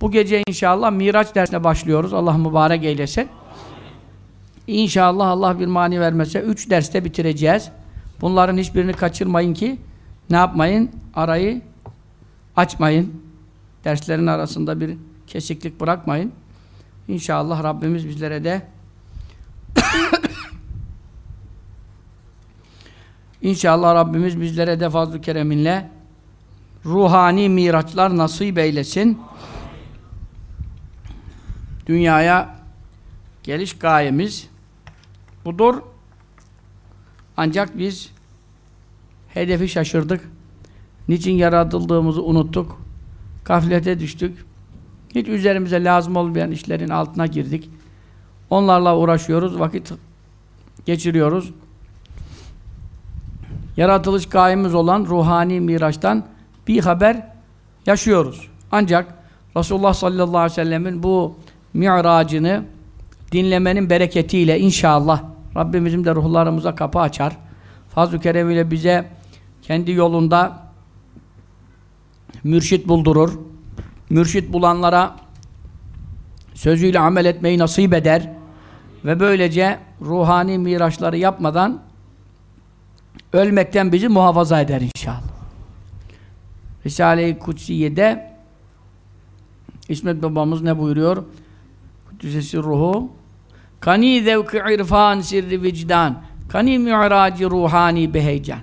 Bu gece inşallah Miraç dersine başlıyoruz. Allah mübarek eylesin. İnşallah Allah bir mani vermese üç derste bitireceğiz. Bunların hiçbirini kaçırmayın ki ne yapmayın? Arayı açmayın. Derslerin arasında bir kesiklik bırakmayın. İnşallah Rabbimiz bizlere de İnşallah Rabbimiz bizlere de fazl-ı kereminle ruhani miraçlar nasip eylesin. Dünyaya geliş gayemiz budur. Ancak biz hedefi şaşırdık. Niçin yaratıldığımızı unuttuk. Gaflete düştük. Hiç üzerimize lazım olmayan işlerin altına girdik. Onlarla uğraşıyoruz, vakit geçiriyoruz. Yaratılış gayemiz olan ruhani miraçtan bir haber yaşıyoruz. Ancak Resulullah sallallahu aleyhi ve sellemin bu mi'racını dinlemenin bereketiyle inşallah Rabbimizin de ruhlarımıza kapı açar. Fazl-ı Kerem bize kendi yolunda mürşit buldurur. Mürşit bulanlara sözüyle amel etmeyi nasip eder. Ve böylece ruhani miraçları yapmadan ölmekten bizi muhafaza eder inşallah. Risale-i Kutsiye'de İsmet babamız ne buyuruyor? Kuddisesi ruhu Kani zevk irfan sirri vicdan Kani mi'raci ruhani beheycan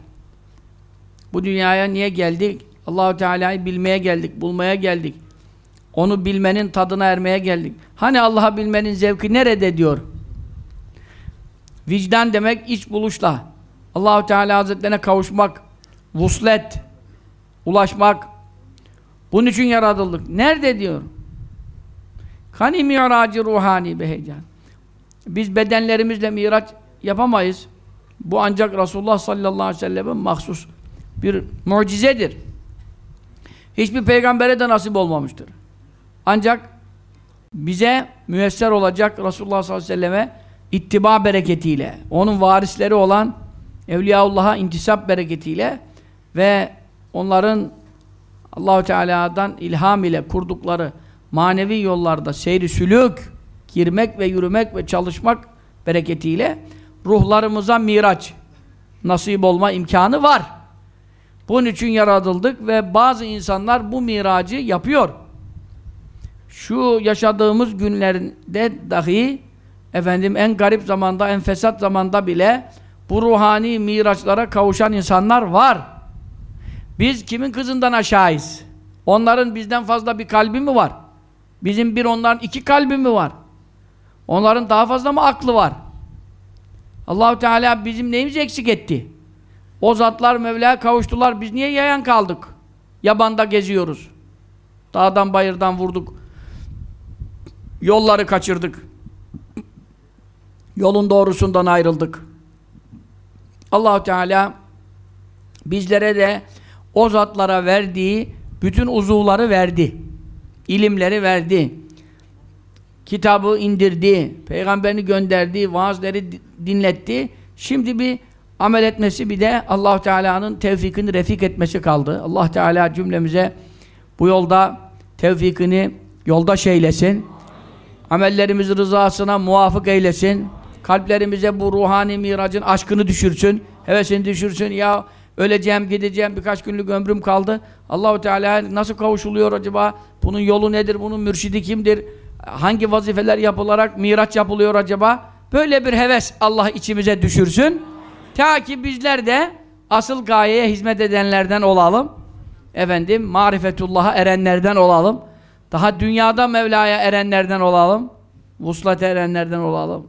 Bu dünyaya niye geldik? Allahu Teala'yı bilmeye geldik, bulmaya geldik. Onu bilmenin tadına ermeye geldik. Hani Allah'ı bilmenin zevki nerede diyor? Vicdan demek iç buluşla. Allahu Teala Hazretlerine kavuşmak, vuslet, ulaşmak. Bunun için yaratıldık. Nerede diyor? Hani mi'racı ruhani behecan. Biz bedenlerimizle miraç yapamayız. Bu ancak Resulullah sallallahu aleyhi ve sellem'in mahsus bir mucizedir. Hiçbir peygambere de nasip olmamıştır. Ancak bize müesser olacak Resulullah sallallahu aleyhi ve selleme ittiba bereketiyle, onun varisleri olan Evliyaullah'a intisap bereketiyle ve onların Allahu Teala'dan ilham ile kurdukları manevi yollarda seyri sülük girmek ve yürümek ve çalışmak bereketiyle ruhlarımıza miraç nasip olma imkanı var. Bunun için yaratıldık ve bazı insanlar bu miracı yapıyor. Şu yaşadığımız günlerde dahi efendim en garip zamanda, en fesat zamanda bile bu ruhani miraçlara kavuşan insanlar var. Biz kimin kızından aşağıyız? Onların bizden fazla bir kalbi mi var? Bizim bir onların iki kalbi mi var? Onların daha fazla mı aklı var? Allahu Teala bizim neyimizi eksik etti? O zatlar Mevla'ya kavuştular. Biz niye yayan kaldık? Yabanda geziyoruz. Dağdan bayırdan vurduk. Yolları kaçırdık. Yolun doğrusundan ayrıldık. Allahu Teala bizlere de o zatlara verdiği bütün uzuvları verdi. İlimleri verdi. Kitabı indirdi. Peygamberini gönderdi. Vaazları dinletti. Şimdi bir amel etmesi bir de allah Teala'nın tevfikini refik etmesi kaldı. Allah Teala cümlemize bu yolda tevfikini yoldaş eylesin. Amellerimizi rızasına muvafık eylesin. Kalplerimize bu ruhani miracın aşkını düşürsün. Hevesini düşürsün. Ya öleceğim, gideceğim, birkaç günlük ömrüm kaldı. Allahu Teala nasıl kavuşuluyor acaba? Bunun yolu nedir? Bunun mürşidi kimdir? Hangi vazifeler yapılarak miraç yapılıyor acaba? Böyle bir heves Allah içimize düşürsün. Ta ki bizler de asıl gayeye hizmet edenlerden olalım. Efendim, marifetullah'a erenlerden olalım. Daha dünyada Mevla'ya erenlerden olalım. Vuslat erenlerden olalım.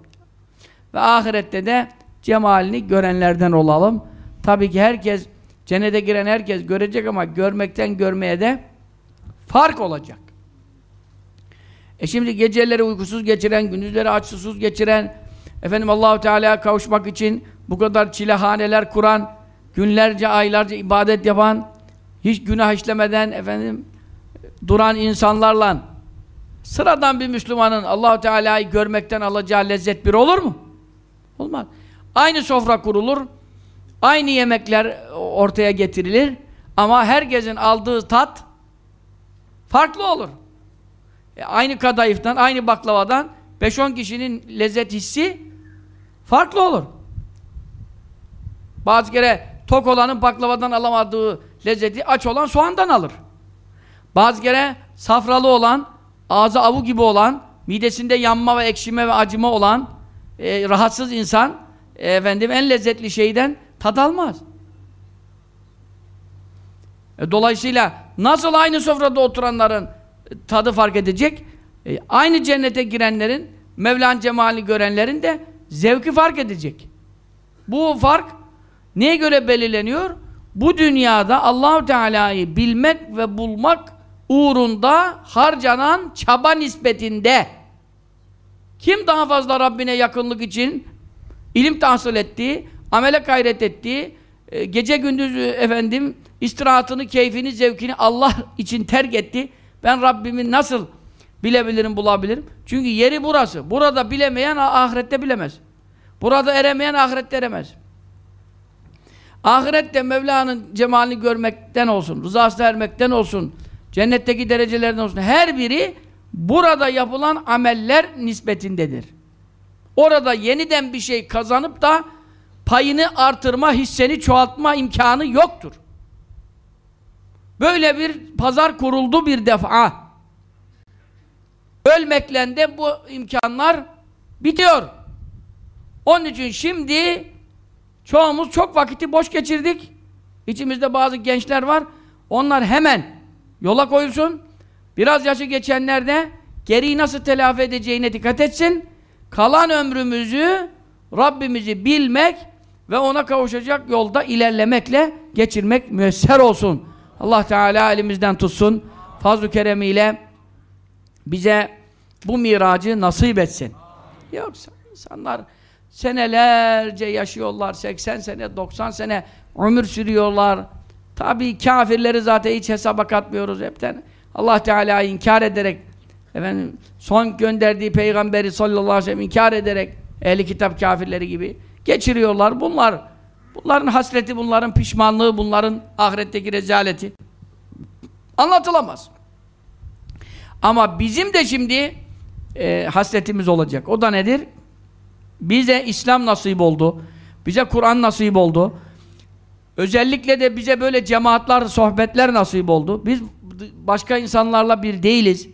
Ve ahirette de cemalini görenlerden olalım. Tabii ki herkes, cennete giren herkes görecek ama görmekten görmeye de fark olacak. E şimdi geceleri uykusuz geçiren, gündüzleri açsız geçiren, efendim Allahu Teala'ya kavuşmak için bu kadar çilehaneler kuran, günlerce, aylarca ibadet yapan, hiç günah işlemeden efendim duran insanlarla sıradan bir Müslümanın Allahu Teala'yı görmekten alacağı lezzet bir olur mu? Olmaz. Aynı sofra kurulur, aynı yemekler ortaya getirilir ama herkesin aldığı tat farklı olur. e, aynı kadayıftan, aynı baklavadan 5-10 kişinin lezzet hissi farklı olur. Bazı kere tok olanın baklavadan alamadığı lezzeti aç olan soğandan alır. Bazı kere safralı olan, ağzı avu gibi olan, midesinde yanma ve ekşime ve acıma olan e, rahatsız insan e, efendim en lezzetli şeyden tad almaz. E, dolayısıyla nasıl aynı sofrada oturanların e, tadı fark edecek? E, aynı cennete girenlerin, Mevla'nın cemalini görenlerin de zevki fark edecek. Bu fark neye göre belirleniyor? Bu dünyada Allahu Teala'yı bilmek ve bulmak uğrunda harcanan çaba nispetinde kim daha fazla Rabbine yakınlık için ilim tahsil ettiği, amele gayret ettiği, e, gece gündüz e, efendim istirahatını, keyfini, zevkini Allah için terk etti. Ben Rabbimi nasıl bilebilirim, bulabilirim? Çünkü yeri burası. Burada bilemeyen ahirette bilemez. Burada eremeyen ahirette eremez. Ahirette Mevla'nın cemalini görmekten olsun, rızasına ermekten olsun, cennetteki derecelerden olsun. Her biri burada yapılan ameller nispetindedir. Orada yeniden bir şey kazanıp da payını artırma, hisseni çoğaltma imkanı yoktur. Böyle bir pazar kuruldu bir defa. Ölmekle de bu imkanlar bitiyor. Onun için şimdi çoğumuz çok vakiti boş geçirdik. İçimizde bazı gençler var. Onlar hemen yola koyulsun. Biraz yaşı geçenler de geriyi nasıl telafi edeceğine dikkat etsin. Kalan ömrümüzü Rabbimizi bilmek ve ona kavuşacak yolda ilerlemekle geçirmek müesser olsun. Allah Teala elimizden tutsun. Fazl-ı keremiyle bize bu miracı nasip etsin. Yoksa insanlar senelerce yaşıyorlar, 80 sene, 90 sene ömür sürüyorlar. Tabii kafirleri zaten hiç hesaba katmıyoruz hepten. Allah Teala'yı inkar ederek efendim son gönderdiği peygamberi sallallahu aleyhi ve sellem inkar ederek ehli kitap kafirleri gibi geçiriyorlar. Bunlar bunların hasreti, bunların pişmanlığı, bunların ahiretteki rezaleti anlatılamaz. Ama bizim de şimdi e, hasretimiz olacak. O da nedir? Bize İslam nasip oldu. Bize Kur'an nasip oldu. Özellikle de bize böyle cemaatler, sohbetler nasip oldu. Biz başka insanlarla bir değiliz.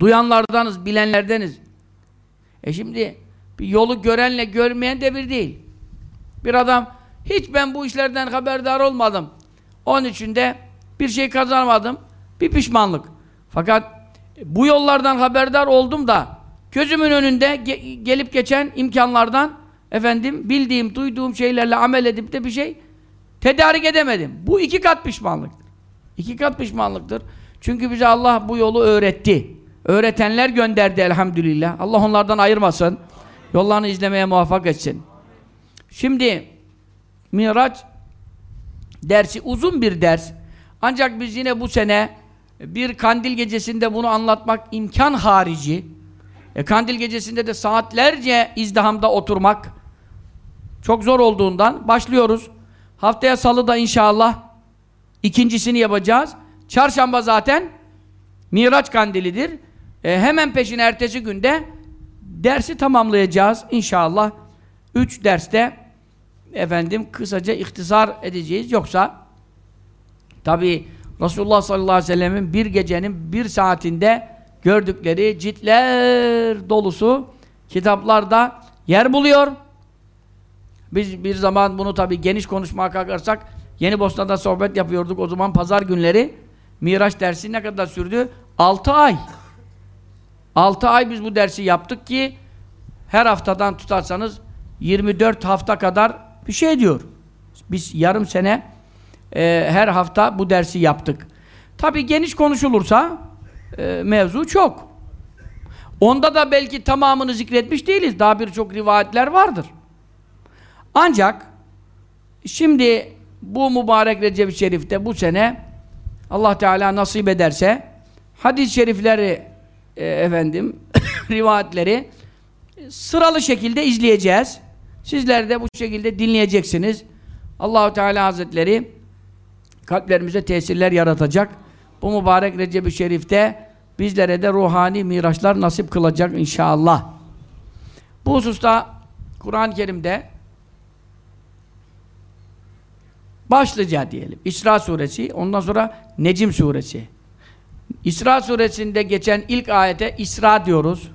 Duyanlardanız, bilenlerdeniz. E şimdi yolu görenle görmeyen de bir değil. Bir adam hiç ben bu işlerden haberdar olmadım. Onun için de bir şey kazanmadım. Bir pişmanlık. Fakat bu yollardan haberdar oldum da gözümün önünde ge gelip geçen imkanlardan efendim bildiğim, duyduğum şeylerle amel edip de bir şey tedarik edemedim. Bu iki kat pişmanlıktır. İki kat pişmanlıktır. Çünkü bize Allah bu yolu öğretti. Öğretenler gönderdi elhamdülillah. Allah onlardan ayırmasın. Yollarını izlemeye muvaffak etsin. Şimdi Miraç dersi uzun bir ders. Ancak biz yine bu sene bir kandil gecesinde bunu anlatmak imkan harici. E, kandil gecesinde de saatlerce izdihamda oturmak çok zor olduğundan başlıyoruz. Haftaya salı da inşallah ikincisini yapacağız. Çarşamba zaten Miraç kandilidir. E, hemen peşin ertesi günde dersi tamamlayacağız inşallah. Üç derste efendim kısaca ihtisar edeceğiz. Yoksa tabi Resulullah sallallahu aleyhi ve sellemin bir gecenin bir saatinde gördükleri ciltler dolusu kitaplarda yer buluyor. Biz bir zaman bunu tabi geniş konuşmaya kalkarsak Yeni Bosna'da sohbet yapıyorduk. O zaman pazar günleri Miraç dersi ne kadar sürdü? 6 ay. 6 ay biz bu dersi yaptık ki her haftadan tutarsanız 24 hafta kadar bir şey diyor. Biz yarım sene e, her hafta bu dersi yaptık. Tabi geniş konuşulursa e, mevzu çok. Onda da belki tamamını zikretmiş değiliz. Daha birçok rivayetler vardır. Ancak şimdi bu mübarek Recep-i Şerif'te bu sene Allah Teala nasip ederse hadis-i şerifleri e, efendim rivayetleri sıralı şekilde izleyeceğiz. Sizler de bu şekilde dinleyeceksiniz. Allahu Teala Hazretleri kalplerimize tesirler yaratacak. Bu mübarek Recep-i Şerif'te bizlere de ruhani miraçlar nasip kılacak inşallah. Bu hususta Kur'an-ı Kerim'de başlıca diyelim. İsra suresi, ondan sonra Necim suresi. İsra suresinde geçen ilk ayete İsra diyoruz.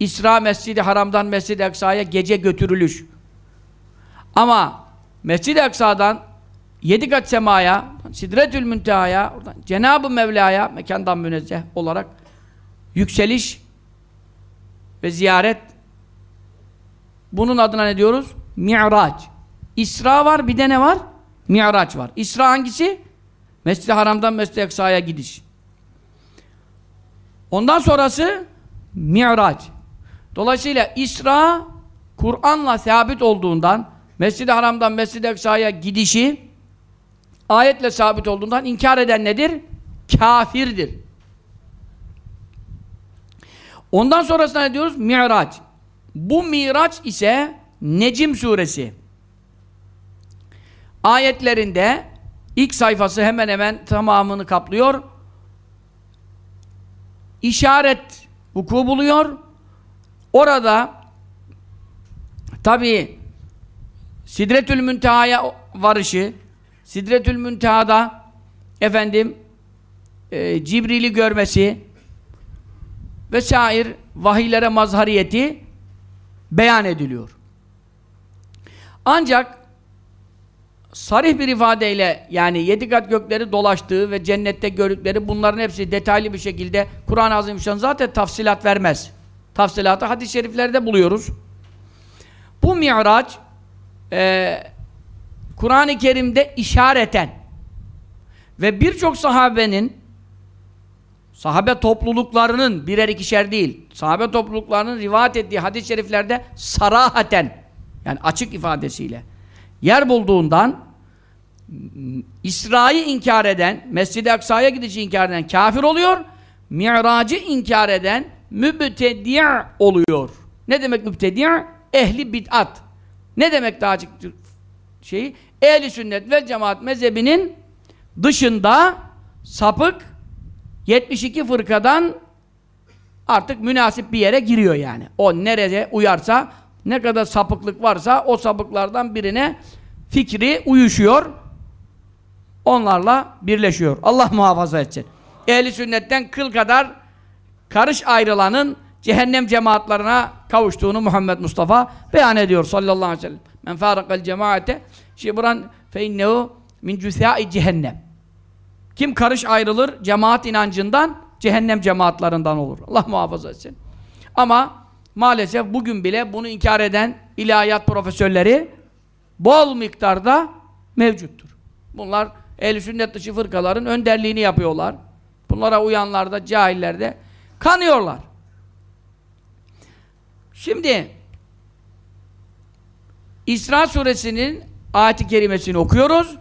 İsra Mescid-i Haram'dan Mescid-i Aksa'ya gece götürülüş. Ama Mescid-i Aksa'dan yedi kat semaya, Sidretül Münteha'ya, Cenab-ı Mevla'ya mekandan münezzeh olarak yükseliş ve ziyaret bunun adına ne diyoruz? Mi'raç. İsra var, bir de ne var? Mi'raç var. İsra hangisi? Mescid-i Haram'dan Mescid-i Aksa'ya gidiş. Ondan sonrası Mi'raç. Dolayısıyla İsra Kur'an'la sabit olduğundan Mescid-i Haram'dan Mescid-i Aksa'ya gidişi ayetle sabit olduğundan inkar eden nedir? Kafirdir. Ondan sonrasında ne diyoruz? Mi'raç. Bu Miraç ise Necim suresi. Ayetlerinde ilk sayfası hemen hemen tamamını kaplıyor. İşaret vuku buluyor. Orada tabi Sidretül Münteha'ya varışı Sidretül Münteha'da efendim e, Cibril'i görmesi vesaire vahiylere mazhariyeti beyan ediliyor. Ancak sarih bir ifadeyle yani yedi kat gökleri dolaştığı ve cennette gördükleri bunların hepsi detaylı bir şekilde Kur'an-ı Azimüşşan zaten tafsilat vermez. Tafsilatı hadis-i şeriflerde buluyoruz. Bu mi'raç e, Kur'an-ı Kerim'de işareten ve birçok sahabenin sahabe topluluklarının birer ikişer değil, sahabe topluluklarının rivayet ettiği hadis-i şeriflerde sarahaten yani açık ifadesiyle yer bulduğundan İsra'yı inkar eden, Mescid-i Aksa'ya gidişi inkar eden kafir oluyor. Mi'racı inkar eden mübtedi' oluyor. Ne demek mübtedi'? Ehli bid'at. Ne demek daha açık şeyi? Ehli sünnet ve cemaat mezhebinin dışında sapık 72 fırkadan artık münasip bir yere giriyor yani. O nereye uyarsa, ne kadar sapıklık varsa o sapıklardan birine fikri uyuşuyor. Onlarla birleşiyor. Allah muhafaza etsin. Ehli sünnetten kıl kadar karış ayrılanın cehennem cemaatlerine kavuştuğunu Muhammed Mustafa beyan ediyor sallallahu aleyhi ve sellem. Men farakal cemaate şibran fe innehu min cüthâi cehennem. Kim karış ayrılır cemaat inancından cehennem cemaatlerinden olur. Allah muhafaza etsin. Ama maalesef bugün bile bunu inkar eden ilahiyat profesörleri bol miktarda mevcuttur. Bunlar ehl sünnet dışı fırkaların önderliğini yapıyorlar. Bunlara uyanlar da cahiller de kanıyorlar. Şimdi İsra suresinin ayet-i kerimesini okuyoruz.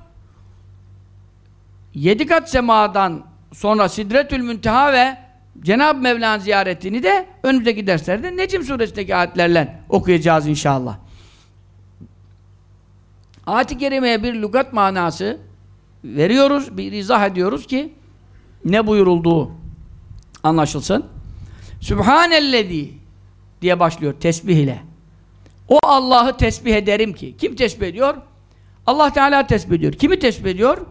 Yedi kat semadan sonra Sidretül Münteha ve Cenab-ı Mevla'nın ziyaretini de önümüzdeki derslerde Necim suresindeki ayetlerle okuyacağız inşallah. Ayet-i kerimeye bir lügat manası veriyoruz, bir izah ediyoruz ki ne buyurulduğu anlaşılsın. Sübhanellezi diye başlıyor tesbih ile. O Allah'ı tesbih ederim ki. Kim tesbih ediyor? Allah Teala tesbih ediyor. Kimi tesbih ediyor?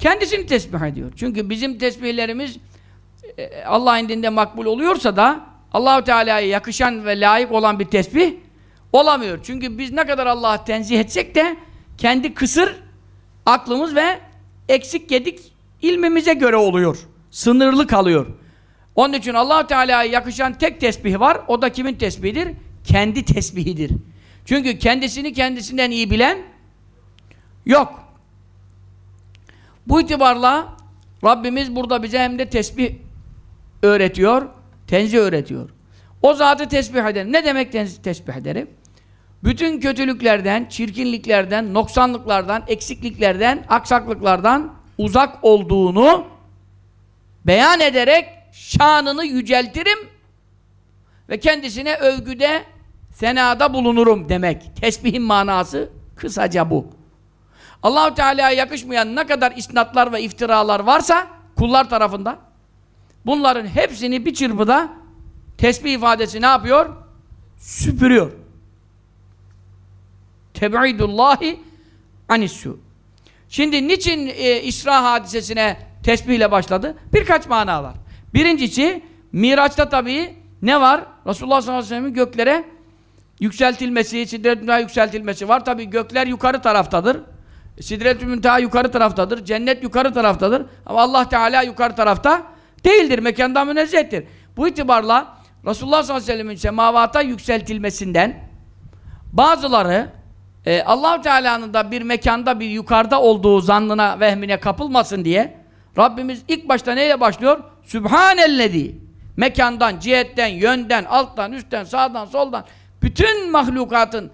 Kendisini tesbih ediyor. Çünkü bizim tesbihlerimiz e, Allah indinde makbul oluyorsa da Allahu Teala'ya yakışan ve layık olan bir tesbih olamıyor. Çünkü biz ne kadar Allah'ı tenzih etsek de kendi kısır aklımız ve eksik yedik ilmimize göre oluyor. Sınırlı kalıyor. Onun için allah Teala'ya yakışan tek tesbih var. O da kimin tesbihidir? Kendi tesbihidir. Çünkü kendisini kendisinden iyi bilen yok. Bu itibarla Rabbimiz burada bize hem de tesbih öğretiyor, tenzih öğretiyor. O zatı tesbih ederim. Ne demek tesbih ederim? Bütün kötülüklerden, çirkinliklerden, noksanlıklardan, eksikliklerden, aksaklıklardan uzak olduğunu beyan ederek şanını yüceltirim ve kendisine övgüde, senada bulunurum demek. Tesbihin manası kısaca bu. Allahu Teala'ya yakışmayan ne kadar isnatlar ve iftiralar varsa kullar tarafından bunların hepsini bir çırpıda tesbih ifadesi ne yapıyor? Süpürüyor. Teb'idullahi anissu. Şimdi niçin e, İsra hadisesine tesbihle başladı? Birkaç mana var. Birincisi, Miraç'ta tabii ne var? Resulullah sallallahu aleyhi ve sellem'in göklere yükseltilmesi, Sidretül yükseltilmesi var. Tabii gökler yukarı taraftadır. Sidretül Münteha yukarı taraftadır. Cennet yukarı taraftadır. Ama Allah Teala yukarı tarafta değildir. Mekandan münezzehtir. Bu itibarla Resulullah sallallahu aleyhi ve sellem'in semavata yükseltilmesinden bazıları e, allah Teala'nın da bir mekanda bir yukarıda olduğu zannına, vehmine kapılmasın diye Rabbimiz ilk başta neyle başlıyor? Sübhanellezi mekandan, cihetten, yönden, alttan, üstten, sağdan, soldan bütün mahlukatın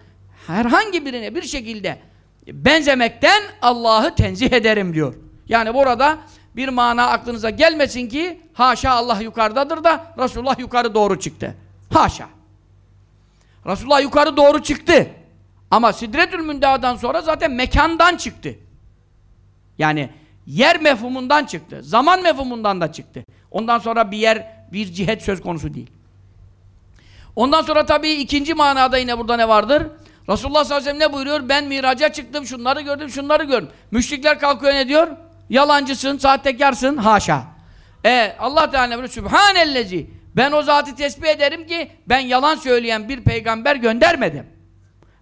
herhangi birine bir şekilde benzemekten Allah'ı tenzih ederim diyor. Yani burada bir mana aklınıza gelmesin ki haşa Allah yukarıdadır da Resulullah yukarı doğru çıktı. Haşa. Resulullah yukarı doğru çıktı. Ama Sidretül Münteha'dan sonra zaten mekandan çıktı. Yani yer mefhumundan çıktı. Zaman mefhumundan da çıktı. Ondan sonra bir yer, bir cihet söz konusu değil. Ondan sonra tabii ikinci manada yine burada ne vardır? Resulullah sallallahu aleyhi ve sellem ne buyuruyor? Ben miraca çıktım, şunları gördüm, şunları gördüm. Müşrikler kalkıyor ne diyor? Yalancısın, sahtekarsın, haşa. E Allah Teala buyuruyor, Sübhanellezi. Ben o zatı tesbih ederim ki ben yalan söyleyen bir peygamber göndermedim.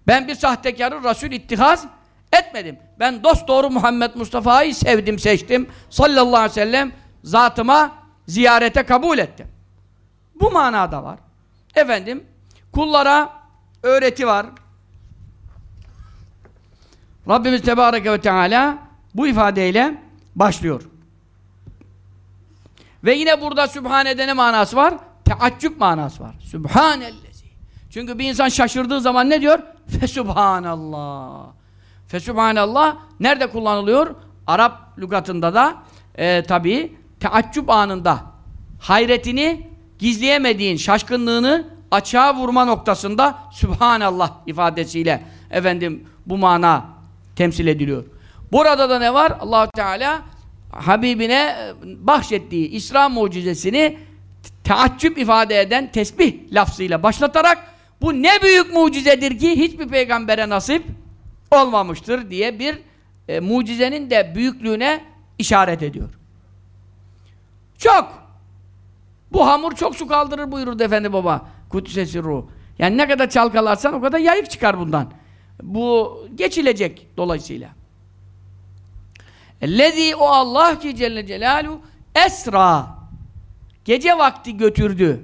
Ben bir sahtekarı Resul ittihaz etmedim. Ben dost doğru Muhammed Mustafa'yı sevdim, seçtim. Sallallahu aleyhi ve sellem zatıma ziyarete kabul ettim. Bu manada var. Efendim, kullara öğreti var. Rabbimiz Tebareke ve Teala bu ifadeyle başlıyor. Ve yine burada Sübhane'de ne manası var? Teaccüp manası var. Sübhanellezi. Çünkü bir insan şaşırdığı zaman ne diyor? Fesubhanallah. Fesubhanallah nerede kullanılıyor? Arap lügatında da e, tabi teaccüp anında hayretini gizleyemediğin şaşkınlığını açığa vurma noktasında Sübhanallah ifadesiyle efendim bu mana temsil ediliyor. Burada da ne var? allah Teala Habibine e, bahşettiği İsra mucizesini teaccüp ifade eden tesbih lafzıyla başlatarak bu ne büyük mucizedir ki hiçbir peygambere nasip olmamıştır diye bir e, mucizenin de büyüklüğüne işaret ediyor. Çok. Bu hamur çok su kaldırır buyururdu Efendi Baba. Kudüs'e ruh. Yani ne kadar çalkalarsan o kadar yayık çıkar bundan. Bu geçilecek dolayısıyla. Ellezî o Allah ki Celle Celaluhu esra gece vakti götürdü.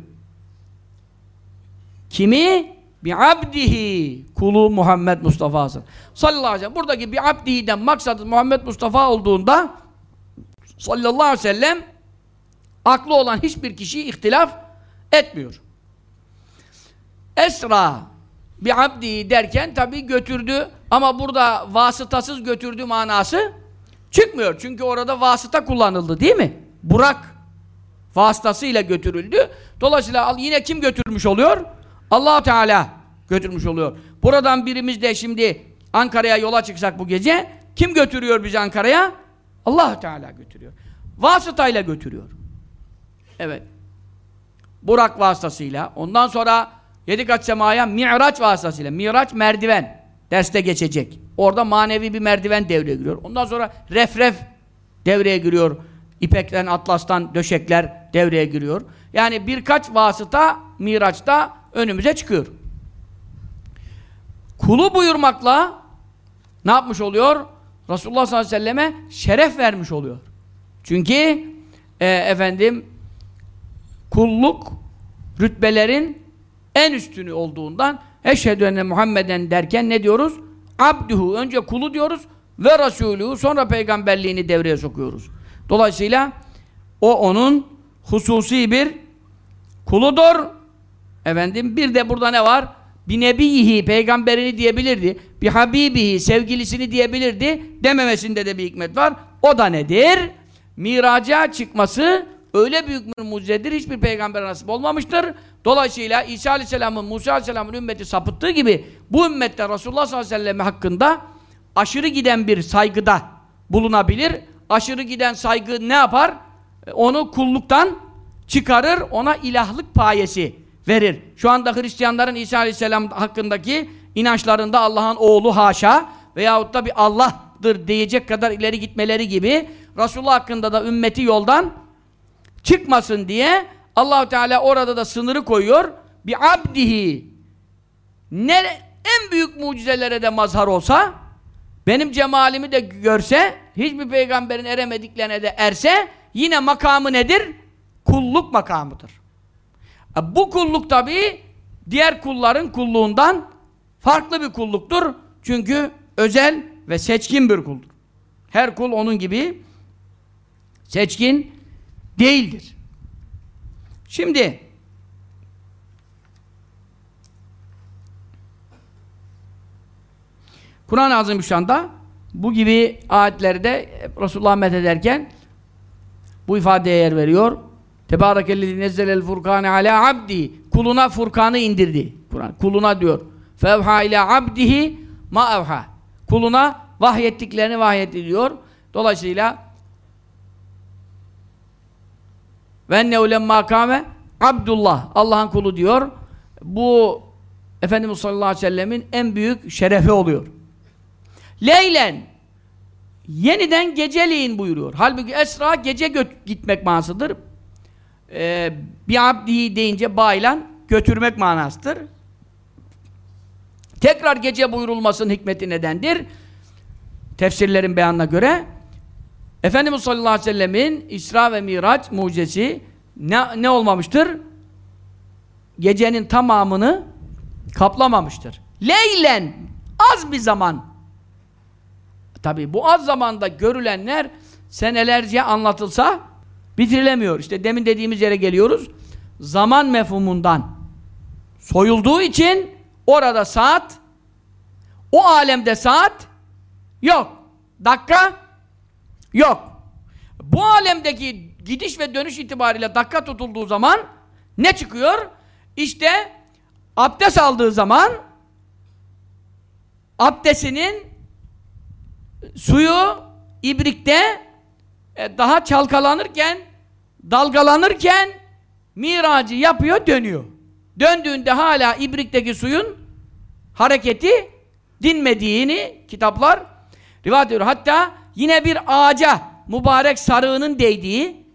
Kimi? Bi abdihi kulu Muhammed Mustafa sallallahu aleyhi ve sellem. Buradaki bi abdihi'den maksadı Muhammed Mustafa olduğunda sallallahu aleyhi ve sellem aklı olan hiçbir kişi ihtilaf etmiyor. Esra bi abdi derken tabi götürdü ama burada vasıtasız götürdü manası çıkmıyor. Çünkü orada vasıta kullanıldı değil mi? Burak vasıtasıyla götürüldü. Dolayısıyla yine kim götürmüş oluyor? Allah Teala götürmüş oluyor. Buradan birimiz de şimdi Ankara'ya yola çıksak bu gece kim götürüyor bizi Ankara'ya? allah Teala götürüyor. Vasıtayla götürüyor. Evet. Burak vasıtasıyla. Ondan sonra yedi kat semaya mi'raç vasıtasıyla. Mi'raç merdiven. Derste geçecek. Orada manevi bir merdiven devreye giriyor. Ondan sonra refref devreye giriyor. İpekten, atlastan döşekler devreye giriyor. Yani birkaç vasıta Miraç'ta önümüze çıkıyor. Kulu buyurmakla ne yapmış oluyor? Resulullah sallallahu aleyhi ve selleme şeref vermiş oluyor. Çünkü e, efendim kulluk rütbelerin en üstünü olduğundan eşhedü enne Muhammeden derken ne diyoruz? Abduhu. Önce kulu diyoruz ve Resulü sonra peygamberliğini devreye sokuyoruz. Dolayısıyla o onun hususi bir kuludur. Efendim bir de burada ne var? Bir nebiyihi peygamberini diyebilirdi. Bir habibihi sevgilisini diyebilirdi. Dememesinde de bir hikmet var. O da nedir? Miraca çıkması öyle büyük bir mucizedir. Hiçbir peygamber nasip olmamıştır. Dolayısıyla İsa Aleyhisselam'ın, Musa Aleyhisselam'ın ümmeti sapıttığı gibi bu ümmette Resulullah sallallahu aleyhi ve sellem hakkında aşırı giden bir saygıda bulunabilir. Aşırı giden saygı ne yapar? Onu kulluktan çıkarır, ona ilahlık payesi verir. Şu anda Hristiyanların İsa Aleyhisselam hakkındaki inançlarında Allah'ın oğlu haşa veyahut da bir Allah'dır diyecek kadar ileri gitmeleri gibi Resulullah hakkında da ümmeti yoldan çıkmasın diye Allahu Teala orada da sınırı koyuyor. Bir abdihi ne en büyük mucizelere de mazhar olsa benim cemalimi de görse hiçbir peygamberin eremediklerine de erse yine makamı nedir? Kulluk makamıdır. E, bu kulluk tabi diğer kulların kulluğundan farklı bir kulluktur. Çünkü özel ve seçkin bir kuldur. Her kul onun gibi seçkin değildir. Şimdi Kur'an-ı Azimüşşan'da bu gibi ayetlerde Resulullah methederken bu ifadeye yer veriyor. Tebârekellezî nezzelel furkâne alâ abdi kuluna Furkan'ı indirdi. Kur'an kuluna diyor. Fevhâ ilâ abdihi ma evhâ. Kuluna vahyettiklerini vahyetti diyor. Dolayısıyla ve ennehu lemmâ kâme Abdullah Allah'ın kulu diyor. Bu Efendimiz sallallahu aleyhi ve sellemin en büyük şerefi oluyor. Leylen yeniden geceliğin buyuruyor. Halbuki Esra gece gitmek manasıdır. Ee, bir abdihi deyince baylan götürmek manasıdır. Tekrar gece buyurulmasının hikmeti nedendir? Tefsirlerin beyanına göre Efendimiz sallallahu aleyhi ve sellemin İsra ve Miraç mucizesi ne, ne olmamıştır? Gecenin tamamını kaplamamıştır. Leylen az bir zaman Tabi bu az zamanda görülenler senelerce anlatılsa bitirilemiyor. İşte demin dediğimiz yere geliyoruz. Zaman mefhumundan soyulduğu için orada saat o alemde saat yok. Dakika yok. Bu alemdeki gidiş ve dönüş itibariyle dakika tutulduğu zaman ne çıkıyor? İşte abdest aldığı zaman abdestinin suyu ibrikte e, daha çalkalanırken dalgalanırken miracı yapıyor dönüyor. Döndüğünde hala ibrikteki suyun hareketi dinmediğini kitaplar rivayet ediyor. Hatta yine bir ağaca mübarek sarığının değdiği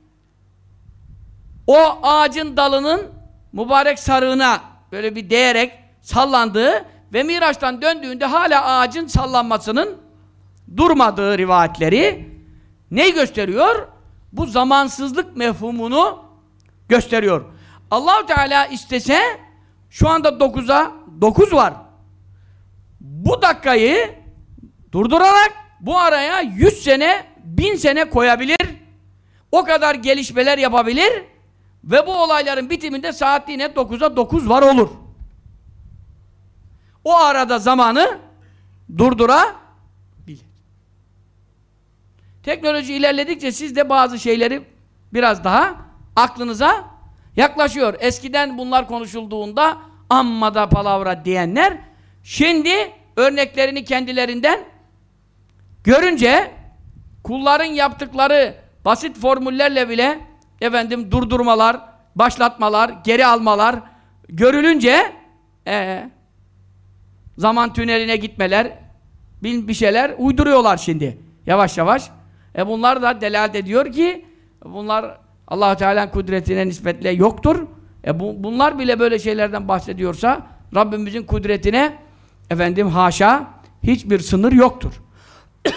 o ağacın dalının mübarek sarığına böyle bir değerek sallandığı ve Miraç'tan döndüğünde hala ağacın sallanmasının durmadığı rivayetleri neyi gösteriyor? Bu zamansızlık mefhumunu gösteriyor. allah Teala istese şu anda 9'a 9 var. Bu dakikayı durdurarak bu araya 100 sene, 1000 sene koyabilir. O kadar gelişmeler yapabilir ve bu olayların bitiminde saat yine 9'a 9 var olur. O arada zamanı durdura Teknoloji ilerledikçe siz de bazı şeyleri biraz daha aklınıza yaklaşıyor. Eskiden bunlar konuşulduğunda amma da palavra diyenler şimdi örneklerini kendilerinden görünce kulların yaptıkları basit formüllerle bile efendim durdurmalar, başlatmalar, geri almalar görülünce ee, zaman tüneline gitmeler bir şeyler uyduruyorlar şimdi. Yavaş yavaş e bunlar da delalet ediyor ki bunlar allah Teala'nın kudretine nispetle yoktur. E bu, bunlar bile böyle şeylerden bahsediyorsa Rabbimizin kudretine efendim haşa hiçbir sınır yoktur.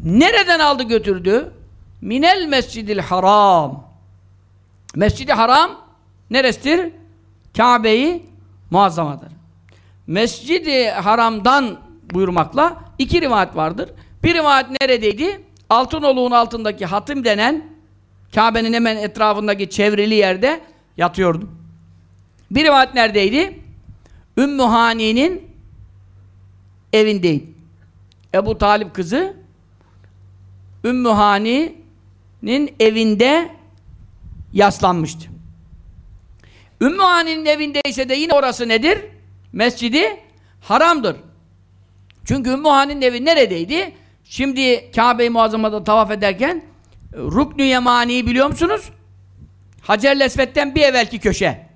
Nereden aldı götürdü? Minel mescidil haram. Mescidi haram neresidir? Kabe'yi muazzamadır. Mescidi haramdan buyurmakla iki rivayet vardır. Bir rivayet neredeydi? Altınoluğun altındaki hatim denen Kabe'nin hemen etrafındaki çevrili yerde yatıyordu. Bir rivayet neredeydi? Ümmü Hani'nin evindeydi. Ebu Talip kızı Ümmü Hani'nin evinde yaslanmıştı. Ümmü Hani'nin evindeyse de yine orası nedir? Mescidi haramdır. Çünkü Ümmü Hani'nin evi neredeydi? Şimdi Kabe-i Muazzama'da tavaf ederken Rukn-ü Yemani'yi biliyor musunuz? Hacer-i Esved'den bir evvelki köşe.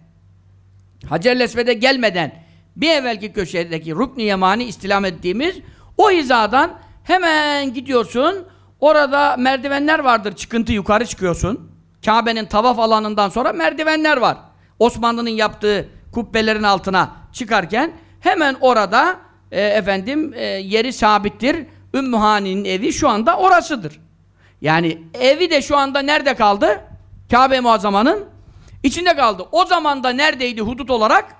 Hacer-i Esved'e gelmeden bir evvelki köşedeki Rukn-ı Yemani istilam ettiğimiz o hizadan hemen gidiyorsun. Orada merdivenler vardır. Çıkıntı yukarı çıkıyorsun. Kabe'nin tavaf alanından sonra merdivenler var. Osmanlı'nın yaptığı kubbelerin altına çıkarken hemen orada e, efendim e, yeri sabittir. Ümmühani'nin evi şu anda orasıdır. Yani evi de şu anda nerede kaldı? Kabe Muazzama'nın içinde kaldı. O zaman da neredeydi hudut olarak?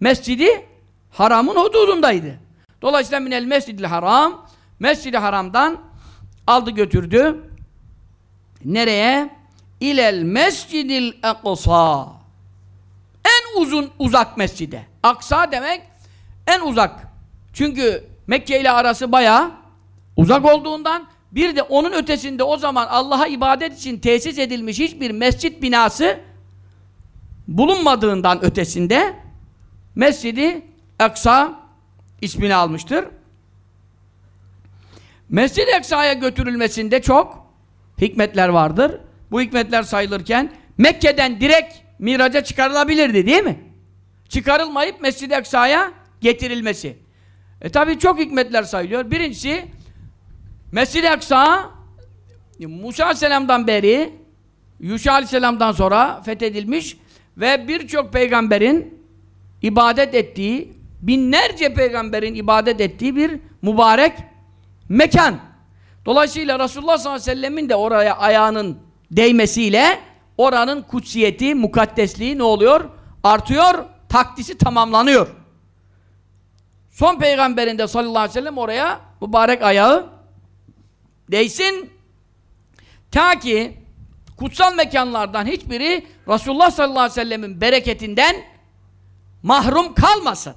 Mescidi Haram'ın hududundaydı. Dolayısıyla minel mescidil haram Mescidi Haram'dan aldı götürdü. Nereye? İlel mescidil eksa. En uzun uzak mescide. Aksa demek en uzak. Çünkü Mekke ile arası bayağı uzak olduğundan bir de onun ötesinde o zaman Allah'a ibadet için tesis edilmiş hiçbir mescit binası bulunmadığından ötesinde Mescidi Eksa ismini almıştır. Mescid-i Eksa'ya götürülmesinde çok hikmetler vardır. Bu hikmetler sayılırken Mekke'den direkt miraca çıkarılabilirdi değil mi? Çıkarılmayıp Mescid-i Eksa'ya getirilmesi. E tabi çok hikmetler sayılıyor. Birincisi Mescid-i Eksa Musa Aleyhisselam'dan beri Yuşa Aleyhisselam'dan sonra fethedilmiş ve birçok peygamberin ibadet ettiği, binlerce peygamberin ibadet ettiği bir mübarek mekan. Dolayısıyla Resulullah sallallahu aleyhi ve sellemin de oraya ayağının değmesiyle oranın kutsiyeti, mukaddesliği ne oluyor? Artıyor, takdisi tamamlanıyor. Son peygamberin de sallallahu aleyhi ve sellem oraya mübarek ayağı değsin. Ta ki kutsal mekanlardan hiçbiri Resulullah sallallahu aleyhi ve sellemin bereketinden mahrum kalmasın.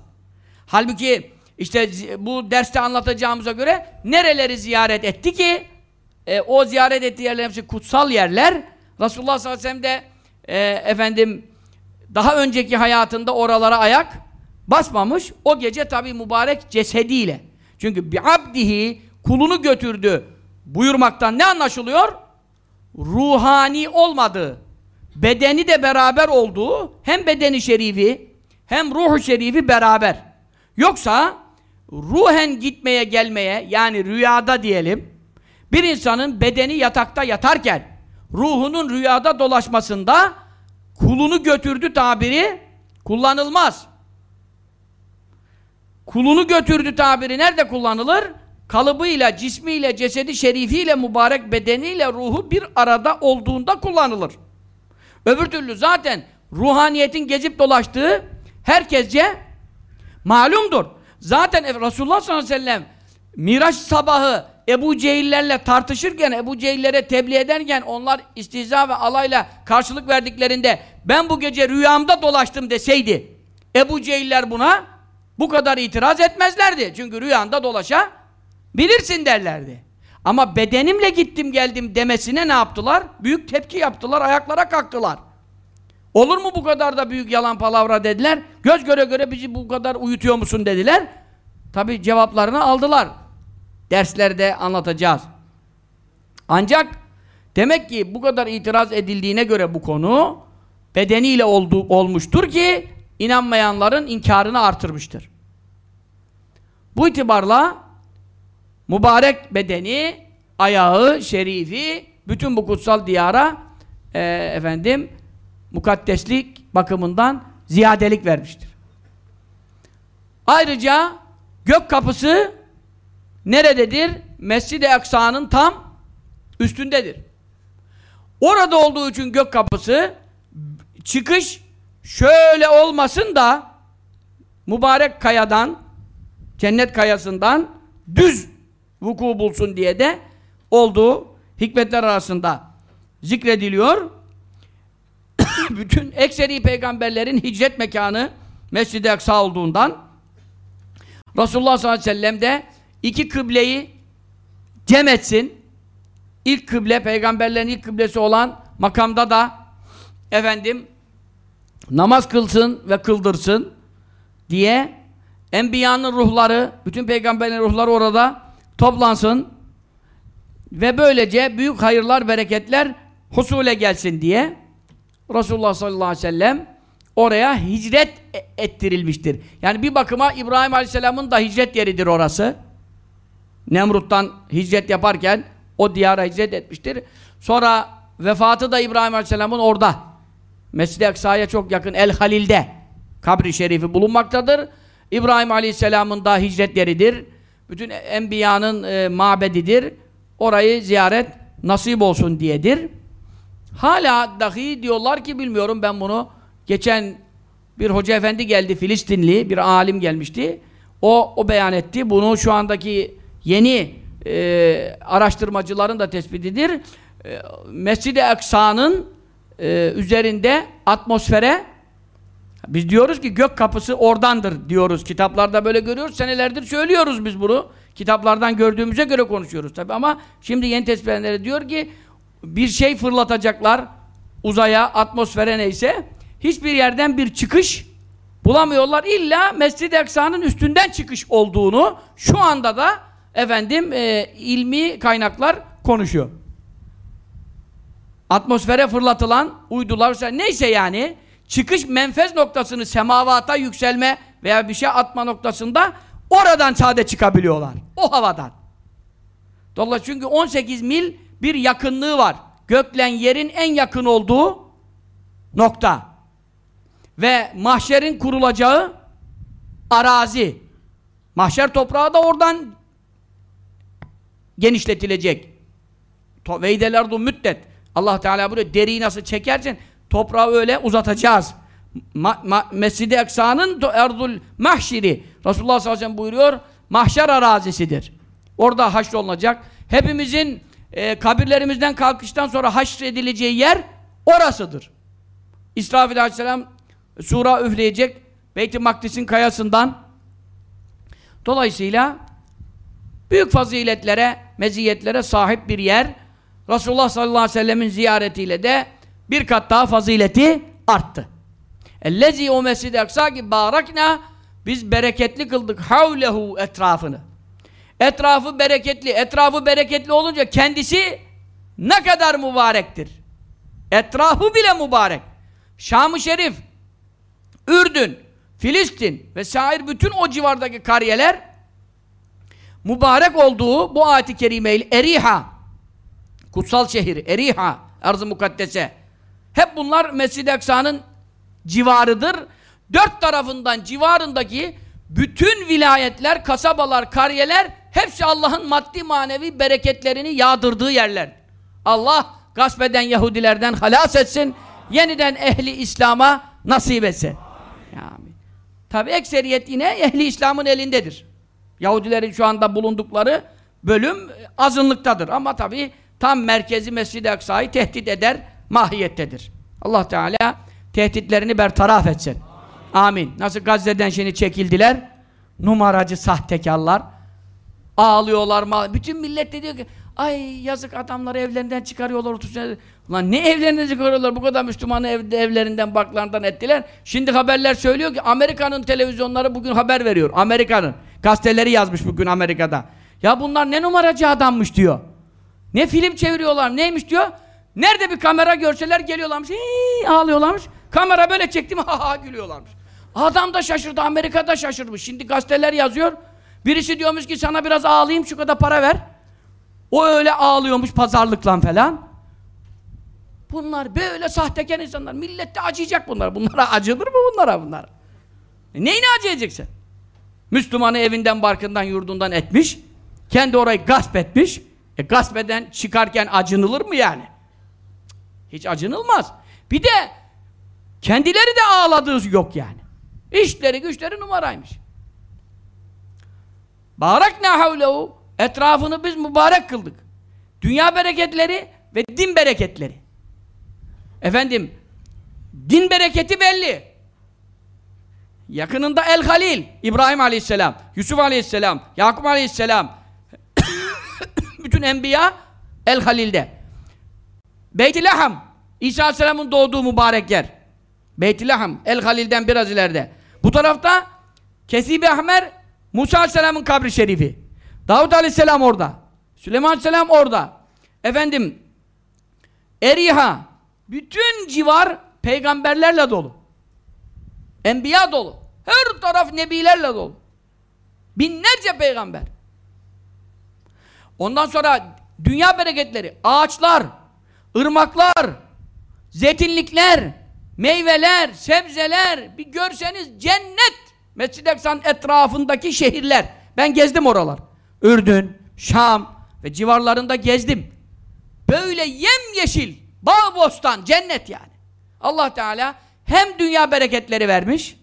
Halbuki işte bu derste anlatacağımıza göre nereleri ziyaret etti ki e, o ziyaret ettiği yerler hepsi kutsal yerler. Resulullah sallallahu aleyhi ve sellem de e, efendim daha önceki hayatında oralara ayak basmamış. O gece tabi mübarek cesediyle. Çünkü bir abdihi kulunu götürdü buyurmaktan ne anlaşılıyor? Ruhani olmadığı, bedeni de beraber olduğu, hem bedeni şerifi hem ruhu şerifi beraber. Yoksa ruhen gitmeye gelmeye yani rüyada diyelim bir insanın bedeni yatakta yatarken ruhunun rüyada dolaşmasında kulunu götürdü tabiri kullanılmaz. Kulunu götürdü tabiri nerede kullanılır? Kalıbıyla, cismiyle, cesedi şerifiyle, mübarek bedeniyle ruhu bir arada olduğunda kullanılır. Öbür türlü zaten ruhaniyetin gezip dolaştığı herkesce malumdur. Zaten Resulullah sallallahu aleyhi ve sellem Miraç sabahı Ebu Cehillerle tartışırken, Ebu Cehillere tebliğ ederken onlar istihza ve alayla karşılık verdiklerinde ben bu gece rüyamda dolaştım deseydi Ebu Cehiller buna bu kadar itiraz etmezlerdi. Çünkü rüyanda dolaşa bilirsin derlerdi. Ama bedenimle gittim geldim demesine ne yaptılar? Büyük tepki yaptılar, ayaklara kalktılar. Olur mu bu kadar da büyük yalan palavra dediler. Göz göre göre bizi bu kadar uyutuyor musun dediler. Tabi cevaplarını aldılar. Derslerde anlatacağız. Ancak demek ki bu kadar itiraz edildiğine göre bu konu bedeniyle oldu, olmuştur ki inanmayanların inkarını artırmıştır. Bu itibarla mübarek bedeni, ayağı, şerifi bütün bu kutsal diyara e, efendim mukaddeslik bakımından ziyadelik vermiştir. Ayrıca gök kapısı nerededir? Mescid-i Aksa'nın tam üstündedir. Orada olduğu için gök kapısı çıkış şöyle olmasın da mübarek kayadan cennet kayasından düz vuku bulsun diye de olduğu hikmetler arasında zikrediliyor. bütün ekseri peygamberlerin hicret mekanı Mescid-i Aksa olduğundan Resulullah sallallahu aleyhi ve sellem de iki kıbleyi cem etsin. İlk kıble, peygamberlerin ilk kıblesi olan makamda da efendim namaz kılsın ve kıldırsın diye Enbiyanın ruhları, bütün peygamberlerin ruhları orada toplansın. Ve böylece büyük hayırlar, bereketler husule gelsin diye Resulullah sallallahu aleyhi ve sellem oraya hicret e- ettirilmiştir. Yani bir bakıma İbrahim aleyhisselamın da hicret yeridir orası. Nemrut'tan hicret yaparken o diyara hicret etmiştir. Sonra vefatı da İbrahim aleyhisselamın orada. Mescid-i Aksa'ya çok yakın El Halil'de kabri şerifi bulunmaktadır. İbrahim aleyhisselamın da hicret yeridir. Bütün enbiyanın e, mabedidir. Orayı ziyaret nasip olsun diyedir. Hala dahi diyorlar ki bilmiyorum ben bunu geçen bir hoca efendi geldi Filistinli bir alim gelmişti. O o beyan etti. Bunu şu andaki yeni e, araştırmacıların da tespitidir. E, Mescid-i Aksa'nın e, üzerinde atmosfere biz diyoruz ki gök kapısı oradandır diyoruz. Kitaplarda böyle görüyoruz. Senelerdir söylüyoruz biz bunu. Kitaplardan gördüğümüze göre konuşuyoruz tabi ama şimdi yeni tespit diyor ki bir şey fırlatacaklar uzaya, atmosfere neyse hiçbir yerden bir çıkış bulamıyorlar. İlla Mescid-i Aksa'nın üstünden çıkış olduğunu şu anda da efendim e, ilmi kaynaklar konuşuyor. Atmosfere fırlatılan uydular neyse yani çıkış menfez noktasını semavata yükselme veya bir şey atma noktasında oradan sade çıkabiliyorlar. O havadan. Dolayısıyla çünkü 18 mil bir yakınlığı var. Göklen yerin en yakın olduğu nokta. Ve mahşerin kurulacağı arazi. Mahşer toprağı da oradan genişletilecek. Veydelerdu müddet. Allah Teala buraya deriyi nasıl çekersen toprağı öyle uzatacağız. Ma, ma, Mescid-i Eksa'nın erdul mahşiri Resulullah sallallahu aleyhi ve sellem buyuruyor mahşer arazisidir. Orada haşrolunacak. Hepimizin e, kabirlerimizden kalkıştan sonra haşredileceği yer orasıdır. İsrafil aleyhisselam sura üfleyecek Beyt-i Makdis'in kayasından dolayısıyla büyük faziletlere, meziyetlere sahip bir yer Resulullah sallallahu aleyhi ve sellemin ziyaretiyle de bir kat daha fazileti arttı. Ellezî o mescid-i aksa ki barakna biz bereketli kıldık havlehu etrafını. Etrafı bereketli. Etrafı bereketli olunca kendisi ne kadar mübarektir. Etrafı bile mübarek. Şam-ı Şerif, Ürdün, Filistin ve şair bütün o civardaki kariyeler mübarek olduğu bu ayet-i kerimeyle Eriha kutsal şehir Eriha arz-ı mukaddese hep bunlar Mescid-i Aksa'nın civarıdır. Dört tarafından civarındaki bütün vilayetler, kasabalar, kariyeler hepsi Allah'ın maddi manevi bereketlerini yağdırdığı yerler. Allah gasp eden Yahudilerden halas etsin. Yeniden ehli İslam'a nasip etsin. Amin. Tabi ekseriyet yine ehli İslam'ın elindedir. Yahudilerin şu anda bulundukları bölüm azınlıktadır. Ama tabi tam merkezi Mescid-i Aksa'yı tehdit eder mahiyettedir. Allah Teala tehditlerini bertaraf etsin. Amin. Nasıl Gazze'den şimdi çekildiler? Numaracı sahtekarlar. Ağlıyorlar. Bütün millet de diyor ki ay yazık adamları evlerinden çıkarıyorlar 30 sene. Ulan ne evlerinden çıkarıyorlar? Bu kadar Müslümanı ev, evlerinden, baklarından ettiler. Şimdi haberler söylüyor ki Amerika'nın televizyonları bugün haber veriyor. Amerika'nın. Gazeteleri yazmış bugün Amerika'da. Ya bunlar ne numaracı adammış diyor. Ne film çeviriyorlar neymiş diyor. Nerede bir kamera görseler geliyorlarmış. Hii, ağlıyorlarmış. Kamera böyle çekti mi ha ha gülüyorlarmış. Adam da şaşırdı. Amerika'da şaşırmış. Şimdi gazeteler yazıyor. Birisi diyormuş ki sana biraz ağlayayım şu kadar para ver. O öyle ağlıyormuş pazarlıkla falan. Bunlar böyle sahtekar insanlar. Millet de acıyacak bunlar. Bunlara acıdır mı bunlara bunlar? E neyine acıyacaksın? Müslümanı evinden, barkından, yurdundan etmiş. Kendi orayı gasp etmiş. E gasp eden çıkarken acınılır mı yani? Hiç acınılmaz. Bir de kendileri de ağladığı yok yani. İşleri güçleri numaraymış. Barakna havlehu etrafını biz mübarek kıldık. Dünya bereketleri ve din bereketleri. Efendim din bereketi belli. Yakınında El Halil, İbrahim Aleyhisselam, Yusuf Aleyhisselam, Yakup Aleyhisselam bütün enbiya El Halil'de. Beyt-i Laham, İsa Aleyhisselam'ın doğduğu mübarek yer. Beyt-i Laham, El Halil'den biraz ileride. Bu tarafta Kesib-i Ahmer Musa Aleyhisselam'ın kabri şerifi. Davud Aleyhisselam orada. Süleyman Aleyhisselam orada. efendim Eriha bütün civar peygamberlerle dolu. Enbiya dolu. Her taraf nebilerle dolu. Binlerce peygamber. Ondan sonra dünya bereketleri, ağaçlar, ırmaklar, zeytinlikler, meyveler, sebzeler, bir görseniz cennet. Mescid-i Aksa'nın etrafındaki şehirler. Ben gezdim oralar. Ürdün, Şam ve civarlarında gezdim. Böyle yemyeşil, bağ bostan, cennet yani. Allah Teala hem dünya bereketleri vermiş,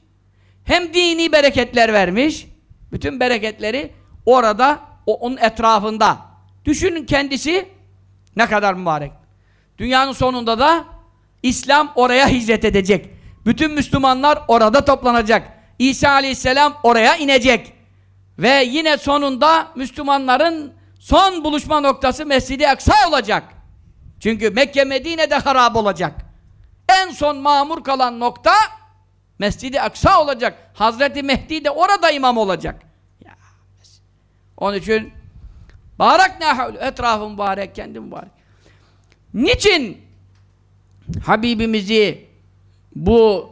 hem dini bereketler vermiş. Bütün bereketleri orada, o, onun etrafında. Düşünün kendisi ne kadar mübarek. Dünyanın sonunda da İslam oraya hicret edecek. Bütün Müslümanlar orada toplanacak. İsa Aleyhisselam oraya inecek. Ve yine sonunda Müslümanların son buluşma noktası Mescid-i Aksa olacak. Çünkü Mekke Medine'de harap olacak. En son mamur kalan nokta Mescid-i Aksa olacak. Hazreti Mehdi de orada imam olacak. Onun için Barak ne havlu etrafı mübarek, kendi mübarek. Niçin Habibimizi bu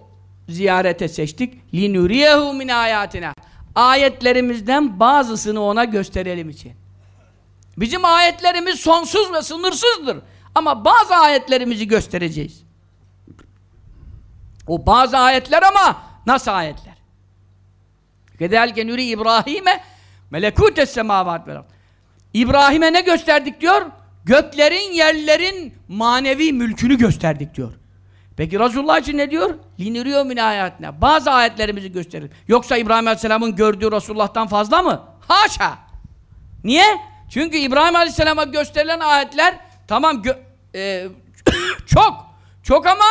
ziyarete seçtik? Linuriyehu min ayatina. Ayetlerimizden bazısını ona gösterelim için. Bizim ayetlerimiz sonsuz ve sınırsızdır. Ama bazı ayetlerimizi göstereceğiz. O bazı ayetler ama nasıl ayetler? Kedelke nuri İbrahim'e melekutes semavat vel İbrahim'e ne gösterdik diyor? Göklerin, yerlerin manevi mülkünü gösterdik diyor. Peki Resulullah için ne diyor? Liniriyor min ayetine. Bazı ayetlerimizi gösterir. Yoksa İbrahim Aleyhisselam'ın gördüğü Resulullah'tan fazla mı? Haşa! Niye? Çünkü İbrahim Aleyhisselam'a gösterilen ayetler tamam e, çok. Çok ama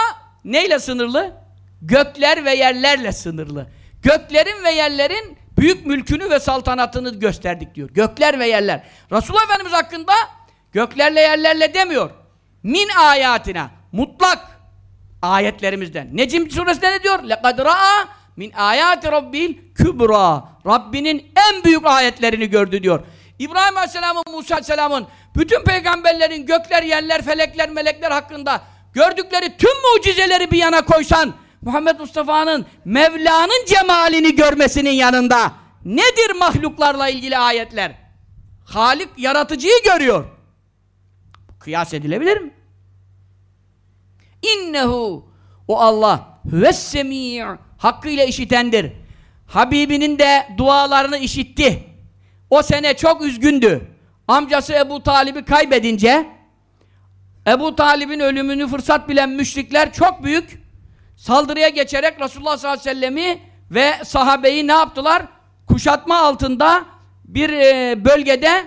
neyle sınırlı? Gökler ve yerlerle sınırlı. Göklerin ve yerlerin büyük mülkünü ve saltanatını gösterdik diyor. Gökler ve yerler. Resulullah Efendimiz hakkında göklerle yerlerle demiyor. Min ayatina. Mutlak ayetlerimizden. Necim suresinde ne diyor? لَقَدْ رَأَى min ayati rabbil kübra. Rabbinin en büyük ayetlerini gördü diyor. İbrahim Aleyhisselam'ın, Musa Aleyhisselam'ın, bütün peygamberlerin gökler, yerler, felekler, melekler hakkında gördükleri tüm mucizeleri bir yana koysan, Muhammed Mustafa'nın Mevla'nın cemalini görmesinin yanında nedir mahluklarla ilgili ayetler? Halik yaratıcıyı görüyor. Kıyas edilebilir mi? İnnehu o Allah huves-semî hakkıyla işitendir. Habibinin de dualarını işitti. O sene çok üzgündü. Amcası Ebu Talib'i kaybedince Ebu Talib'in ölümünü fırsat bilen müşrikler çok büyük saldırıya geçerek Resulullah sallallahu aleyhi ve sellem'i ve sahabeyi ne yaptılar? Kuşatma altında bir e, bölgede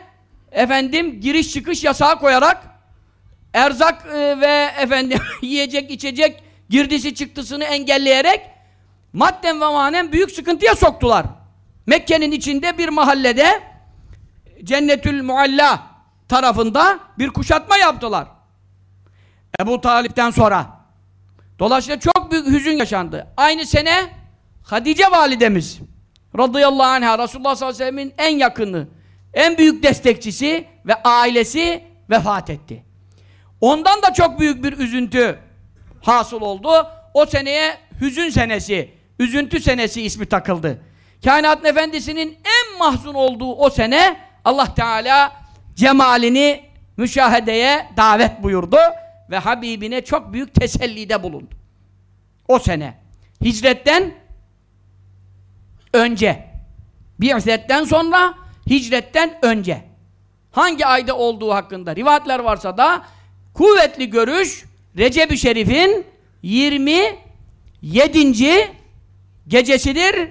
efendim giriş çıkış yasağı koyarak erzak e, ve efendim yiyecek içecek girdisi çıktısını engelleyerek madden ve manen büyük sıkıntıya soktular. Mekke'nin içinde bir mahallede Cennetül Mualla tarafında bir kuşatma yaptılar. Ebu Talip'ten sonra. Dolayısıyla çok büyük hüzün yaşandı. Aynı sene Hadice validemiz radıyallahu anh'a Resulullah sallallahu aleyhi ve sellem'in en yakını, en büyük destekçisi ve ailesi vefat etti. Ondan da çok büyük bir üzüntü hasıl oldu. O seneye hüzün senesi, üzüntü senesi ismi takıldı. Kainatın efendisinin en mahzun olduğu o sene Allah Teala cemalini müşahedeye davet buyurdu ve Habibine çok büyük tesellide bulundu. O sene. Hicretten önce. Bi'setten sonra hicretten önce. Hangi ayda olduğu hakkında rivayetler varsa da kuvvetli görüş Recep-i Şerif'in 27. gecesidir.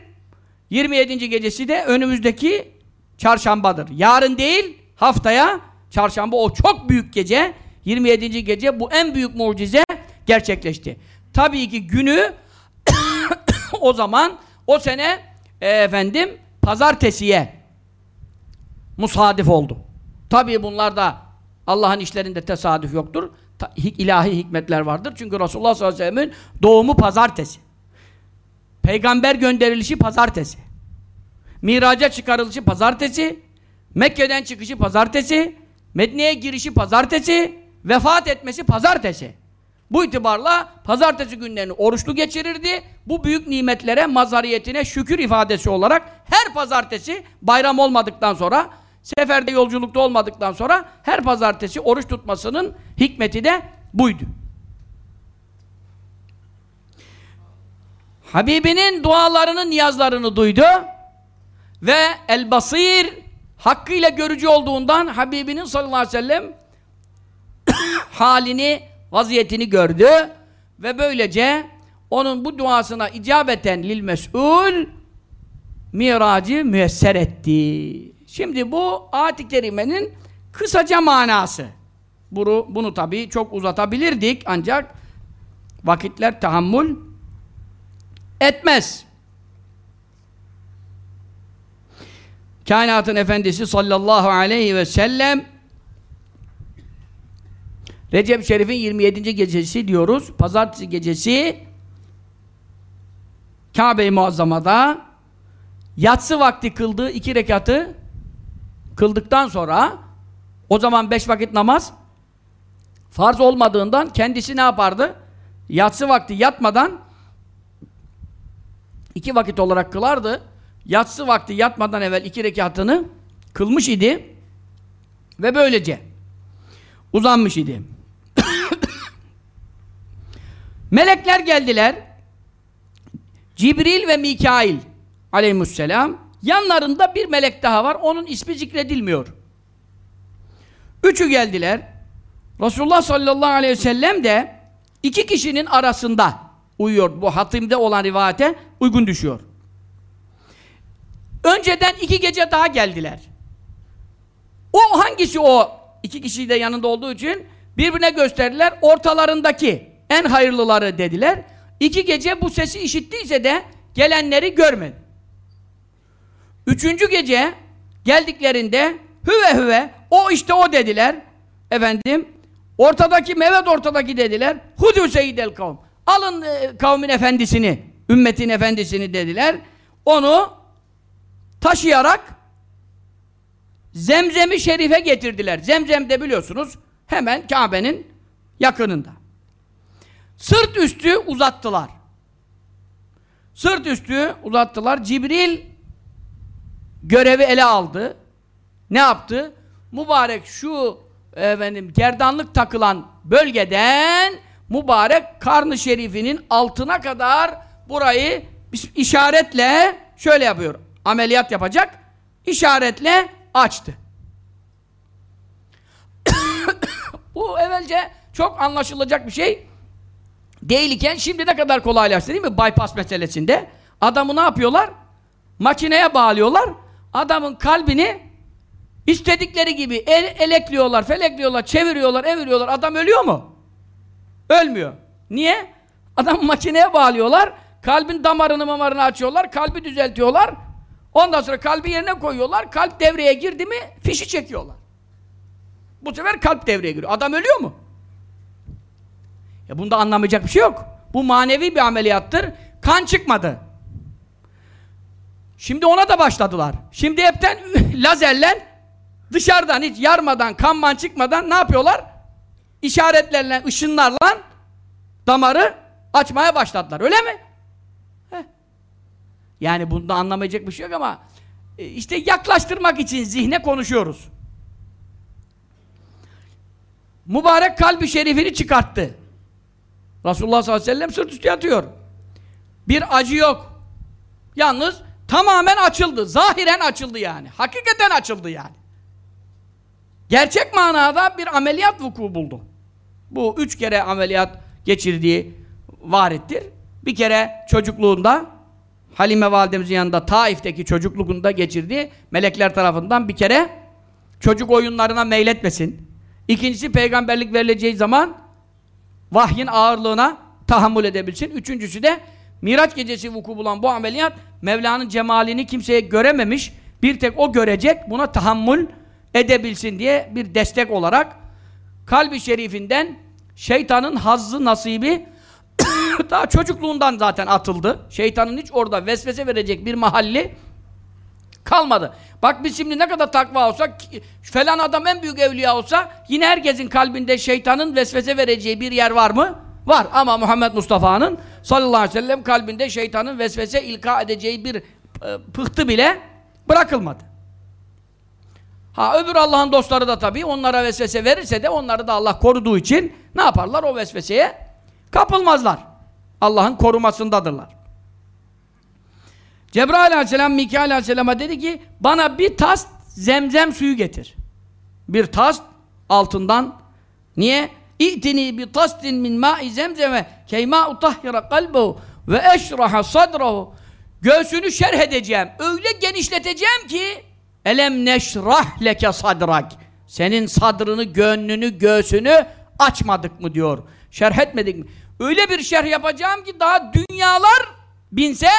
27. gecesi de önümüzdeki çarşambadır. Yarın değil, haftaya çarşamba o çok büyük gece 27. gece bu en büyük mucize gerçekleşti. Tabii ki günü o zaman o sene e, efendim pazartesiye musadif oldu. Tabii bunlar da Allah'ın işlerinde tesadüf yoktur. İlahi hikmetler vardır. Çünkü Resulullah sallallahu aleyhi ve sellem'in doğumu pazartesi. Peygamber gönderilişi pazartesi. Miraca çıkarılışı pazartesi. Mekke'den çıkışı pazartesi. Medine'ye girişi pazartesi, vefat etmesi pazartesi. Bu itibarla pazartesi günlerini oruçlu geçirirdi. Bu büyük nimetlere, mazariyetine şükür ifadesi olarak her pazartesi bayram olmadıktan sonra, seferde yolculukta olmadıktan sonra her pazartesi oruç tutmasının hikmeti de buydu. Habibinin dualarını, niyazlarını duydu ve el-basir hakkıyla görücü olduğundan Habibinin sallallahu aleyhi ve sellem halini, vaziyetini gördü ve böylece onun bu duasına icabeten lil mes'ul miracı müesser etti. Şimdi bu ayet-i kerimenin kısaca manası. Bunu, bunu tabii çok uzatabilirdik ancak vakitler tahammül etmez. Kainatın efendisi sallallahu aleyhi ve sellem Recep Şerif'in 27. gecesi diyoruz. Pazartesi gecesi Kabe-i Muazzama'da yatsı vakti kıldığı iki rekatı kıldıktan sonra o zaman beş vakit namaz farz olmadığından kendisi ne yapardı? Yatsı vakti yatmadan iki vakit olarak kılardı. Yatsı vakti yatmadan evvel iki rekatını kılmış idi ve böylece uzanmış idi. Melekler geldiler. Cibril ve Mikail aleyhisselam yanlarında bir melek daha var. Onun ismi zikredilmiyor. Üçü geldiler. Resulullah sallallahu aleyhi ve sellem de iki kişinin arasında uyuyor. Bu hatimde olan rivayete uygun düşüyor. Önceden iki gece daha geldiler. O hangisi o? İki kişi de yanında olduğu için birbirine gösterdiler. Ortalarındaki en hayırlıları dediler. İki gece bu sesi işittiyse de gelenleri görmedi. Üçüncü gece geldiklerinde hüve hüve o işte o dediler. Efendim ortadaki mevet ortadaki dediler. Hudü seyyidel kavm. Alın e, kavmin efendisini, ümmetin efendisini dediler. Onu taşıyarak Zemzem-i Şerif'e getirdiler. Zemzem'de biliyorsunuz hemen Kabe'nin yakınında. Sırt üstü uzattılar. Sırt üstü uzattılar. Cibril görevi ele aldı. Ne yaptı? Mübarek şu efendim gerdanlık takılan bölgeden mübarek karnı şerifinin altına kadar burayı işaretle şöyle yapıyor. Ameliyat yapacak. İşaretle açtı. Bu evvelce çok anlaşılacak bir şey değilken şimdi ne kadar kolaylaştı değil mi? Bypass meselesinde. Adamı ne yapıyorlar? Makineye bağlıyorlar. Adamın kalbini istedikleri gibi el, elekliyorlar, felekliyorlar, çeviriyorlar, eviriyorlar. Adam ölüyor mu? Ölmüyor. Niye? Adam makineye bağlıyorlar. Kalbin damarını mamarını açıyorlar. Kalbi düzeltiyorlar. Ondan sonra kalbi yerine koyuyorlar. Kalp devreye girdi mi fişi çekiyorlar. Bu sefer kalp devreye giriyor. Adam ölüyor mu? Ya bunda anlamayacak bir şey yok. Bu manevi bir ameliyattır. Kan çıkmadı. Şimdi ona da başladılar. Şimdi hepten lazerle dışarıdan hiç yarmadan, kanman çıkmadan ne yapıyorlar? İşaretlerle, ışınlarla damarı açmaya başladılar. Öyle mi? Yani bunda anlamayacak bir şey yok ama e, işte yaklaştırmak için zihne konuşuyoruz. Mübarek kalbi şerifini çıkarttı. Resulullah sallallahu aleyhi ve sellem sırt üstü yatıyor. Bir acı yok. Yalnız tamamen açıldı. Zahiren açıldı yani. Hakikaten açıldı yani. Gerçek manada bir ameliyat vuku buldu. Bu üç kere ameliyat geçirdiği varittir. Bir kere çocukluğunda Halime validemizin yanında Taif'teki çocukluğunda geçirdiği melekler tarafından bir kere çocuk oyunlarına meyletmesin. İkincisi peygamberlik verileceği zaman vahyin ağırlığına tahammül edebilsin. Üçüncüsü de Miraç gecesi vuku bulan bu ameliyat Mevla'nın cemalini kimseye görememiş. Bir tek o görecek. Buna tahammül edebilsin diye bir destek olarak kalbi şerifinden şeytanın hazzı nasibi daha çocukluğundan zaten atıldı. Şeytanın hiç orada vesvese verecek bir mahalli kalmadı. Bak biz şimdi ne kadar takva olsa, falan adam en büyük evliya olsa, yine herkesin kalbinde şeytanın vesvese vereceği bir yer var mı? Var. Ama Muhammed Mustafa'nın sallallahu aleyhi ve sellem kalbinde şeytanın vesvese ilka edeceği bir e, pıhtı bile bırakılmadı. Ha öbür Allah'ın dostları da tabii onlara vesvese verirse de onları da Allah koruduğu için ne yaparlar? O vesveseye kapılmazlar. Allah'ın korumasındadırlar. Cebrail aleyhisselam Mikail aleyhisselama dedi ki bana bir tas zemzem suyu getir. Bir tas altından. Niye? İ'tini bi tasdin min ma'i zemzeme keyma utahhira kalbehu ve eşraha sadrahu Göğsünü şerh edeceğim. Öyle genişleteceğim ki elem neşrah leke sadrak senin sadrını, gönlünü, göğsünü açmadık mı diyor. Şerh etmedik mi? Öyle bir şerh yapacağım ki daha dünyalar binse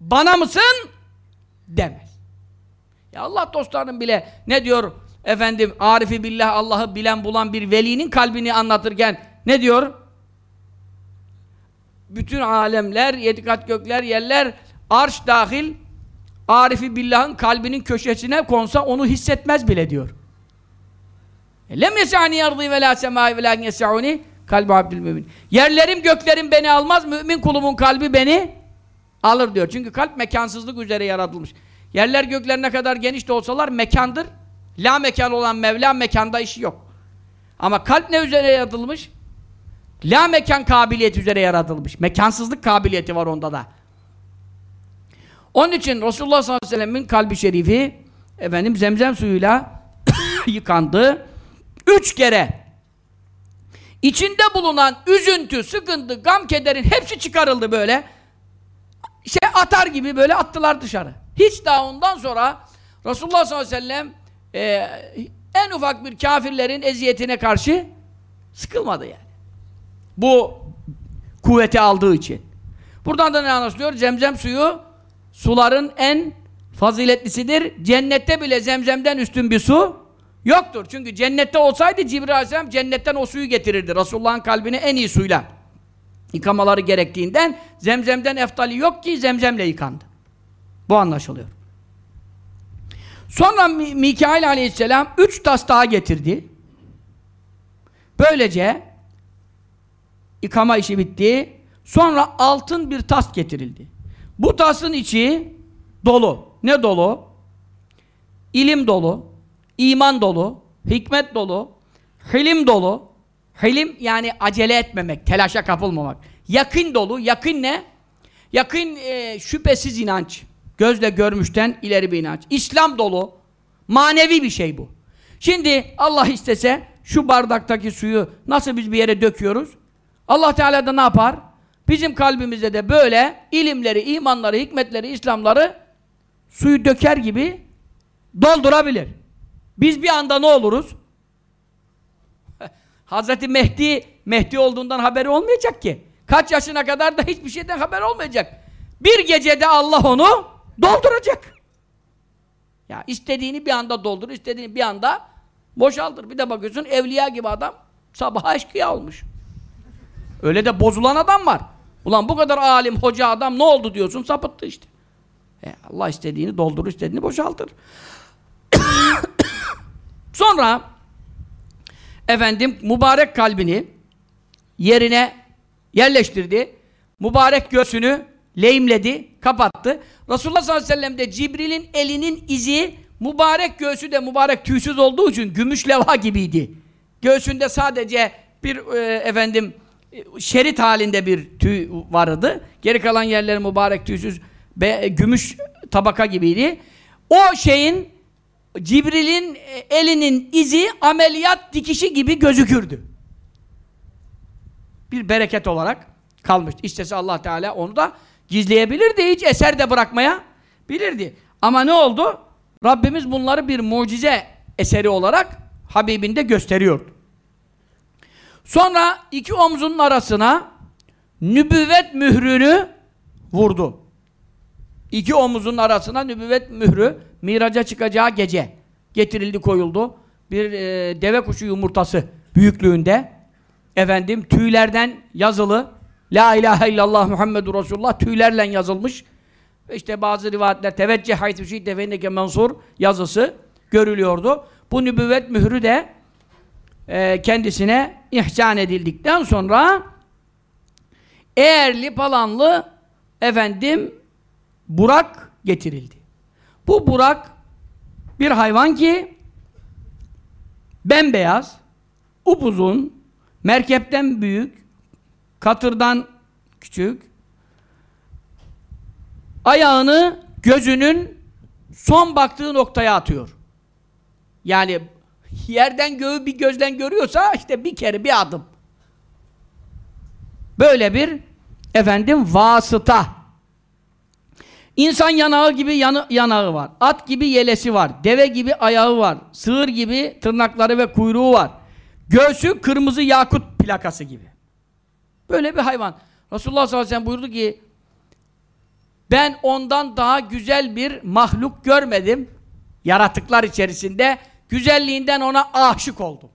bana mısın demez. Ya Allah dostlarının bile ne diyor efendim Arifi billah Allah'ı bilen bulan bir velinin kalbini anlatırken ne diyor? Bütün alemler, yedi kat gökler, yerler, arş dahil Arifi billahın kalbinin köşesine konsa onu hissetmez bile diyor. E, lem yesani yardı ve la semai ve lakin yesauni kalbi abdülmümin. Yerlerim göklerim beni almaz, mümin kulumun kalbi beni alır diyor. Çünkü kalp mekansızlık üzere yaratılmış. Yerler gökler ne kadar geniş de olsalar mekandır. La mekan olan Mevla mekanda işi yok. Ama kalp ne üzere yaratılmış? La mekan kabiliyeti üzere yaratılmış. Mekansızlık kabiliyeti var onda da. Onun için Resulullah sallallahu aleyhi ve sellem'in kalbi şerifi efendim zemzem suyuyla yıkandı. Üç kere içinde bulunan üzüntü, sıkıntı, gam, kederin hepsi çıkarıldı böyle. Şey atar gibi böyle attılar dışarı. Hiç daha ondan sonra Resulullah sallallahu aleyhi ve sellem e, en ufak bir kafirlerin eziyetine karşı sıkılmadı yani. Bu kuvveti aldığı için. Buradan da ne anlaşılıyor? Zemzem suyu suların en faziletlisidir. Cennette bile zemzemden üstün bir su yoktur. Çünkü cennette olsaydı Cibril Aleyhisselam cennetten o suyu getirirdi. Resulullah'ın kalbini en iyi suyla yıkamaları gerektiğinden zemzemden eftali yok ki zemzemle yıkandı. Bu anlaşılıyor. Sonra Mikail aleyhisselam üç tas daha getirdi. Böylece yıkama işi bitti. Sonra altın bir tas getirildi. Bu tasın içi dolu. Ne dolu? İlim dolu, iman dolu, hikmet dolu, hilim dolu. Hilim yani acele etmemek, telaşa kapılmamak. Yakın dolu. Yakın ne? Yakın e, şüphesiz inanç. Gözle görmüşten ileri bir inanç. İslam dolu. Manevi bir şey bu. Şimdi Allah istese şu bardaktaki suyu nasıl biz bir yere döküyoruz? Allah Teala da ne yapar? Bizim kalbimizde de böyle ilimleri, imanları, hikmetleri, İslamları suyu döker gibi doldurabilir. Biz bir anda ne oluruz? Hazreti Mehdi, Mehdi olduğundan haberi olmayacak ki. Kaç yaşına kadar da hiçbir şeyden haber olmayacak. Bir gecede Allah onu dolduracak. Ya istediğini bir anda doldur, istediğini bir anda boşaltır. Bir de bakıyorsun evliya gibi adam sabah eşkıya olmuş. Öyle de bozulan adam var. Ulan bu kadar alim, hoca adam ne oldu diyorsun? Sapıttı işte. E, Allah istediğini doldurur, istediğini boşaltır. Sonra efendim mübarek kalbini yerine yerleştirdi. Mübarek göğsünü lehimledi, kapattı. Resulullah sallallahu aleyhi ve sellem de Cibril'in elinin izi mübarek göğsü de mübarek tüysüz olduğu için gümüş levha gibiydi. Göğsünde sadece bir e, efendim şerit halinde bir tüy vardı. Geri kalan yerleri mübarek tüysüz be, gümüş tabaka gibiydi. O şeyin Cibril'in elinin izi ameliyat dikişi gibi gözükürdü. Bir bereket olarak kalmıştı. İstese Allah Teala onu da gizleyebilirdi. Hiç eser de bırakmaya bilirdi. Ama ne oldu? Rabbimiz bunları bir mucize eseri olarak Habibinde gösteriyordu. Sonra iki omzunun arasına nübüvvet mührünü vurdu. İki omuzun arasına nübüvvet mührü miraca çıkacağı gece getirildi koyuldu. Bir e, deve kuşu yumurtası büyüklüğünde efendim tüylerden yazılı La ilahe illallah Muhammedur Resulullah tüylerle yazılmış işte bazı rivayetler tevecceh haytü şi'te fenneke mensur yazısı görülüyordu. Bu nübüvvet mührü de e, kendisine ihsan edildikten sonra eğerli palanlı efendim Burak getirildi. Bu Burak bir hayvan ki bembeyaz, upuzun, merkepten büyük, katırdan küçük, ayağını gözünün son baktığı noktaya atıyor. Yani yerden göğü bir gözden görüyorsa işte bir kere bir adım. Böyle bir efendim vasıta. İnsan yanağı gibi yanı, yanağı var. At gibi yelesi var. Deve gibi ayağı var. Sığır gibi tırnakları ve kuyruğu var. Göğsü kırmızı yakut plakası gibi. Böyle bir hayvan. Resulullah sallallahu aleyhi ve sellem buyurdu ki ben ondan daha güzel bir mahluk görmedim. Yaratıklar içerisinde güzelliğinden ona aşık oldum.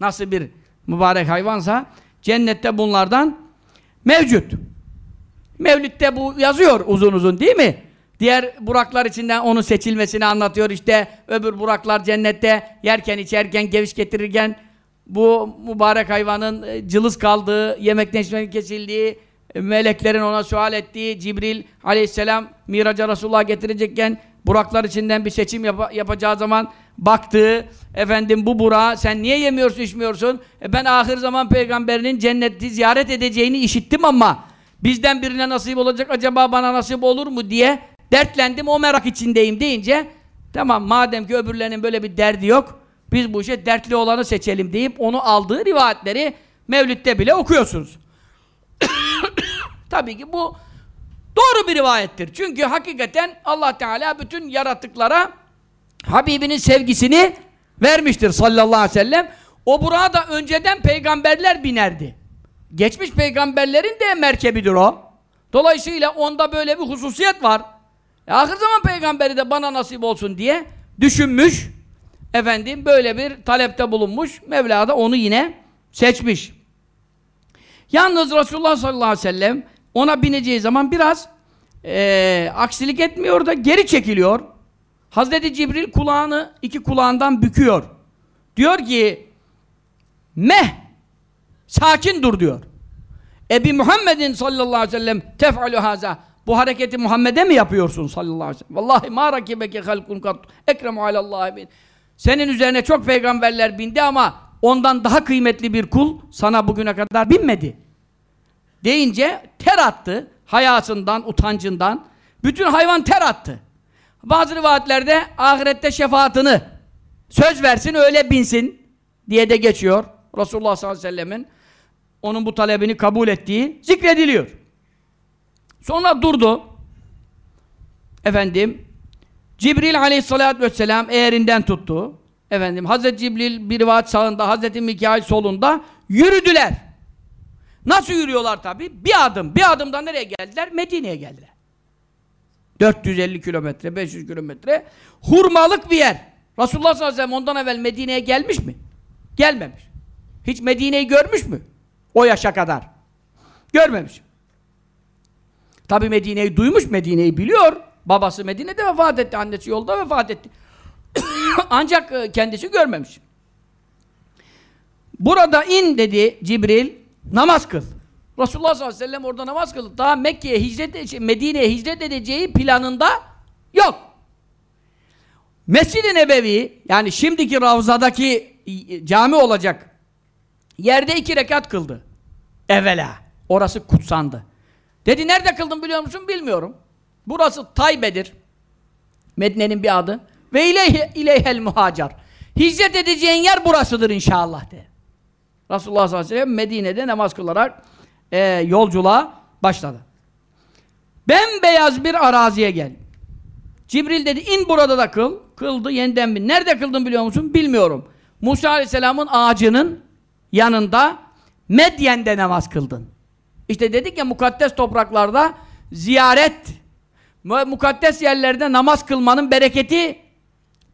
Nasıl bir mübarek hayvansa cennette bunlardan mevcut. Mevlüt'te bu yazıyor uzun uzun değil mi? Diğer buraklar içinden onun seçilmesini anlatıyor işte öbür buraklar cennette yerken içerken geviş getirirken bu mübarek hayvanın e, cılız kaldığı, yemekten içmekten kesildiği, e, meleklerin ona sual ettiği, Cibril aleyhisselam miraca Resulullah getirecekken buraklar içinden bir seçim yap yapacağı zaman baktığı, efendim bu bura sen niye yemiyorsun içmiyorsun? E ben ahir zaman peygamberinin cenneti ziyaret edeceğini işittim ama bizden birine nasip olacak acaba bana nasip olur mu diye dertlendim o merak içindeyim deyince tamam madem ki öbürlerinin böyle bir derdi yok biz bu işe dertli olanı seçelim deyip onu aldığı rivayetleri Mevlüt'te bile okuyorsunuz. Tabii ki bu doğru bir rivayettir. Çünkü hakikaten Allah Teala bütün yaratıklara Habibinin sevgisini vermiştir sallallahu aleyhi ve sellem. O buraya da önceden peygamberler binerdi. Geçmiş peygamberlerin de merkebidir o. Dolayısıyla onda böyle bir hususiyet var. E, ahir zaman peygamberi de bana nasip olsun diye düşünmüş. Efendim böyle bir talepte bulunmuş. Mevla da onu yine seçmiş. Yalnız Resulullah sallallahu aleyhi ve sellem ona bineceği zaman biraz e, aksilik etmiyor da geri çekiliyor. Hazreti Cibril kulağını iki kulağından büküyor. Diyor ki meh sakin dur diyor. Ebi Muhammedin sallallahu aleyhi ve sellem tef'alu haza bu hareketi Muhammed'e mi yapıyorsun sallallahu aleyhi ve sellem? Vallahi ma rakibeke halkun kat ekremu alallahi bin. Senin üzerine çok peygamberler bindi ama ondan daha kıymetli bir kul sana bugüne kadar binmedi. Deyince ter attı. Hayasından, utancından. Bütün hayvan ter attı. Bazı rivayetlerde ahirette şefaatini söz versin öyle binsin diye de geçiyor. Resulullah sallallahu aleyhi ve sellemin onun bu talebini kabul ettiği zikrediliyor. Sonra durdu. Efendim Cibril aleyhissalatü vesselam eğerinden tuttu. Efendim Hazreti Cibril bir rivayet sağında, Hazreti Mikail solunda yürüdüler. Nasıl yürüyorlar tabi? Bir adım, bir adımdan nereye geldiler? Medine'ye geldiler. 450 kilometre, 500 kilometre hurmalık bir yer. Resulullah sallallahu aleyhi ve sellem ondan evvel Medine'ye gelmiş mi? Gelmemiş. Hiç Medine'yi görmüş mü? O yaşa kadar. Görmemiş. Tabi Medine'yi duymuş, Medine'yi biliyor. Babası Medine'de vefat etti, annesi yolda vefat etti. Ancak e, kendisi görmemiş. Burada in dedi Cibril, namaz kıl. Resulullah sallallahu aleyhi ve sellem orada namaz kıldı. Daha Mekke'ye hicret, şey, Medine'ye hicret edeceği planında yok. Mescid-i Nebevi, yani şimdiki Ravza'daki cami olacak yerde iki rekat kıldı. Evvela. Orası kutsandı. Dedi nerede kıldın biliyor musun? Bilmiyorum. Burası Taybe'dir. Medine'nin bir adı. Ve ileyhe, ileyhel muhacar. Hicret edeceğin yer burasıdır inşallah de. Resulullah sallallahu aleyhi ve sellem Medine'de namaz kılarak e, yolculuğa başladı. Bembeyaz bir araziye gel. Cibril dedi in burada da kıl. Kıldı yeniden bin. Nerede kıldın biliyor musun? Bilmiyorum. Musa aleyhisselamın ağacının yanında Medyen'de namaz kıldın. İşte dedik ya mukaddes topraklarda ziyaret mukaddes yerlerde namaz kılmanın bereketi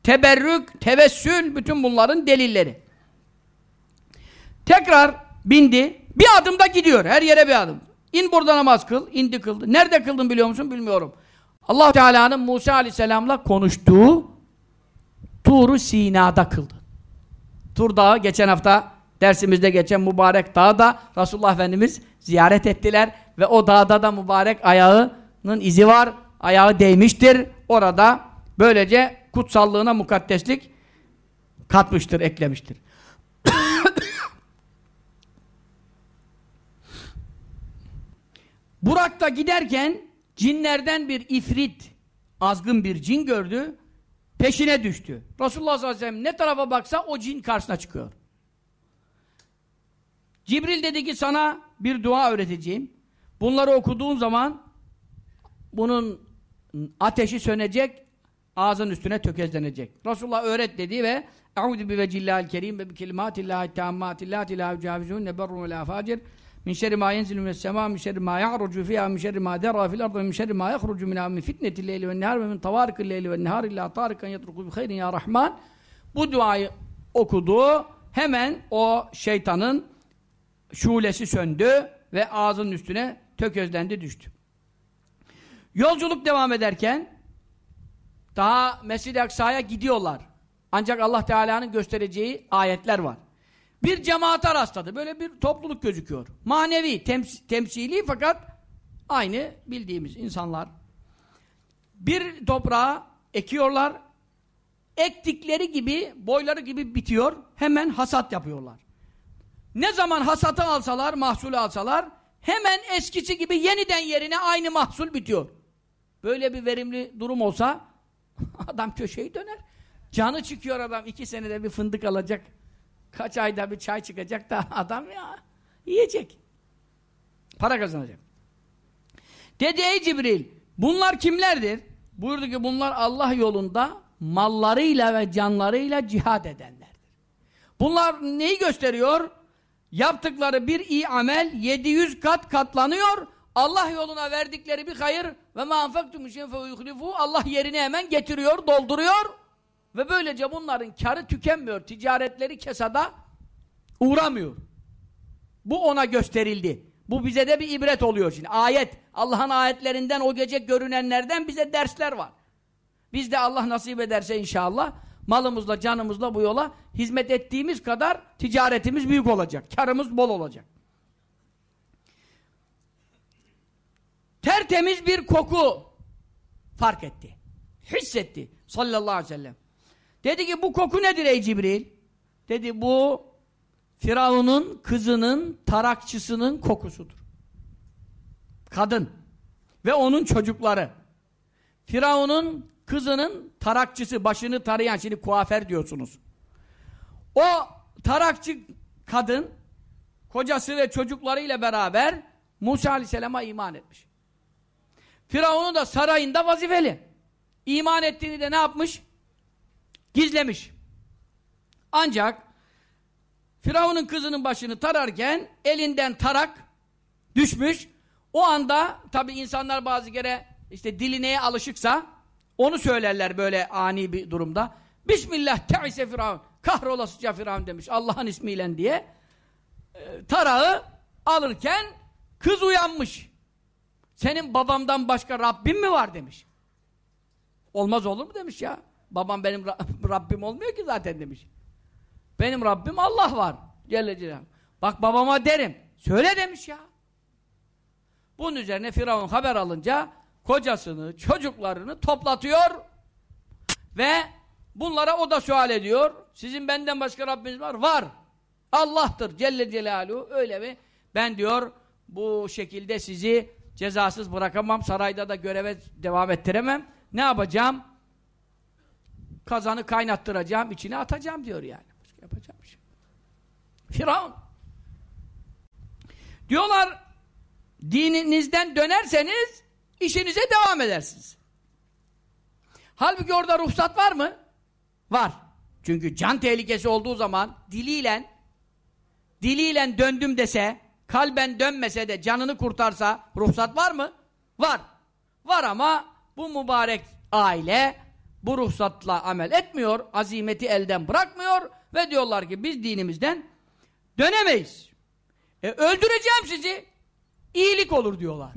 teberrük, tevessül bütün bunların delilleri. Tekrar bindi. Bir adımda gidiyor. Her yere bir adım. İn burada namaz kıl. İndi kıldı. Nerede kıldın biliyor musun? Bilmiyorum. allah Teala'nın Musa Aleyhisselam'la konuştuğu Tur-u Sina'da kıldı. Tur Dağı geçen hafta dersimizde geçen mübarek dağı da Resulullah Efendimiz ziyaret ettiler ve o dağda da mübarek ayağının izi var. Ayağı değmiştir. Orada böylece kutsallığına mukaddeslik katmıştır, eklemiştir. Burak'ta giderken cinlerden bir ifrit, azgın bir cin gördü, peşine düştü. Resulullah sallallahu aleyhi ve sellem ne tarafa baksa o cin karşısına çıkıyor. Cibril dedi ki sana bir dua öğreteceğim. Bunları okuduğun zaman bunun ateşi sönecek, ağzın üstüne tökezlenecek. Resulullah öğret dedi ve Euzu bi vecihillahil kerim ve bi kelimatillahi tammatillahi la yucavizun neberru ve la facir min şerri ma yenzilu mine's sema min şerri ma ya'rucu fiha min şerri ma dera fil ardı min şerri ma yahrucu minha min fitnetil leyli ven nehar ve min tavarikil leyli ven nehar illa tarikan yetruku bi ya rahman bu duayı okudu hemen o şeytanın şulesi söndü ve ağzının üstüne tökezlendi düştü. Yolculuk devam ederken daha Mescid-i Aksa'ya gidiyorlar. Ancak Allah Teala'nın göstereceği ayetler var. Bir cemaate rastladı. Böyle bir topluluk gözüküyor. Manevi, tems temsili fakat aynı bildiğimiz insanlar. Bir toprağa ekiyorlar. Ektikleri gibi, boyları gibi bitiyor. Hemen hasat yapıyorlar. Ne zaman hasatı alsalar, mahsulü alsalar hemen eskisi gibi yeniden yerine aynı mahsul bitiyor. Böyle bir verimli durum olsa adam köşeyi döner. Canı çıkıyor adam. iki senede bir fındık alacak. Kaç ayda bir çay çıkacak da adam ya yiyecek. Para kazanacak. Dedi ey Cibril bunlar kimlerdir? Buyurdu ki bunlar Allah yolunda mallarıyla ve canlarıyla cihad edenlerdir. Bunlar neyi gösteriyor? Yaptıkları bir iyi amel 700 kat katlanıyor. Allah yoluna verdikleri bir hayır ve ma anfaktum şey'en Allah yerine hemen getiriyor, dolduruyor ve böylece bunların karı tükenmiyor. Ticaretleri kesada uğramıyor. Bu ona gösterildi. Bu bize de bir ibret oluyor şimdi. Ayet. Allah'ın ayetlerinden o gece görünenlerden bize dersler var. Biz de Allah nasip ederse inşallah malımızla, canımızla bu yola hizmet ettiğimiz kadar ticaretimiz büyük olacak. Karımız bol olacak. Tertemiz bir koku fark etti. Hissetti sallallahu aleyhi ve sellem. Dedi ki bu koku nedir ey Cibril? Dedi bu Firavun'un kızının tarakçısının kokusudur. Kadın ve onun çocukları. Firavun'un kızının tarakçısı, başını tarayan, şimdi kuafer diyorsunuz. O tarakçı kadın, kocası ve çocuklarıyla beraber Musa Aleyhisselam'a iman etmiş. Firavun'un da sarayında vazifeli. İman ettiğini de ne yapmış? Gizlemiş. Ancak Firavun'un kızının başını tararken elinden tarak düşmüş. O anda tabi insanlar bazı kere işte dili neye alışıksa onu söylerler böyle ani bir durumda. Bismillah te'ise Firavun. Kahrolasıca Firavun demiş Allah'ın ismiyle diye. E, tarağı alırken kız uyanmış. Senin babamdan başka Rabbin mi var demiş. Olmaz olur mu demiş ya. Babam benim Rabbim olmuyor ki zaten demiş. Benim Rabbim Allah var. Celle Celaluhu. Bak babama derim. Söyle demiş ya. Bunun üzerine Firavun haber alınca kocasını, çocuklarını toplatıyor ve bunlara o da sual ediyor. Sizin benden başka Rabbiniz var? Var. Allah'tır Celle Celaluhu. Öyle mi? Ben diyor bu şekilde sizi cezasız bırakamam. Sarayda da göreve devam ettiremem. Ne yapacağım? Kazanı kaynattıracağım, içine atacağım diyor yani. Başka yapacağım bir şey. Firavun. Diyorlar dininizden dönerseniz işinize devam edersiniz. Halbuki orada ruhsat var mı? Var. Çünkü can tehlikesi olduğu zaman diliyle diliyle döndüm dese, kalben dönmese de canını kurtarsa ruhsat var mı? Var. Var ama bu mübarek aile bu ruhsatla amel etmiyor, azimeti elden bırakmıyor ve diyorlar ki biz dinimizden dönemeyiz. E öldüreceğim sizi. iyilik olur diyorlar.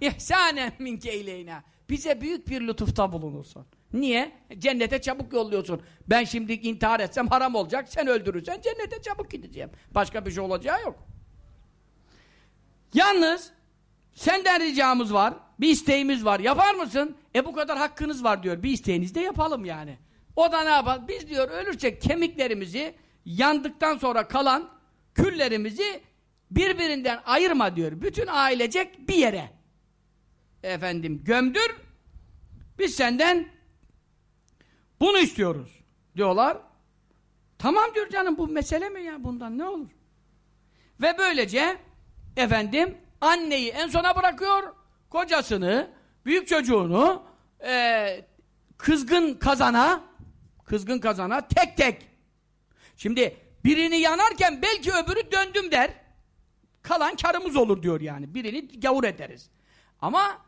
İhsanen minke ileyna. Bize büyük bir lütufta bulunursun. Niye? Cennete çabuk yolluyorsun. Ben şimdi intihar etsem haram olacak. Sen öldürürsen cennete çabuk gideceğim. Başka bir şey olacağı yok. Yalnız senden ricamız var. Bir isteğimiz var. Yapar mısın? E bu kadar hakkınız var diyor. Bir isteğiniz de yapalım yani. O da ne yapar? Biz diyor ölürsek kemiklerimizi yandıktan sonra kalan küllerimizi birbirinden ayırma diyor. Bütün ailecek bir yere efendim gömdür. Biz senden bunu istiyoruz diyorlar. Tamam diyor canım bu mesele mi ya bundan ne olur? Ve böylece efendim anneyi en sona bırakıyor, kocasını, büyük çocuğunu e, kızgın kazana kızgın kazana tek tek. Şimdi birini yanarken belki öbürü döndüm der. Kalan karımız olur diyor yani. Birini gavur ederiz. Ama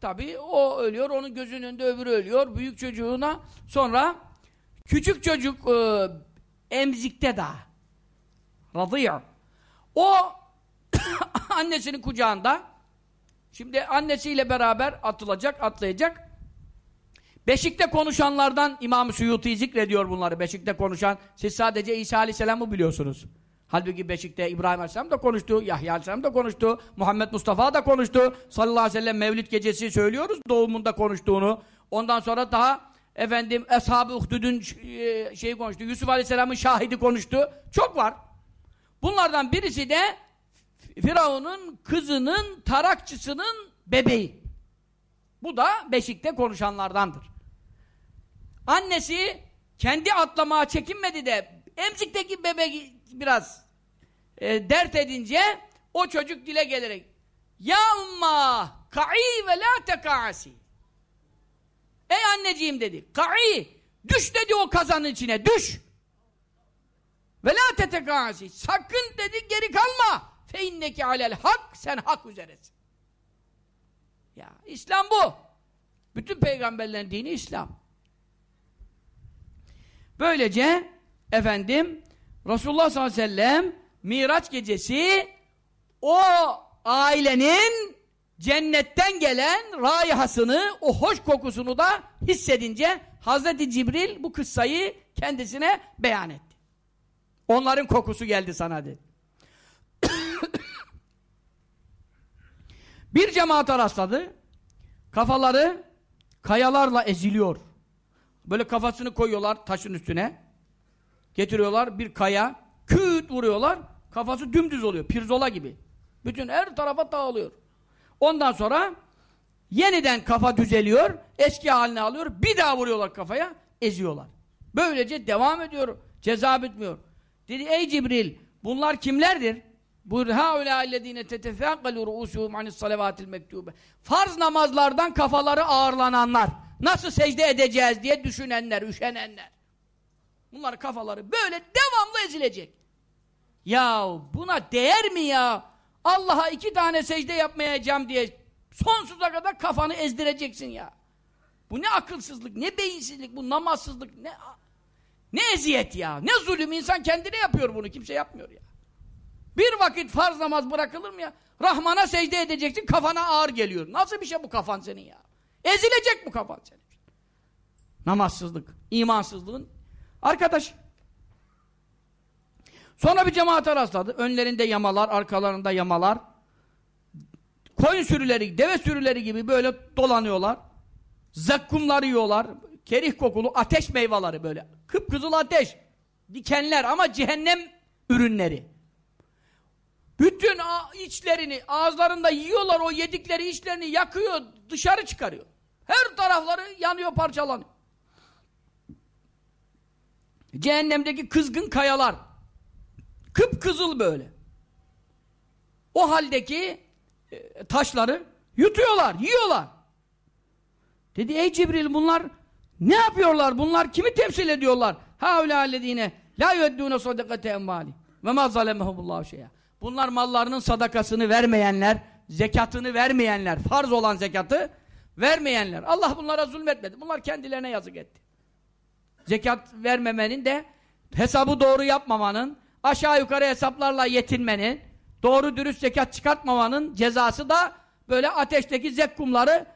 tabii o ölüyor, onun gözünün önünde öbürü ölüyor. Büyük çocuğuna sonra küçük çocuk e, emzikte daha. Radıyor. O annesinin kucağında şimdi annesiyle beraber atılacak, atlayacak. Beşikte konuşanlardan İmam-ı Suyuti zikrediyor bunları. Beşikte konuşan, siz sadece İsa Aleyhisselam'ı biliyorsunuz. Halbuki Beşik'te İbrahim Aleyhisselam da konuştu, Yahya Aleyhisselam da konuştu, Muhammed Mustafa da konuştu. Sallallahu aleyhi ve sellem Mevlid gecesi söylüyoruz doğumunda konuştuğunu. Ondan sonra daha efendim Eshab-ı Uhdud'un e, şeyi konuştu, Yusuf Aleyhisselam'ın şahidi konuştu. Çok var. Bunlardan birisi de Firavun'un kızının tarakçısının bebeği. Bu da Beşik'te konuşanlardandır. Annesi kendi atlamaya çekinmedi de emzikteki bebek biraz e, dert edince o çocuk dile gelerek Ya umma ka'i ve la teka'asi Ey anneciğim dedi ka'i düş dedi o kazanın içine düş ve la tetekâsi. Sakın dedi geri kalma. Fe inneki alel hak. Sen hak üzeresin. Ya İslam bu. Bütün peygamberlerin dini İslam. Böylece efendim Resulullah sallallahu aleyhi ve sellem Miraç gecesi o ailenin cennetten gelen rayihasını, o hoş kokusunu da hissedince Hazreti Cibril bu kıssayı kendisine beyan etti. Onların kokusu geldi sana dedi. Bir cemaate rastladı. Kafaları kayalarla eziliyor. Böyle kafasını koyuyorlar taşın üstüne. Getiriyorlar bir kaya. Küt vuruyorlar. Kafası dümdüz oluyor. Pirzola gibi. Bütün her tarafa dağılıyor. Ondan sonra yeniden kafa düzeliyor. Eski haline alıyor. Bir daha vuruyorlar kafaya. Eziyorlar. Böylece devam ediyor. Ceza bitmiyor. Dedi ey Cibril bunlar kimlerdir? Buyur haulâ ellezîne tetefâkkalû ru'ûsûhum anis salevâtil mektûbe. Farz namazlardan kafaları ağırlananlar. Nasıl secde edeceğiz diye düşünenler, üşenenler. Bunlar kafaları böyle devamlı ezilecek. Ya buna değer mi ya? Allah'a iki tane secde yapmayacağım diye sonsuza kadar kafanı ezdireceksin ya. Bu ne akılsızlık, ne beyinsizlik, bu namazsızlık, ne ne eziyet ya, ne zulüm insan kendine yapıyor bunu, kimse yapmıyor ya. Bir vakit farz namaz bırakılır mı ya? Rahman'a secde edeceksin, kafana ağır geliyor. Nasıl bir şey bu kafan senin ya? Ezilecek bu kafan senin. Namazsızlık, imansızlığın arkadaş. Sonra bir cemaate rastladı. Önlerinde yamalar, arkalarında yamalar. Koyun sürüleri, deve sürüleri gibi böyle dolanıyorlar. Zakkumlar yiyorlar. Kerih kokulu ateş meyveleri böyle. Kıpkızıl ateş. Dikenler ama cehennem ürünleri. Bütün içlerini ağızlarında yiyorlar o yedikleri içlerini yakıyor dışarı çıkarıyor. Her tarafları yanıyor parçalanıyor. Cehennemdeki kızgın kayalar kıpkızıl böyle. O haldeki e, taşları yutuyorlar, yiyorlar. Dedi ey Cibril bunlar ne yapıyorlar? Bunlar kimi temsil ediyorlar? Haulâlezîne la yueddûne sadakate emmâli ve mâ zalemehumullâhu şeyâ. Bunlar mallarının sadakasını vermeyenler, zekatını vermeyenler, farz olan zekatı vermeyenler. Allah bunlara zulmetmedi. Bunlar kendilerine yazık etti. Zekat vermemenin de hesabı doğru yapmamanın, aşağı yukarı hesaplarla yetinmenin, doğru dürüst zekat çıkartmamanın cezası da böyle ateşteki zekkumları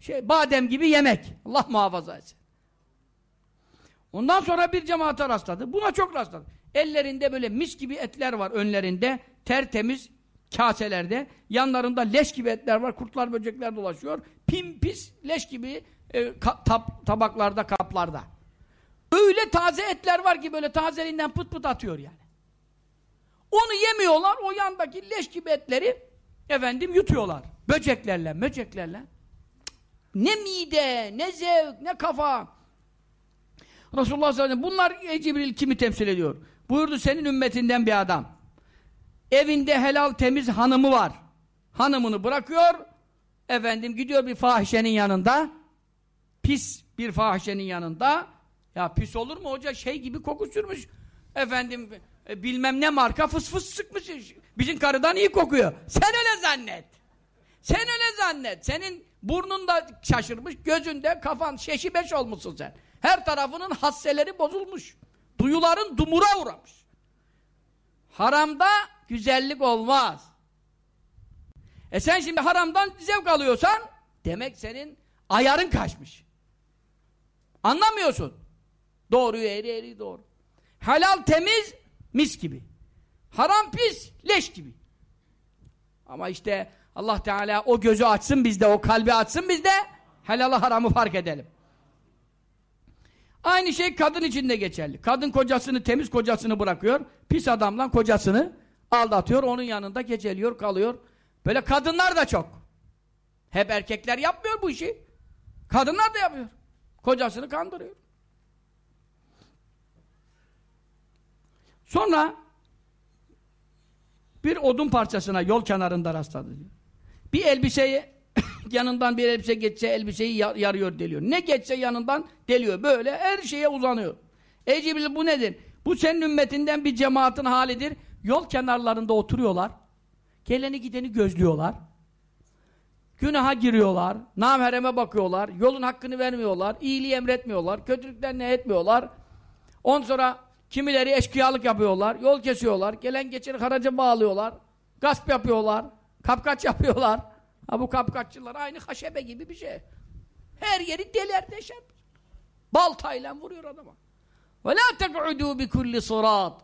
şey badem gibi yemek. Allah muhafaza etsin. Ondan sonra bir cemaate rastladı. Buna çok rastladı. Ellerinde böyle mis gibi etler var önlerinde. Tertemiz kaselerde. Yanlarında leş gibi etler var. Kurtlar böcekler dolaşıyor. Pim pis leş gibi e, ka, tab, tabaklarda kaplarda. Öyle taze etler var ki böyle tazeliğinden pıt pıt atıyor yani. Onu yemiyorlar. O yandaki leş gibi etleri efendim yutuyorlar. Böceklerle, möceklerle. Ne mide, ne zevk, ne kafa. Resulullah sallallahu aleyhi ve sellem bunlar Cibril kimi temsil ediyor? Buyurdu senin ümmetinden bir adam. Evinde helal temiz hanımı var. Hanımını bırakıyor. Efendim gidiyor bir fahişenin yanında. Pis bir fahişenin yanında. Ya pis olur mu hoca şey gibi koku sürmüş. Efendim e, bilmem ne marka fıs fıs sıkmış. Bizim karıdan iyi kokuyor. Sen öyle zannet. Sen öyle zannet. Senin burnun da şaşırmış, gözünde kafan şeşi beş olmuşsun sen. Her tarafının hasseleri bozulmuş. Duyuların dumura uğramış. Haramda güzellik olmaz. E sen şimdi haramdan zevk alıyorsan demek senin ayarın kaçmış. Anlamıyorsun. Doğruyu eğri eğri doğru. Helal temiz mis gibi. Haram pis leş gibi. Ama işte Allah Teala o gözü açsın bizde, o kalbi açsın bizde. Helalı haramı fark edelim. Aynı şey kadın için de geçerli. Kadın kocasını, temiz kocasını bırakıyor. Pis adamla kocasını aldatıyor. Onun yanında geceliyor, kalıyor. Böyle kadınlar da çok. Hep erkekler yapmıyor bu işi. Kadınlar da yapıyor. Kocasını kandırıyor. Sonra bir odun parçasına yol kenarında rastladı. Bir elbiseyi yanından bir elbise geçse elbiseyi yarıyor deliyor. Ne geçse yanından deliyor. Böyle her şeye uzanıyor. Ey Cibril bu nedir? Bu senin ümmetinden bir cemaatin halidir. Yol kenarlarında oturuyorlar. Geleni gideni gözlüyorlar. Günaha giriyorlar. Namhereme bakıyorlar. Yolun hakkını vermiyorlar. iyiliği emretmiyorlar. Kötülükten ne etmiyorlar. On sonra kimileri eşkıyalık yapıyorlar. Yol kesiyorlar. Gelen geçeni haraca bağlıyorlar. Gasp yapıyorlar. Kapkaç yapıyorlar. Bu kapkaççılar aynı haşebe gibi bir şey. Her yeri deler deşer. Baltayla vuruyor adama. Bi kulli sırat.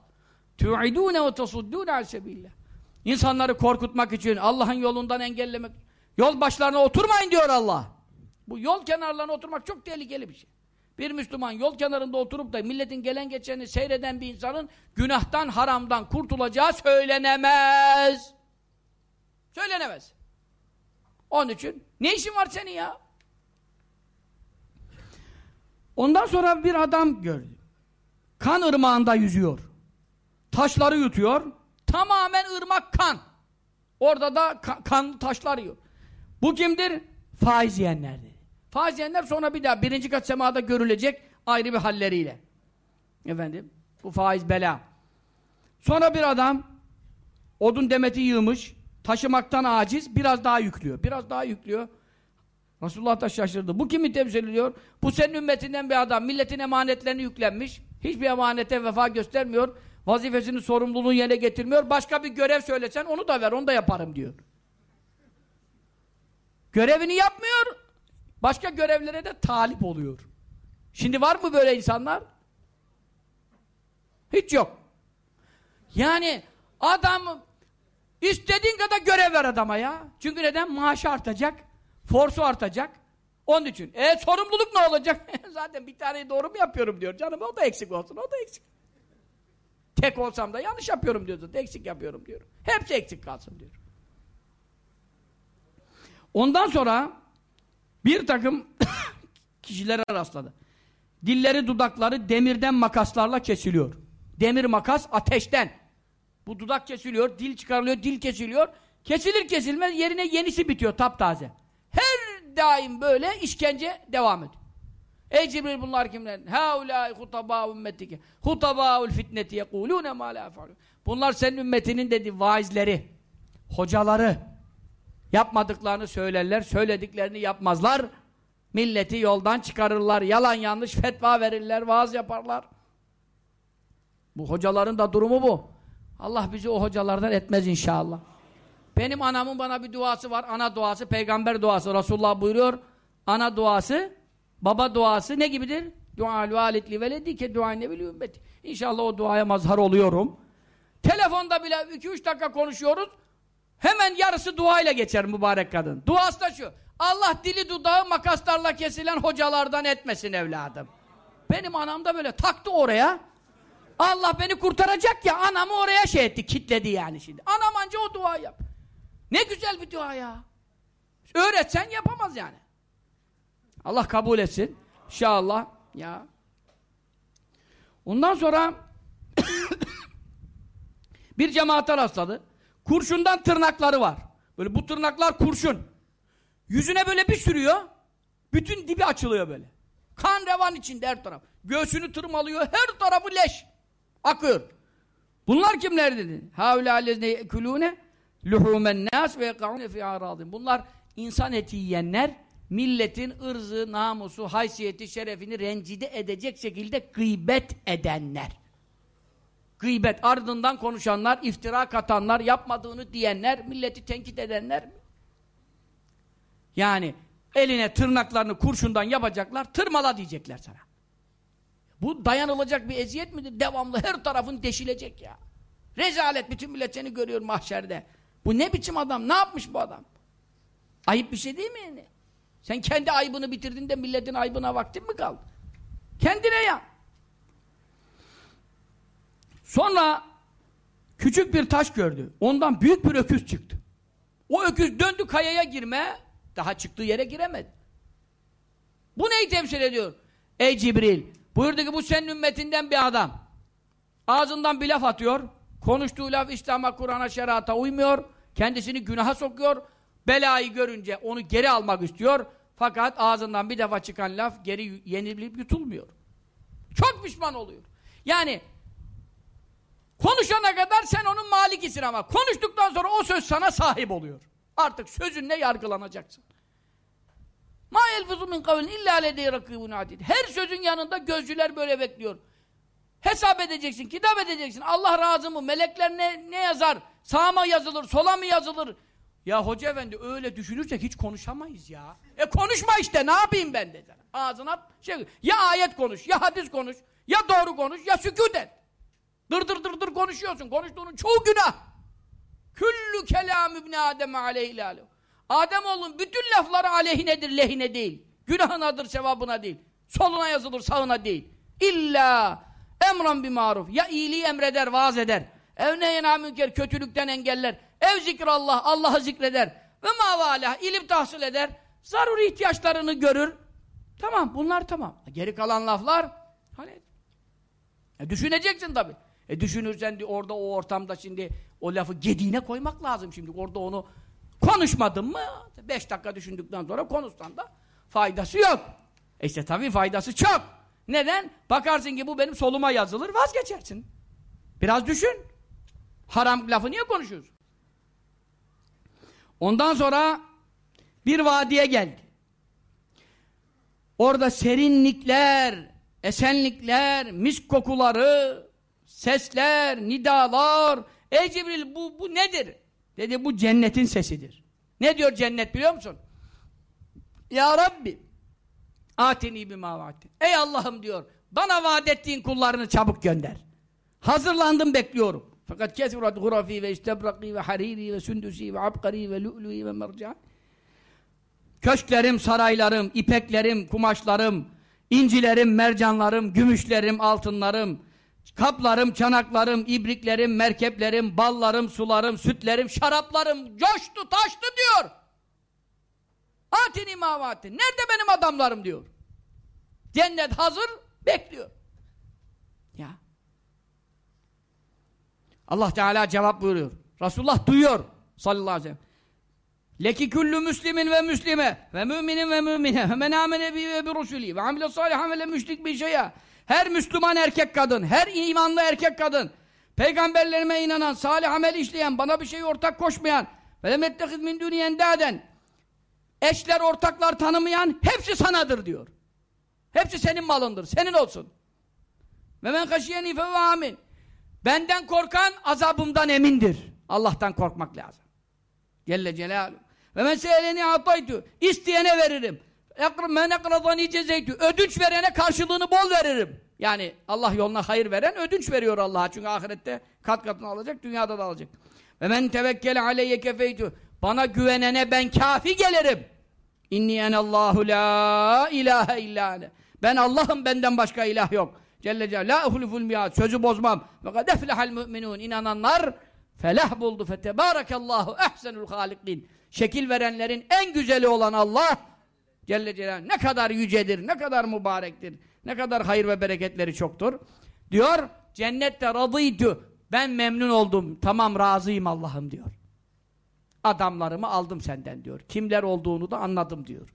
Tu'idûne ve tesuddûne al sebillah. İnsanları korkutmak için, Allah'ın yolundan engellemek Yol başlarına oturmayın diyor Allah. Bu yol kenarlarına oturmak çok tehlikeli bir şey. Bir Müslüman yol kenarında oturup da milletin gelen geçeni seyreden bir insanın günahtan, haramdan kurtulacağı söylenemez. Söylenemez. Onun için ne işin var senin ya? Ondan sonra bir adam gördü. Kan ırmağında yüzüyor. Taşları yutuyor. Tamamen ırmak kan. Orada da kanlı taşlar yiyor. Bu kimdir? Faiz yiyenlerdir. Faiz yiyenler sonra bir daha birinci kat semada görülecek ayrı bir halleriyle. Efendim, bu faiz bela. Sonra bir adam odun demeti yığmış, taşımaktan aciz, biraz daha yüklüyor. Biraz daha yüklüyor. Resulullah da şaşırdı. Bu kimi temsil ediyor? Bu senin ümmetinden bir adam. Milletin emanetlerini yüklenmiş. Hiçbir emanete vefa göstermiyor. Vazifesini, sorumluluğunu yerine getirmiyor. Başka bir görev söylesen onu da ver, onu da yaparım diyor. Görevini yapmıyor. Başka görevlere de talip oluyor. Şimdi var mı böyle insanlar? Hiç yok. Yani adam istediğin kadar görev ver adama ya. Çünkü neden? Maaşı artacak. Forsu artacak. Onun için. E sorumluluk ne olacak? Zaten bir taneyi doğru mu yapıyorum diyor. Canım o da eksik olsun. O da eksik. Tek olsam da yanlış yapıyorum diyor. Eksik yapıyorum diyor. Hepsi eksik kalsın diyor. Ondan sonra bir takım kişilere rastladı. Dilleri dudakları demirden makaslarla kesiliyor. Demir makas ateşten. Bu dudak kesiliyor, dil çıkarılıyor, dil kesiliyor. Kesilir kesilmez yerine yenisi bitiyor taptaze. Her daim böyle işkence devam ediyor. Ey Cibril bunlar kimler? Haulâi hutabâ ümmetike. Hutabâul fitneti yekulûne mâ lâ Bunlar senin ümmetinin dedi vaizleri, hocaları, Yapmadıklarını söylerler, söylediklerini yapmazlar. Milleti yoldan çıkarırlar, yalan yanlış fetva verirler, vaaz yaparlar. Bu hocaların da durumu bu. Allah bizi o hocalardan etmez inşallah. Benim anamın bana bir duası var. Ana duası, peygamber duası. Resulullah buyuruyor. Ana duası, baba duası ne gibidir? Dual valetli veledi ke dua ne biliyor ümmeti. İnşallah o duaya mazhar oluyorum. Telefonda bile 2-3 dakika konuşuyoruz. Hemen yarısı duayla geçer mübarek kadın. Duası da şu. Allah dili dudağı makaslarla kesilen hocalardan etmesin evladım. Benim anam da böyle taktı oraya. Allah beni kurtaracak ya anamı oraya şey etti, kitledi yani şimdi. Anam anca o dua yap. Ne güzel bir dua ya. Öğretsen yapamaz yani. Allah kabul etsin. İnşallah. Ya. Ondan sonra bir cemaate rastladı. Kurşundan tırnakları var. Böyle bu tırnaklar kurşun. Yüzüne böyle bir sürüyor. Bütün dibi açılıyor böyle. Kan revan içinde her taraf. Göğsünü tırmalıyor. Her tarafı leş. Akıyor. Bunlar kimler dedi? Havlâlezne yekulûne luhûmen nâs ve yekâune fî arâdîn. Bunlar insan eti yiyenler milletin ırzı, namusu, haysiyeti, şerefini rencide edecek şekilde gıybet edenler. Gıybet, ardından konuşanlar, iftira katanlar, yapmadığını diyenler, milleti tenkit edenler. Yani eline tırnaklarını kurşundan yapacaklar, tırmala diyecekler sana. Bu dayanılacak bir eziyet midir? Devamlı her tarafın deşilecek ya. Rezalet, bütün millet seni görüyor mahşerde. Bu ne biçim adam, ne yapmış bu adam? Ayıp bir şey değil mi yani? Sen kendi aybını bitirdin de milletin aybına vaktin mi kaldı? Kendine ya. Sonra küçük bir taş gördü. Ondan büyük bir öküz çıktı. O öküz döndü kayaya girme, daha çıktığı yere giremedi. Bu neyi temsil ediyor? Ey Cibril, buyurdu ki bu senin ümmetinden bir adam. Ağzından bir laf atıyor, konuştuğu laf İslam'a, Kur'an'a, şerata uymuyor, kendisini günaha sokuyor, belayı görünce onu geri almak istiyor, fakat ağzından bir defa çıkan laf geri yenilip yutulmuyor. Çok pişman oluyor. Yani konuşana kadar sen onun malikisin ama konuştuktan sonra o söz sana sahip oluyor. Artık sözünle yargılanacaksın. Ma yelfuzu min kavlin illa ledey rakibun adid. Her sözün yanında gözcüler böyle bekliyor. Hesap edeceksin, kitap edeceksin. Allah razı mı? Melekler ne, ne yazar? Sağa mı yazılır, sola mı yazılır? Ya hoca efendi öyle düşünürsek hiç konuşamayız ya. E konuşma işte ne yapayım ben dedi. Ağzına şey ya ayet konuş, ya hadis konuş, ya doğru konuş, ya sükut et. Dır dır dır dır konuşuyorsun. Konuştuğunun çoğu günah. Küllü kelam ibn Adem aleyhilalü. Ademoğlunun bütün lafları aleyhinedir, lehine değil. Günahınadır, sevabına değil. Soluna yazılır, sağına değil. İlla emran bir maruf. Ya iyiliği emreder, vaaz eder. Ev neyena münker, kötülükten engeller. Ev zikrallah, Allah'ı zikreder. Ve mavalah, ilim tahsil eder. Zaruri ihtiyaçlarını görür. Tamam, bunlar tamam. Geri kalan laflar, hani e, düşüneceksin tabi. E düşünürsen de orada o ortamda şimdi o lafı gediğine koymak lazım şimdi. Orada onu konuşmadın mı beş dakika düşündükten sonra konuşsan da faydası yok. E işte tabii faydası çok. Neden? Bakarsın ki bu benim soluma yazılır vazgeçersin. Biraz düşün. Haram lafı niye konuşuyorsun? Ondan sonra bir vadiye geldi. Orada serinlikler, esenlikler, mis kokuları, sesler, nidalar. Ey Cibril bu, bu nedir? Dedi bu cennetin sesidir. Ne diyor cennet biliyor musun? Ya Rabbi atini bima vaattin. Ey Allah'ım diyor bana vaat ettiğin kullarını çabuk gönder. Hazırlandım bekliyorum. Fakat kesurat hurafi ve istebraki ve hariri ve sündüsi ve abkari ve lü'lü'i ve mercan. Köşklerim, saraylarım, ipeklerim, kumaşlarım, incilerim, mercanlarım, gümüşlerim, altınlarım, kaplarım, çanaklarım, ibriklerim, merkeplerim, ballarım, sularım, sütlerim, şaraplarım coştu, taştı diyor. Atini mavatin. Nerede benim adamlarım diyor. Cennet hazır, bekliyor. Ya. Allah Teala cevap buyuruyor. Resulullah duyuyor sallallahu aleyhi ve sellem. Leki kullu müslimin ve müslime ve müminin ve mümine ve men amene bi ve bi rusuli ve amile salihan ve le müşrik bir şeye. Her Müslüman erkek kadın, her imanlı erkek kadın, peygamberlerime inanan, salih amel işleyen, bana bir şey ortak koşmayan ve lem ettehiz min duniyen daden eşler, ortaklar tanımayan hepsi sanadır diyor. Hepsi senin malındır, senin olsun. Ve men kaşiyeni amin. Benden korkan azabımdan emindir. Allah'tan korkmak lazım. Celle Celaluhu. Ve men seeleni ataytu. İsteyene veririm. Men ekradani cezeytü. Ödünç verene karşılığını bol veririm. Yani Allah yoluna hayır veren ödünç veriyor Allah'a. Çünkü ahirette kat katını alacak, dünyada da alacak. Ve men tevekkele aleyye kefeytü. Bana güvenene ben kafi gelirim. İnni enallahu la ilahe illa. Ben Allah'ım benden başka ilah yok. Celle Celle la uhliful miad. Sözü bozmam. Ve kad eflehal müminun. İnananlar felah buldu. Fetebarakallahu ehsenul halikin. Şekil verenlerin en güzeli olan Allah Celle Celaluhu ne kadar yücedir, ne kadar mübarektir, ne kadar hayır ve bereketleri çoktur. Diyor, cennette radıydu. Ben memnun oldum, tamam razıyım Allah'ım diyor. Adamlarımı aldım senden diyor. Kimler olduğunu da anladım diyor.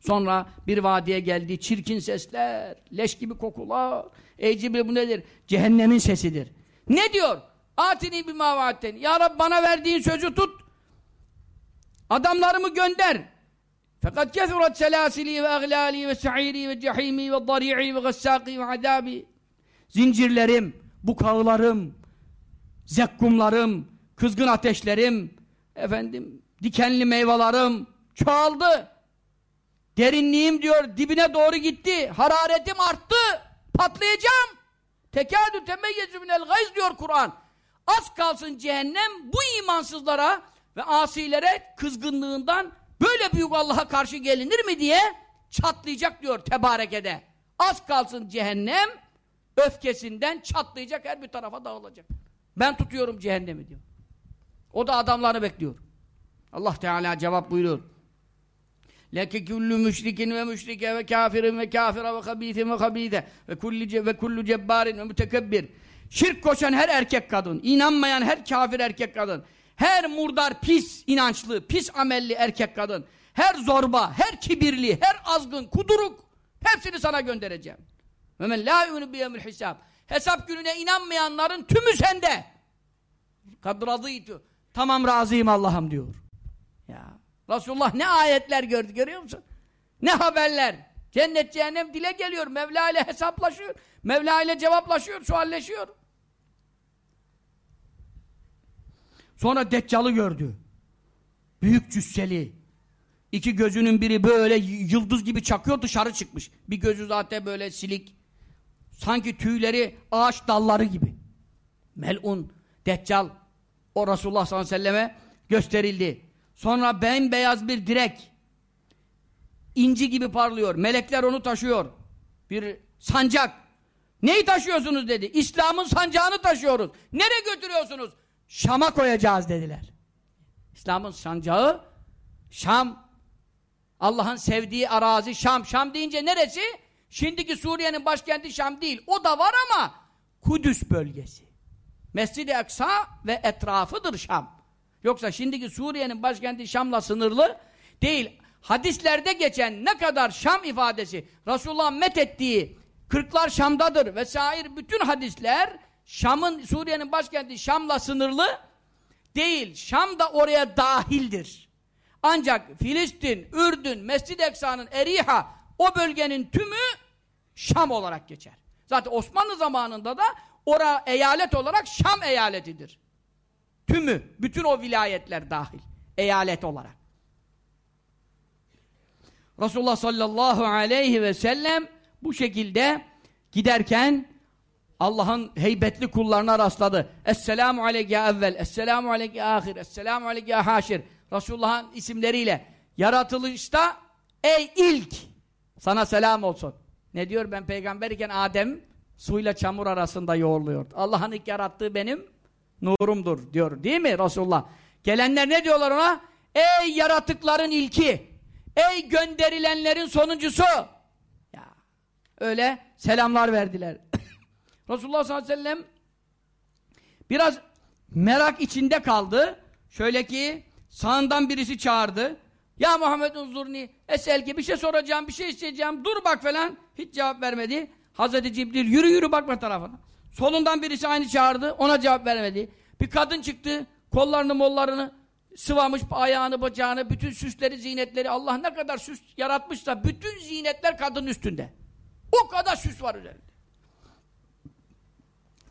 Sonra bir vadiye geldi, çirkin sesler, leş gibi kokular. Ey Cibril bu nedir? Cehennemin sesidir. Ne diyor? Atini bir mavatten. Ya Rabbi bana verdiğin sözü tut. Adamlarımı gönder. Sa'iri ve cehimi ve dari'i ve gassaki ve adabi. Zincirlerim, bukağılarım, zekkumlarım, kızgın ateşlerim, efendim, dikenli meyvelerim çoğaldı. Derinliğim diyor dibine doğru gitti. Hararetim arttı. Patlayacağım. Tekadü temeyyezu minel gayz diyor Kur'an. Az kalsın cehennem bu imansızlara ve asilere kızgınlığından böyle büyük Allah'a karşı gelinir mi diye çatlayacak diyor tebarekede. Az kalsın cehennem öfkesinden çatlayacak her bir tarafa dağılacak. Ben tutuyorum cehennemi diyor. O da adamlarını bekliyor. Allah Teala cevap buyuruyor. Leke kullu müşrikin ve müşrike ve kafirin ve kafira ve habitin ve habide ve kullu ve kullu cebbarin ve mütekebbir. Şirk koşan her erkek kadın, inanmayan her kafir erkek kadın, her murdar, pis inançlı, pis amelli erkek kadın, her zorba, her kibirli, her azgın, kuduruk hepsini sana göndereceğim. La yu'minu biyemil hisab. Hesap gününe inanmayanların tümü sende. Kad radıytu. Tamam razıyım Allah'ım diyor. Ya Resulullah ne ayetler gördü görüyor musun? Ne haberler. Cennet cehennem dile geliyor. Mevla ile hesaplaşıyor. Mevla ile cevaplaşıyor, sualleşiyor. Sonra Deccal'ı gördü. Büyük cüsseli. İki gözünün biri böyle yıldız gibi çakıyor dışarı çıkmış. Bir gözü zaten böyle silik. Sanki tüyleri ağaç dalları gibi. Melun, Deccal o Resulullah sallallahu aleyhi ve selleme gösterildi. Sonra bembeyaz bir direk inci gibi parlıyor. Melekler onu taşıyor. Bir sancak. Neyi taşıyorsunuz dedi. İslam'ın sancağını taşıyoruz. Nereye götürüyorsunuz? Şam'a koyacağız dediler. İslam'ın sancağı Şam. Allah'ın sevdiği arazi Şam. Şam deyince neresi? Şimdiki Suriye'nin başkenti Şam değil. O da var ama Kudüs bölgesi. Mescid-i Aksa ve etrafıdır Şam. Yoksa şimdiki Suriye'nin başkenti Şam'la sınırlı değil. Hadislerde geçen ne kadar Şam ifadesi Resulullah met ettiği kırklar Şam'dadır vesaire bütün hadisler Şam'ın Suriye'nin başkenti Şam'la sınırlı değil. Şam da oraya dahildir. Ancak Filistin, Ürdün, Mescid-i Eksa'nın Eriha o bölgenin tümü Şam olarak geçer. Zaten Osmanlı zamanında da ora eyalet olarak Şam eyaletidir. Tümü, bütün o vilayetler dahil. Eyalet olarak. Resulullah sallallahu aleyhi ve sellem bu şekilde giderken Allah'ın heybetli kullarına rastladı. Esselamu aleyke evvel, esselamu aleyke ahir, esselamu aleyke haşir. Resulullah'ın isimleriyle yaratılışta ey ilk sana selam olsun. Ne diyor ben peygamber iken Adem suyla çamur arasında yoğurluyordu. Allah'ın ilk yarattığı benim nurumdur diyor değil mi Resulullah? Gelenler ne diyorlar ona? Ey yaratıkların ilki! Ey gönderilenlerin sonuncusu! Ya öyle selamlar verdiler. Resulullah sallallahu aleyhi ve sellem biraz merak içinde kaldı. Şöyle ki sağından birisi çağırdı. Ya Muhammed Uzurni esel ki bir şey soracağım, bir şey isteyeceğim. Dur bak falan. Hiç cevap vermedi. Hazreti Cibril yürü yürü bakma tarafına. Solundan birisi aynı çağırdı. Ona cevap vermedi. Bir kadın çıktı. Kollarını mollarını sıvamış ayağını bacağını bütün süsleri zinetleri Allah ne kadar süs yaratmışsa bütün zinetler kadın üstünde. O kadar süs var üzerinde.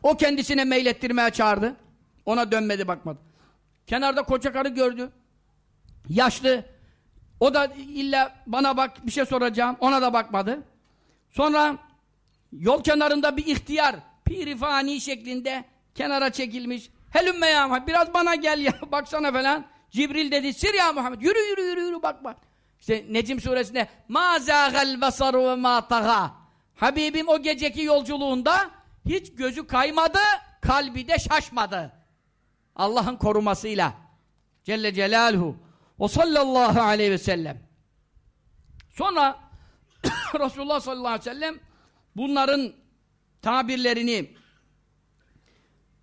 O kendisine meylettirmeye çağırdı. Ona dönmedi bakmadı. Kenarda koca karı gördü. Yaşlı. O da illa bana bak bir şey soracağım. Ona da bakmadı. Sonra yol kenarında bir ihtiyar pirifani şeklinde kenara çekilmiş. Helümme ya Muhammed biraz bana gel ya baksana falan. Cibril dedi sir ya Muhammed yürü yürü yürü yürü bak bak. İşte Necim suresinde ma zâgel ve ma taga. Habibim o geceki yolculuğunda hiç gözü kaymadı, kalbi de şaşmadı. Allah'ın korumasıyla. Celle Celaluhu. O sallallahu aleyhi ve sellem. Sonra Resulullah sallallahu aleyhi ve sellem bunların tabirlerini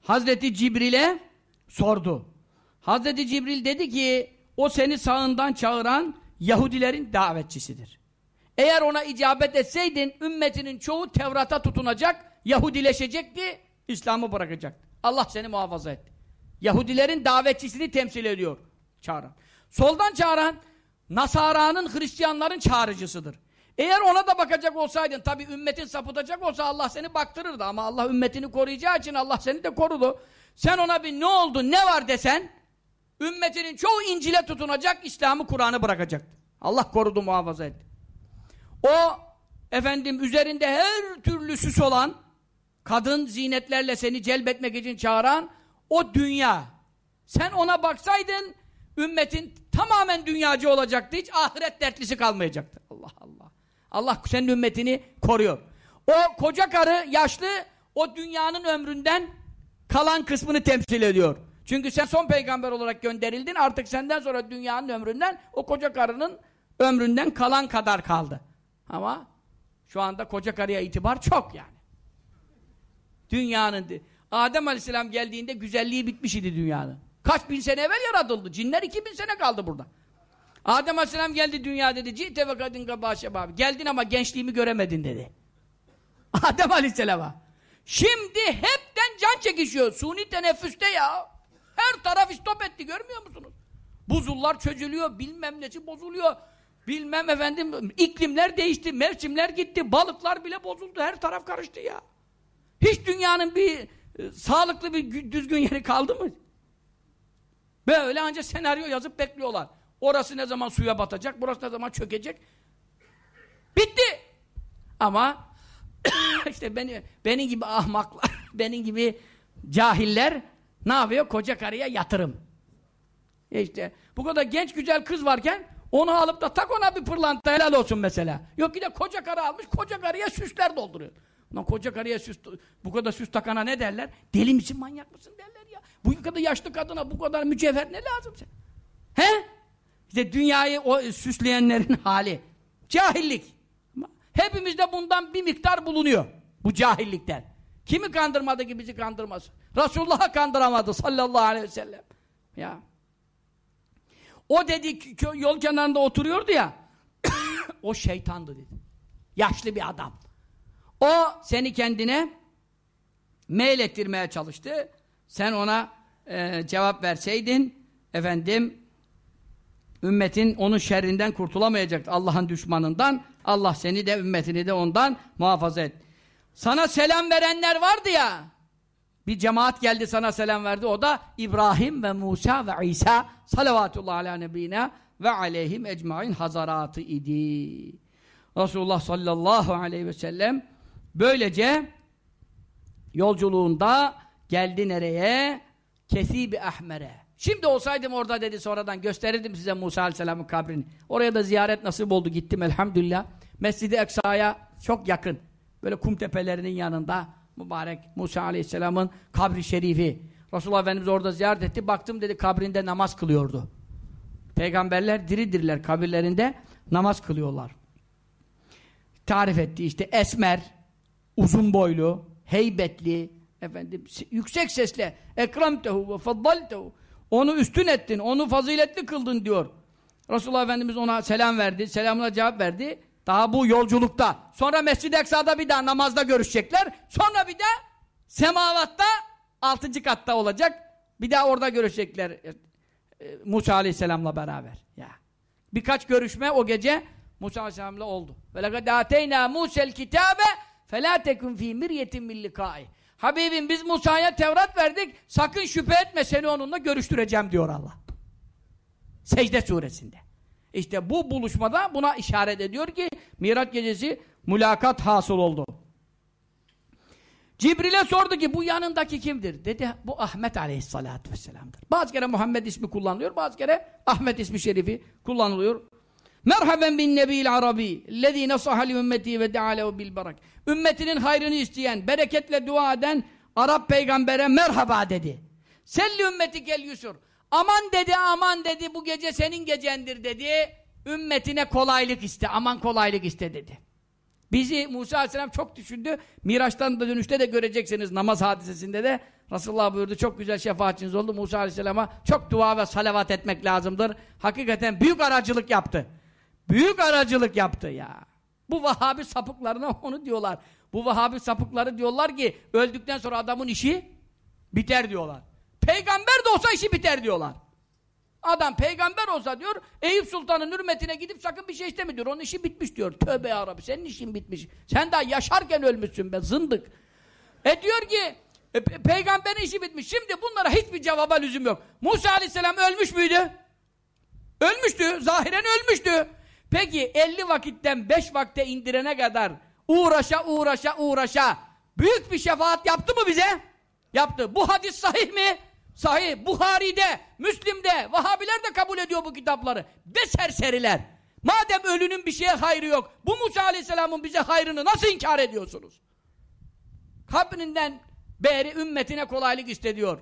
Hazreti Cibril'e sordu. Hazreti Cibril dedi ki o seni sağından çağıran Yahudilerin davetçisidir. Eğer ona icabet etseydin ümmetinin çoğu Tevrat'a tutunacak, Yahudileşecekti, İslam'ı bırakacaktı. Allah seni muhafaza etti. Yahudilerin davetçisini temsil ediyor çağıran. Soldan çağıran Nasara'nın, Hristiyanların çağrıcısıdır. Eğer ona da bakacak olsaydın, tabi ümmetin sapıtacak olsa Allah seni baktırırdı ama Allah ümmetini koruyacağı için Allah seni de korudu. Sen ona bir ne oldu, ne var desen, ümmetinin çoğu İncil'e tutunacak, İslam'ı, Kur'an'ı bırakacaktı. Allah korudu, muhafaza etti. O, efendim, üzerinde her türlü süs olan, kadın zinetlerle seni celbetmek için çağıran, o dünya. Sen ona baksaydın, ümmetin tamamen dünyacı olacaktı, hiç ahiret dertlisi kalmayacaktı. Allah Allah. Allah senin ümmetini koruyor. O koca karı yaşlı o dünyanın ömründen kalan kısmını temsil ediyor. Çünkü sen son peygamber olarak gönderildin artık senden sonra dünyanın ömründen o koca karının ömründen kalan kadar kaldı. Ama şu anda koca karıya itibar çok yani. Dünyanın Adem Aleyhisselam geldiğinde güzelliği bitmiş idi dünyanın. Kaç bin sene evvel yaratıldı. Cinler iki bin sene kaldı burada. Adem Aleyhisselam geldi dünya dedi. Cite ve kadın abi. Geldin ama gençliğimi göremedin dedi. Adem Aleyhisselam'a. Şimdi hepten can çekişiyor. Suni teneffüste ya. Her taraf istop etti görmüyor musunuz? Buzullar çözülüyor. Bilmem nesi bozuluyor. Bilmem efendim iklimler değişti. Mevsimler gitti. Balıklar bile bozuldu. Her taraf karıştı ya. Hiç dünyanın bir e, sağlıklı bir düzgün yeri kaldı mı? Böyle ancak senaryo yazıp bekliyorlar. Orası ne zaman suya batacak, burası ne zaman çökecek. Bitti. Ama işte beni, benim gibi ahmaklar, benim gibi cahiller ne yapıyor? Koca karıya yatırım. E işte bu kadar genç güzel kız varken onu alıp da tak ona bir pırlanta helal olsun mesela. Yok ki de koca karı almış, koca karıya süsler dolduruyor. Lan koca karıya süs, bu kadar süs takana ne derler? Deli misin, manyak mısın derler ya. Bu kadar yaşlı kadına bu kadar mücevher ne lazım sen? He? İşte dünyayı o süsleyenlerin hali. Cahillik. Hepimizde bundan bir miktar bulunuyor. Bu cahillikten. Kimi kandırmadı ki bizi kandırmasın? Resulullah'a kandıramadı sallallahu aleyhi ve sellem. Ya. O dedi yol kenarında oturuyordu ya. o şeytandı dedi. Yaşlı bir adam. O seni kendine meylettirmeye çalıştı. Sen ona e, cevap verseydin efendim ümmetin onun şerrinden kurtulamayacaktı. Allah'ın düşmanından. Allah seni de ümmetini de ondan muhafaza et. Sana selam verenler vardı ya. Bir cemaat geldi sana selam verdi. O da İbrahim ve Musa ve İsa salavatullah ala nebine ve aleyhim ecmain hazaratı idi. Resulullah sallallahu aleyhi ve sellem böylece yolculuğunda geldi nereye? Kesibi Ahmer'e. Şimdi olsaydım orada dedi sonradan gösterirdim size Musa Aleyhisselam'ın kabrini. Oraya da ziyaret nasip oldu gittim elhamdülillah. Mescid-i Eksa'ya çok yakın. Böyle kum tepelerinin yanında mübarek Musa Aleyhisselam'ın kabri şerifi. Resulullah Efendimiz orada ziyaret etti. Baktım dedi kabrinde namaz kılıyordu. Peygamberler diridirler kabirlerinde namaz kılıyorlar. Tarif etti işte esmer, uzun boylu, heybetli, efendim yüksek sesle ekramtehu ve faddaltehu onu üstün ettin, onu faziletli kıldın diyor. Resulullah Efendimiz ona selam verdi, selamına cevap verdi. Daha bu yolculukta. Sonra Mescid-i Eksa'da bir daha namazda görüşecekler. Sonra bir de semavatta altıncı katta olacak. Bir daha orada görüşecekler e, e, Musa Aleyhisselam'la beraber. Ya. Birkaç görüşme o gece Musa Aleyhisselam'la oldu. Ve lekad ateyna Musa'l kitabe فَلَا تَكُنْ ف۪ي مِرْيَةٍ مِنْ لِقَائِ Habibim biz Musa'ya Tevrat verdik. Sakın şüphe etme seni onunla görüştüreceğim diyor Allah. Secde suresinde. İşte bu buluşmada buna işaret ediyor ki Miraç gecesi mülakat hasıl oldu. Cibril'e sordu ki bu yanındaki kimdir? Dedi bu Ahmet aleyhissalatü vesselam'dır. Bazı kere Muhammed ismi kullanılıyor, bazı kere Ahmet ismi şerifi kullanılıyor. Merhaben bin nebi'l arabi lezî nasaha li ümmeti ve dealehu bil barak. Ümmetinin hayrını isteyen, bereketle dua eden Arap peygambere merhaba dedi. Selli ümmeti gel yusur. Aman dedi, aman dedi, bu gece senin gecendir dedi. Ümmetine kolaylık iste, aman kolaylık iste dedi. Bizi Musa Aleyhisselam çok düşündü. Miraç'tan da dönüşte de göreceksiniz namaz hadisesinde de Resulullah buyurdu çok güzel şefaatçiniz oldu. Musa Aleyhisselam'a çok dua ve salavat etmek lazımdır. Hakikaten büyük aracılık yaptı. Büyük aracılık yaptı ya. Bu Vahabi sapıklarına onu diyorlar. Bu Vahabi sapıkları diyorlar ki öldükten sonra adamın işi biter diyorlar. Peygamber de olsa işi biter diyorlar. Adam peygamber olsa diyor, Eyüp Sultan'ın hürmetine gidip sakın bir şey isteme diyor. Onun işi bitmiş diyor. Tövbe yarabbi senin işin bitmiş. Sen daha yaşarken ölmüşsün be zındık. E diyor ki, e, pe peygamberin işi bitmiş. Şimdi bunlara hiçbir cevaba lüzum yok. Musa aleyhisselam ölmüş müydü? Ölmüştü. Zahiren ölmüştü. Peki 50 vakitten 5 vakte indirene kadar uğraşa uğraşa uğraşa büyük bir şefaat yaptı mı bize? Yaptı. Bu hadis sahih mi? Sahih. Buhari'de, Müslim'de, Vahabiler de kabul ediyor bu kitapları. Ve serseriler. Madem ölünün bir şeye hayrı yok, bu Musa Aleyhisselam'ın bize hayrını nasıl inkar ediyorsunuz? Kabrinden beri ümmetine kolaylık istediyor.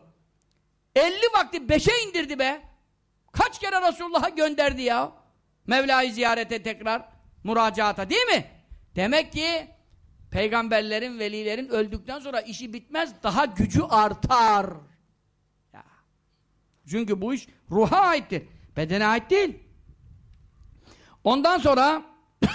50 vakti 5'e indirdi be. Kaç kere Resulullah'a gönderdi ya? Mevla'yı ziyarete tekrar, müracaata değil mi? Demek ki peygamberlerin, velilerin öldükten sonra işi bitmez, daha gücü artar. Ya. Çünkü bu iş ruha aittir. Bedene ait değil. Ondan sonra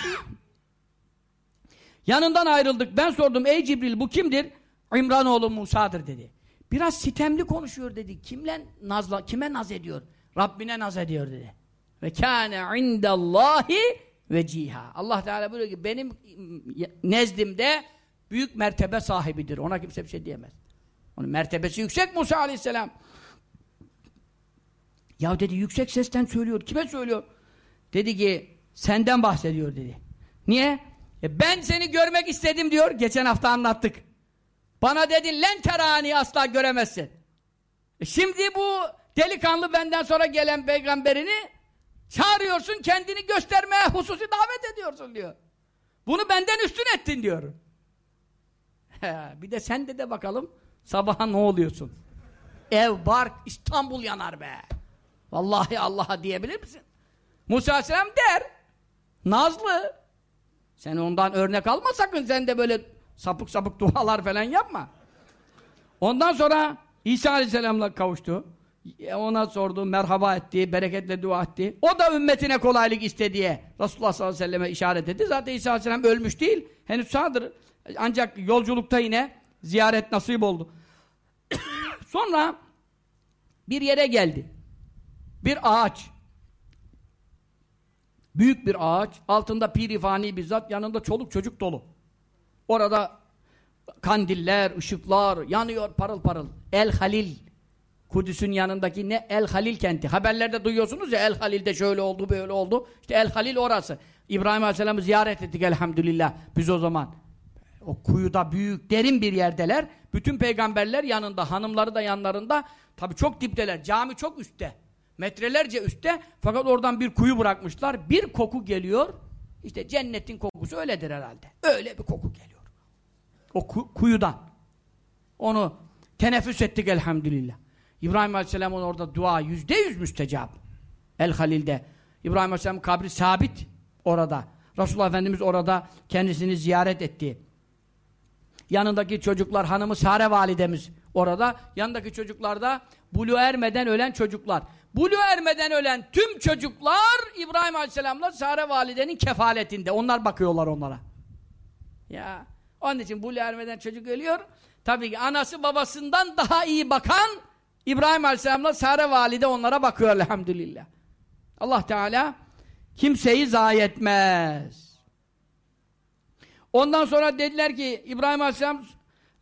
yanından ayrıldık. Ben sordum ey Cibril bu kimdir? İmran oğlu Musa'dır dedi. Biraz sitemli konuşuyor dedi. Kimle nazla, kime naz ediyor? Rabbine naz ediyor dedi. Ve kâne indallahi veciha. Allah Teala buyuruyor ki benim nezdimde büyük mertebe sahibidir. Ona kimse bir şey diyemez. Onun mertebesi yüksek Musa Aleyhisselam. Ya dedi yüksek sesten söylüyor. Kime söylüyor? Dedi ki senden bahsediyor dedi. Niye? E ben seni görmek istedim diyor. Geçen hafta anlattık. Bana dedin len terani asla göremezsin. E şimdi bu delikanlı benden sonra gelen peygamberini çağırıyorsun kendini göstermeye hususi davet ediyorsun diyor. Bunu benden üstün ettin diyor. bir de sen de de bakalım sabaha ne oluyorsun? Ev, bark, İstanbul yanar be. Vallahi Allah'a diyebilir misin? Musa Aleyhisselam der. Nazlı. Sen ondan örnek alma sakın. Sen de böyle sapık sapık dualar falan yapma. Ondan sonra İsa Aleyhisselam'la kavuştu. Ona sordu, merhaba etti, bereketle dua etti. O da ümmetine kolaylık istediye Resulullah sallallahu aleyhi ve selleme işaret etti. Zaten İsa Aleyhisselam ölmüş değil. Henüz sağdır. Ancak yolculukta yine ziyaret nasip oldu. Sonra bir yere geldi. Bir ağaç. Büyük bir ağaç. Altında pirifani bir zat. Yanında çoluk çocuk dolu. Orada kandiller, ışıklar yanıyor parıl parıl. El Halil. Kudüs'ün yanındaki ne? El Halil kenti. Haberlerde duyuyorsunuz ya El Halil'de şöyle oldu böyle oldu. İşte El Halil orası. İbrahim Aleyhisselam'ı ziyaret ettik elhamdülillah biz o zaman. O kuyuda büyük derin bir yerdeler. Bütün peygamberler yanında, hanımları da yanlarında. Tabi çok dipteler. Cami çok üstte. Metrelerce üstte. Fakat oradan bir kuyu bırakmışlar. Bir koku geliyor. İşte cennetin kokusu öyledir herhalde. Öyle bir koku geliyor. O ku kuyudan. Onu teneffüs ettik elhamdülillah. İbrahim Aleyhisselam'ın orada dua yüzde yüz müstecap. El Halil'de. İbrahim Aleyhisselam kabri sabit orada. Resulullah Efendimiz orada kendisini ziyaret etti. Yanındaki çocuklar, hanımı Sare validemiz orada. Yanındaki çocuklar da bulu ermeden ölen çocuklar. Bulu ermeden ölen tüm çocuklar İbrahim Aleyhisselam'la Sare validenin kefaletinde. Onlar bakıyorlar onlara. Ya onun için bulu ermeden çocuk ölüyor. Tabii ki anası babasından daha iyi bakan İbrahim Aleyhisselam'la Sare valide onlara bakıyor elhamdülillah. Allah Teala kimseyi zayi etmez. Ondan sonra dediler ki İbrahim Aleyhisselam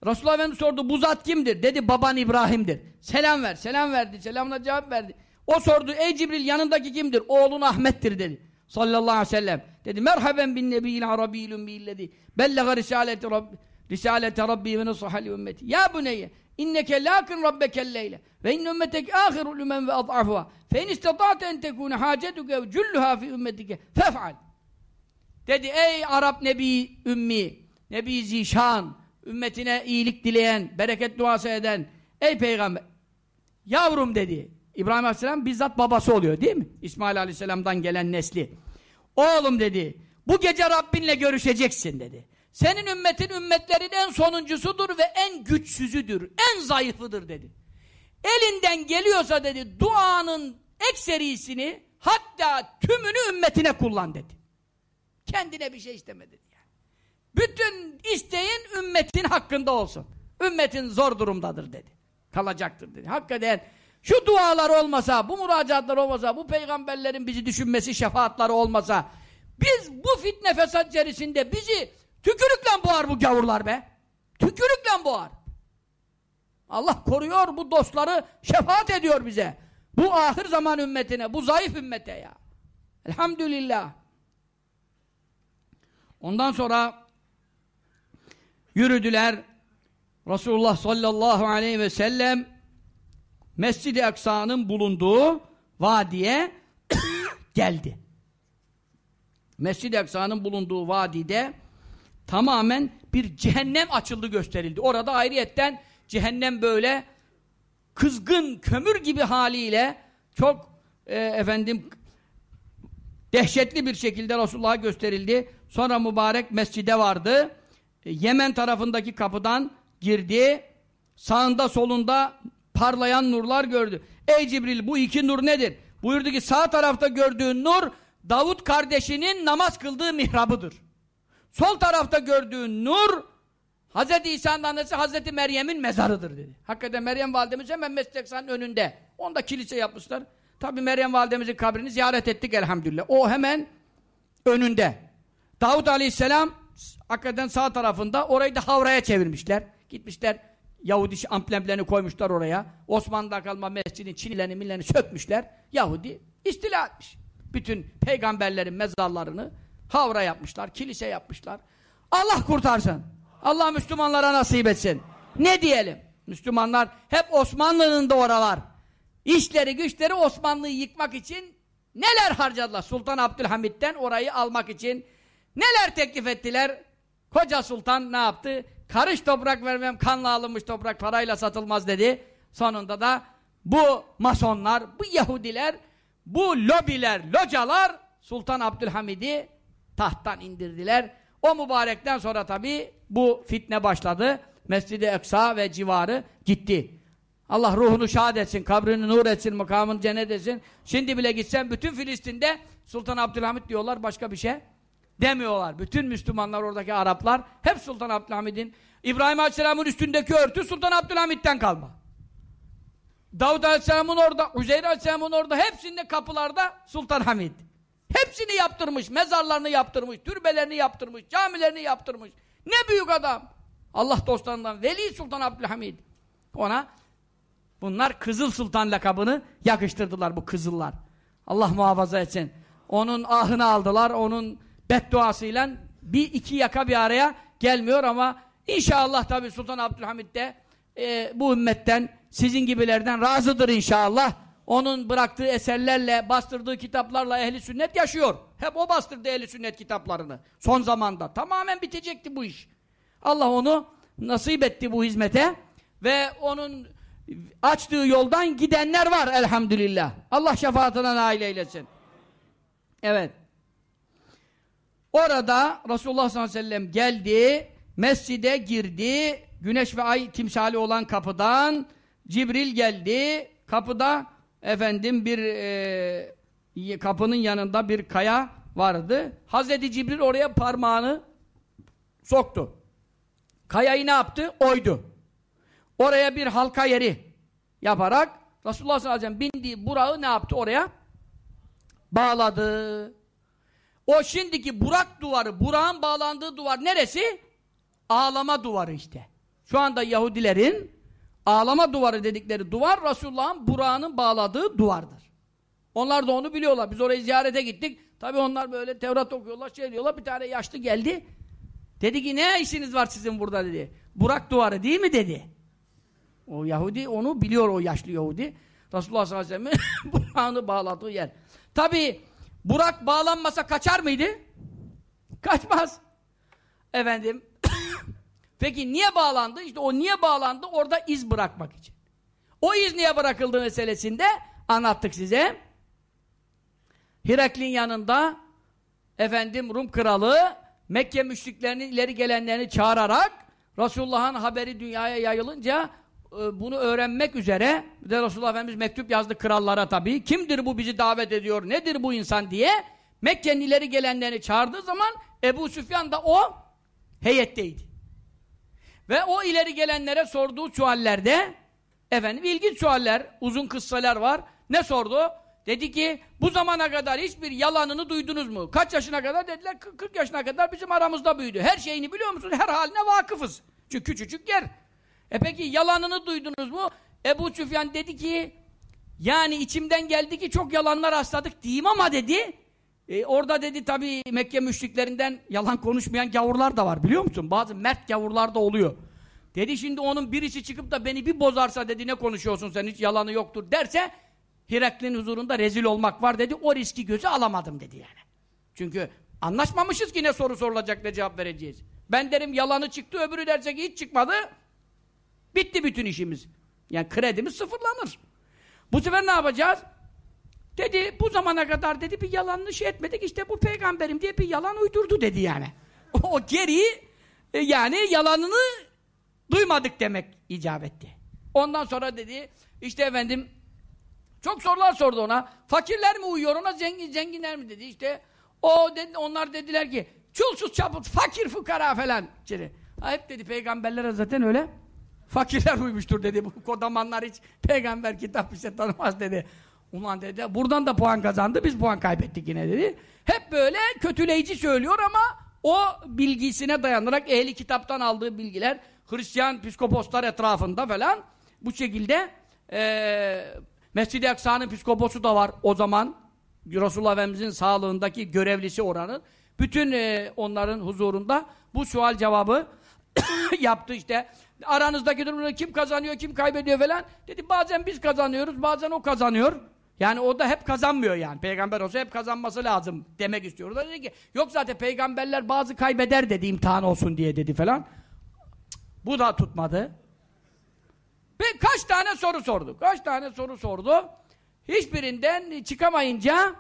Resulullah Efendimiz sordu bu zat kimdir? Dedi baban İbrahim'dir. Selam ver. Selam verdi. Selamına cevap verdi. O sordu ey Cibril yanındaki kimdir? Oğlun Ahmet'tir dedi. Sallallahu aleyhi ve sellem. Dedi merhaben bin nebiyil arabiyyil ümmiyillezi bellega risaleti rabbi risalete rabbi ve nasahali ümmeti. Ya buneyye inneke lakin rabbekel leyle ve in ümmetek ahirul ümen ve ad'afuha fe in istata'te en tekune hacetuke ve culluha fi ümmetike fef'al. Dedi ey Arap Nebi Ümmi, Nebi Zişan, ümmetine iyilik dileyen, bereket duası eden, ey peygamber, yavrum dedi. İbrahim Aleyhisselam bizzat babası oluyor değil mi? İsmail Aleyhisselam'dan gelen nesli. Oğlum dedi, bu gece Rabbinle görüşeceksin dedi. Senin ümmetin ümmetlerin en sonuncusudur ve en güçsüzüdür, en zayıfıdır dedi. Elinden geliyorsa dedi, duanın ekserisini hatta tümünü ümmetine kullan dedi. Kendine bir şey istemedi yani. Bütün isteğin ümmetin hakkında olsun. Ümmetin zor durumdadır dedi. Kalacaktır dedi. Hakikaten şu dualar olmasa, bu müracaatlar olmasa, bu peygamberlerin bizi düşünmesi, şefaatları olmasa, biz bu fitne fesat içerisinde bizi tükürükle boğar bu gavurlar be. Tükürükle boğar. Allah koruyor bu dostları, şefaat ediyor bize. Bu ahir zaman ümmetine, bu zayıf ümmete ya. Elhamdülillah. Ondan sonra yürüdüler. Resulullah sallallahu aleyhi ve sellem Mescid-i Aksa'nın bulunduğu vadiye geldi. Mescid-i Aksa'nın bulunduğu vadide tamamen bir cehennem açıldı gösterildi. Orada ayrıyetten cehennem böyle kızgın kömür gibi haliyle çok e, efendim dehşetli bir şekilde Resulullah'a gösterildi. Sonra mübarek mescide vardı. E, Yemen tarafındaki kapıdan girdi. Sağında solunda parlayan nurlar gördü. Ey Cibril bu iki nur nedir? Buyurdu ki sağ tarafta gördüğün nur Davut kardeşinin namaz kıldığı mihrabıdır. Sol tarafta gördüğün nur Hz. İsa'nın annesi Hz. Meryem'in mezarıdır dedi. Hakikaten Meryem validemiz hemen Mescid önünde. Onda kilise yapmışlar. Tabi Meryem validemizin kabrini ziyaret ettik elhamdülillah. O hemen önünde. Davut aleyhisselam hakikaten sağ tarafında orayı da havraya çevirmişler. Gitmişler Yahudi amblemlerini koymuşlar oraya. Osmanlı'da kalma mescidin çinilerini millerini sökmüşler. Yahudi istila etmiş. Bütün peygamberlerin mezarlarını havra yapmışlar, kilise yapmışlar. Allah kurtarsın. Allah Müslümanlara nasip etsin. Ne diyelim? Müslümanlar hep Osmanlı'nın da oralar. İşleri güçleri Osmanlı'yı yıkmak için neler harcadılar? Sultan Abdülhamid'den orayı almak için neler teklif ettiler? Koca sultan ne yaptı? Karış toprak vermem, kanla alınmış toprak parayla satılmaz dedi. Sonunda da bu masonlar, bu Yahudiler, bu lobiler, localar Sultan Abdülhamid'i tahttan indirdiler. O mübarekten sonra tabi bu fitne başladı. Mescid-i Eksa ve civarı gitti. Allah ruhunu şad etsin, kabrini nur etsin, makamını cennet etsin. Şimdi bile gitsen bütün Filistin'de Sultan Abdülhamid diyorlar başka bir şey demiyorlar. Bütün Müslümanlar oradaki Araplar hep Sultan Abdülhamid'in İbrahim Aleyhisselam'ın üstündeki örtü Sultan Abdülhamid'den kalma. Davud Aleyhisselam'ın orada, Üzeyr Aleyhisselam'ın orada hepsinde kapılarda Sultan Hamid. Hepsini yaptırmış, mezarlarını yaptırmış, türbelerini yaptırmış, camilerini yaptırmış. Ne büyük adam. Allah dostlarından Veli Sultan Abdülhamid. Ona bunlar Kızıl Sultan lakabını yakıştırdılar bu kızıllar. Allah muhafaza etsin. Onun ahını aldılar, onun bedduasıyla bir iki yaka bir araya gelmiyor ama inşallah tabi Sultan Abdülhamid de e, bu ümmetten sizin gibilerden razıdır inşallah. Onun bıraktığı eserlerle, bastırdığı kitaplarla ehli sünnet yaşıyor. Hep o bastırdı ehli sünnet kitaplarını. Son zamanda. Tamamen bitecekti bu iş. Allah onu nasip etti bu hizmete ve onun açtığı yoldan gidenler var elhamdülillah. Allah şefaatine nail eylesin. Evet. Orada Resulullah sallallahu aleyhi ve sellem geldi, mescide girdi, güneş ve ay timsali olan kapıdan Cibril geldi, kapıda efendim bir e, kapının yanında bir kaya vardı. Hazreti Cibril oraya parmağını soktu. Kayayı ne yaptı? Oydu. Oraya bir halka yeri yaparak Resulullah sallallahu aleyhi ve sellem bindiği burağı ne yaptı oraya? Bağladı. O şimdiki Burak duvarı, Burak'ın bağlandığı duvar neresi? Ağlama duvarı işte. Şu anda Yahudilerin ağlama duvarı dedikleri duvar Resulullah'ın Burak'ının bağladığı duvardır. Onlar da onu biliyorlar. Biz orayı ziyarete gittik. Tabi onlar böyle Tevrat okuyorlar, şey diyorlar. Bir tane yaşlı geldi. Dedi ki ne işiniz var sizin burada dedi. Burak duvarı değil mi dedi. O Yahudi onu biliyor o yaşlı Yahudi. Resulullah sallallahu aleyhi ve sellem'in Burak'ını bağladığı yer. Tabi Burak bağlanmasa kaçar mıydı? Kaçmaz. Efendim Peki niye bağlandı? İşte o niye bağlandı? Orada iz bırakmak için. O iz niye bırakıldı meselesinde anlattık size. Hiraklin yanında efendim Rum kralı Mekke müşriklerinin ileri gelenlerini çağırarak Resulullah'ın haberi dünyaya yayılınca e, bunu öğrenmek üzere de Resulullah Efendimiz mektup yazdı krallara tabii. Kimdir bu bizi davet ediyor? Nedir bu insan diye Mekke'nin ileri gelenlerini çağırdığı zaman Ebu Süfyan da o heyetteydi. Ve o ileri gelenlere sorduğu suallerde efendim ilginç sualler, uzun kıssalar var. Ne sordu? Dedi ki bu zamana kadar hiçbir yalanını duydunuz mu? Kaç yaşına kadar? Dediler 40 yaşına kadar bizim aramızda büyüdü. Her şeyini biliyor musunuz? Her haline vakıfız. Çünkü küçücük yer. E peki yalanını duydunuz mu? Ebu Süfyan dedi ki yani içimden geldi ki çok yalanlar rastladık diyeyim ama dedi e, orada dedi tabi Mekke müşriklerinden yalan konuşmayan gavurlar da var biliyor musun? Bazı mert gavurlar da oluyor. Dedi şimdi onun birisi çıkıp da beni bir bozarsa dedi ne konuşuyorsun sen hiç yalanı yoktur derse Hiraklin huzurunda rezil olmak var dedi. O riski göze alamadım dedi yani. Çünkü anlaşmamışız ki ne soru sorulacak ne cevap vereceğiz. Ben derim yalanı çıktı öbürü derse ki hiç çıkmadı. Bitti bütün işimiz. Yani kredimiz sıfırlanır. Bu sefer ne yapacağız? Dedi bu zamana kadar dedi bir yalanını şey etmedik işte bu peygamberim diye bir yalan uydurdu dedi yani. o geri e, yani yalanını duymadık demek icap etti. Ondan sonra dedi işte efendim çok sorular sordu ona. Fakirler mi uyuyor ona zengin zenginler mi dedi işte. O dedi, onlar dediler ki çulsuz çaput fakir fukara falan. Ha, hep dedi peygamberlere zaten öyle. Fakirler uymuştur dedi. Bu kodamanlar hiç peygamber kitap bir şey tanımaz dedi. Ulan dedi buradan da puan kazandı biz puan kaybettik yine dedi. Hep böyle kötüleyici söylüyor ama o bilgisine dayanarak ehli kitaptan aldığı bilgiler Hristiyan psikoposlar etrafında falan bu şekilde e, Mescid-i Aksa'nın psikoposu da var o zaman. Resulullah Efendimiz'in sağlığındaki görevlisi oranın bütün e, onların huzurunda bu sual cevabı yaptı işte. Aranızdaki durumda kim kazanıyor kim kaybediyor falan. Dedi bazen biz kazanıyoruz bazen o kazanıyor yani o da hep kazanmıyor yani. Peygamber olsa hep kazanması lazım demek istiyor. O dedi ki yok zaten peygamberler bazı kaybeder dedi imtihan olsun diye dedi falan. Bu da tutmadı. Ve kaç tane soru sordu. Kaç tane soru sordu. Hiçbirinden çıkamayınca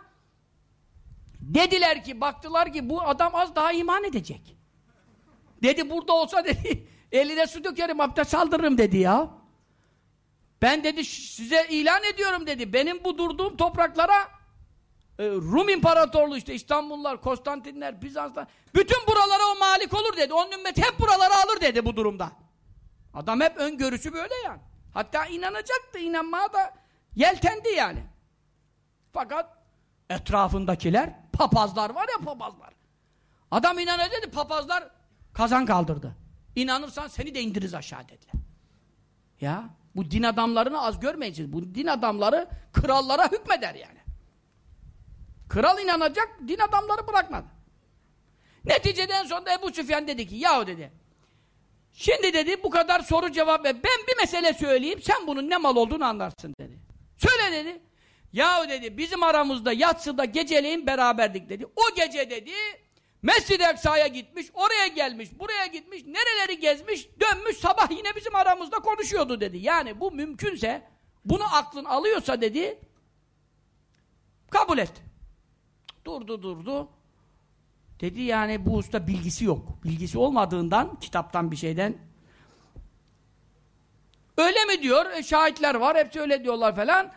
dediler ki baktılar ki bu adam az daha iman edecek. Dedi burada olsa dedi eline su dökerim abdest saldırırım dedi ya. Ben dedi size ilan ediyorum dedi. Benim bu durduğum topraklara e, Rum İmparatorluğu işte İstanbullar, Konstantinler, Bizanslar bütün buralara o malik olur dedi. Onun ümmeti hep buraları alır dedi bu durumda. Adam hep öngörüsü böyle yani. Hatta inanacaktı, inanmaya da yeltendi yani. Fakat etrafındakiler, papazlar var ya papazlar. Adam inanacak papazlar kazan kaldırdı. İnanırsan seni de indiririz aşağı dediler. Ya bu din adamlarını az görmeyeceğiz. Bu din adamları krallara hükmeder yani. Kral inanacak, din adamları bırakmadı. Neticeden sonra Ebu Süfyan dedi ki, yahu dedi, şimdi dedi bu kadar soru cevap ver, ben bir mesele söyleyeyim, sen bunun ne mal olduğunu anlarsın dedi. Söyle dedi. Yahu dedi, bizim aramızda yatsıda geceleyin beraberdik dedi. O gece dedi, Mescid-i Eksa'ya gitmiş, oraya gelmiş, buraya gitmiş, nereleri gezmiş, dönmüş, sabah yine bizim aramızda konuşuyordu dedi. Yani bu mümkünse, bunu aklın alıyorsa dedi, kabul et. Durdu durdu. Dedi yani bu usta bilgisi yok. Bilgisi olmadığından, kitaptan bir şeyden. Öyle mi diyor? E, şahitler var, hepsi öyle diyorlar falan.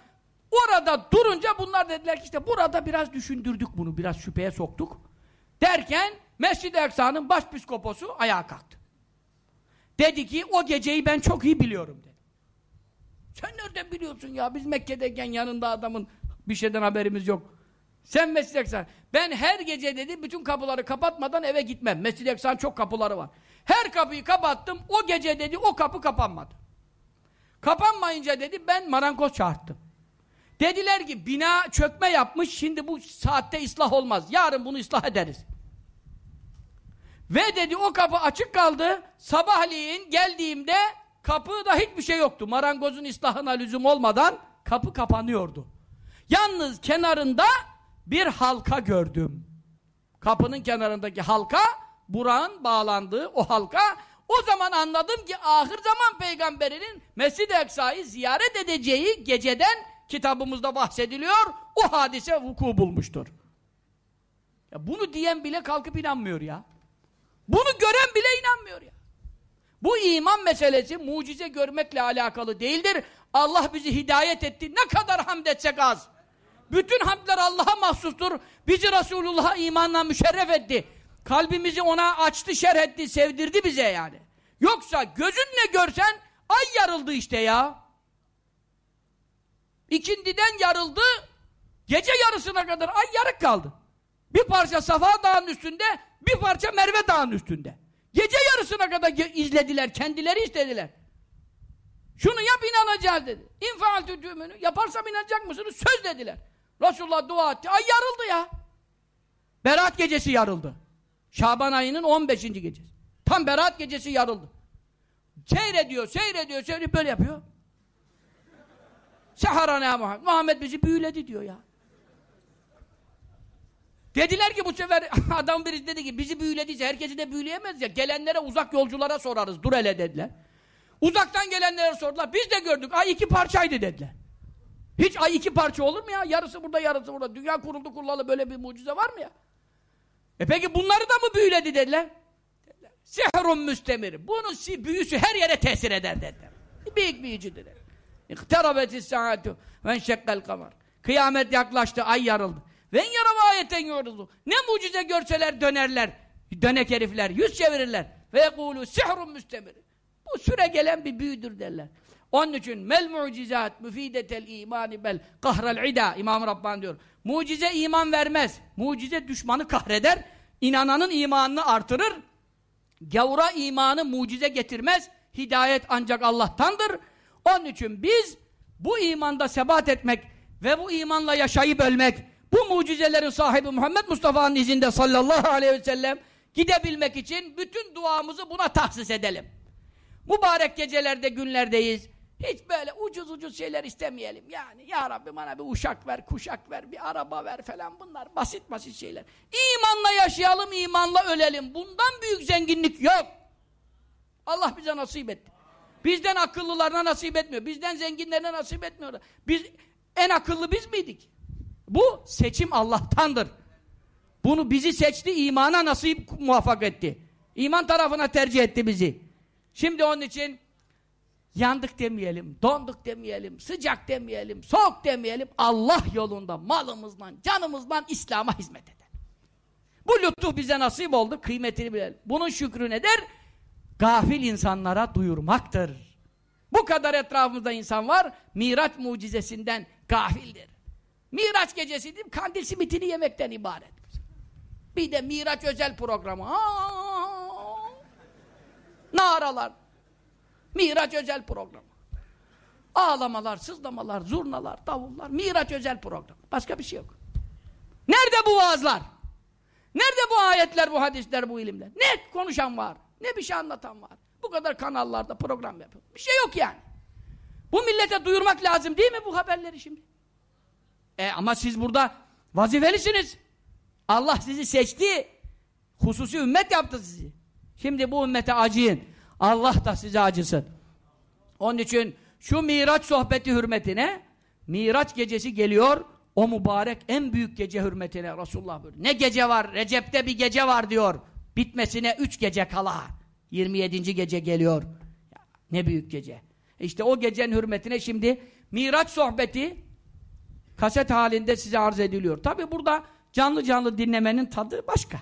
Orada durunca bunlar dediler ki işte burada biraz düşündürdük bunu, biraz şüpheye soktuk. Derken Mescid-i Eksa'nın başpiskoposu ayağa kalktı. Dedi ki o geceyi ben çok iyi biliyorum dedi. Sen nereden biliyorsun ya? Biz Mekke'deyken yanında adamın bir şeyden haberimiz yok. Sen Mescid-i Aksa. Ben her gece dedi bütün kapıları kapatmadan eve gitmem. Mescid-i Aksa'nın çok kapıları var. Her kapıyı kapattım. O gece dedi o kapı kapanmadı. Kapanmayınca dedi ben marangoz çağırttım. Dediler ki bina çökme yapmış. Şimdi bu saatte ıslah olmaz. Yarın bunu ıslah ederiz. Ve dedi o kapı açık kaldı. Sabahleyin geldiğimde kapıda hiçbir şey yoktu. Marangozun ıslahına lüzum olmadan kapı kapanıyordu. Yalnız kenarında bir halka gördüm. Kapının kenarındaki halka, Burak'ın bağlandığı o halka. O zaman anladım ki ahir zaman peygamberinin Mescid-i Eksa'yı ziyaret edeceği geceden kitabımızda bahsediliyor. O hadise vuku bulmuştur. Ya bunu diyen bile kalkıp inanmıyor ya. Bunu gören bile inanmıyor ya. Bu iman meselesi mucize görmekle alakalı değildir. Allah bizi hidayet etti. Ne kadar hamd etsek az. Bütün hamdler Allah'a mahsustur. Bizi Resulullah'a imanla müşerref etti. Kalbimizi ona açtı, şerh etti, sevdirdi bize yani. Yoksa gözünle görsen ay yarıldı işte ya. İkindiden yarıldı, gece yarısına kadar ay yarık kaldı. Bir parça Safa Dağı'nın üstünde, bir parça Merve Dağı'nın üstünde. Gece yarısına kadar izlediler, kendileri istediler. Şunu yap inanacağız dedi. İnfaaltü tümünü yaparsam inanacak mısınız? Söz dediler. Resulullah dua etti. Ay yarıldı ya. Berat gecesi yarıldı. Şaban ayının 15. gecesi. Tam Berat gecesi yarıldı. Seyrediyor, seyrediyor, seyrediyor, böyle yapıyor. Seharana Muhammed. Muhammed bizi büyüledi diyor ya. Dediler ki bu sefer adam birisi dedi ki bizi büyülediyse herkesi de büyüleyemez ya. Gelenlere uzak yolculara sorarız. Dur hele dediler. Uzaktan gelenlere sordular. Biz de gördük. Ay iki parçaydı dediler. Hiç ay iki parça olur mu ya? Yarısı burada yarısı burada. Dünya kuruldu kurulalı böyle bir mucize var mı ya? E peki bunları da mı büyüledi dediler? dediler. Sihrun müstemir. Bunun büyüsü her yere tesir eder dediler. Büyük büyücüdür. İktarabetis saatu ve enşekkel kamar. Kıyamet yaklaştı, ay yarıldı. Ve yarama ayetten yoruldu. Ne mucize görseler dönerler. Dönek herifler, yüz çevirirler. Ve yekulu sihrun müstemir. Bu süre gelen bir büyüdür derler. Onun için mel mucizat müfidetel imani bel kahrel ida İmam Rabbani diyor. Mucize iman vermez. Mucize düşmanı kahreder. İnananın imanını artırır. Gavura imanı mucize getirmez. Hidayet ancak Allah'tandır. Onun için biz bu imanda sebat etmek ve bu imanla yaşayıp ölmek, bu mucizelerin sahibi Muhammed Mustafa'nın izinde sallallahu aleyhi ve sellem gidebilmek için bütün duamızı buna tahsis edelim. Mübarek gecelerde, günlerdeyiz. Hiç böyle ucuz ucuz şeyler istemeyelim. Yani ya Rabbi bana bir uşak ver, kuşak ver, bir araba ver falan bunlar basit basit şeyler. İmanla yaşayalım, imanla ölelim. Bundan büyük zenginlik yok. Allah bize nasip etti. Bizden akıllılarına nasip etmiyor. Bizden zenginlerine nasip etmiyor. Biz en akıllı biz miydik? Bu seçim Allah'tandır. Bunu bizi seçti, imana nasip muvaffak etti. İman tarafına tercih etti bizi. Şimdi onun için yandık demeyelim, donduk demeyelim, sıcak demeyelim, soğuk demeyelim. Allah yolunda malımızla, canımızla İslam'a hizmet edelim. Bu lütuf bize nasip oldu, kıymetini bilelim. Bunun şükrü nedir? Gafil insanlara duyurmaktır. Bu kadar etrafımızda insan var, Miraç mucizesinden gafildir. Miraç gecesi değil, kandil simitini yemekten ibaret. Bir de Miraç özel programı. Aa! Naralar. Miraç özel programı. Ağlamalar, sızlamalar, zurnalar, davullar. Miraç özel program. Başka bir şey yok. Nerede bu vaazlar? Nerede bu ayetler, bu hadisler, bu ilimler? Ne konuşan var? Ne bir şey anlatan var? Bu kadar kanallarda program yapıyor. Bir şey yok yani. Bu millete duyurmak lazım değil mi bu haberleri şimdi? E ama siz burada vazifelisiniz. Allah sizi seçti. Hususi ümmet yaptı sizi. Şimdi bu ümmete acıyın. Allah da size acısın. Onun için şu Miraç sohbeti hürmetine Miraç gecesi geliyor. O mübarek en büyük gece hürmetine Resulullah buyuruyor. Ne gece var? Recep'te bir gece var diyor. Bitmesine üç gece kala. 27. gece geliyor. Ne büyük gece. İşte o gecenin hürmetine şimdi Miraç sohbeti kaset halinde size arz ediliyor. Tabi burada canlı canlı dinlemenin tadı başka.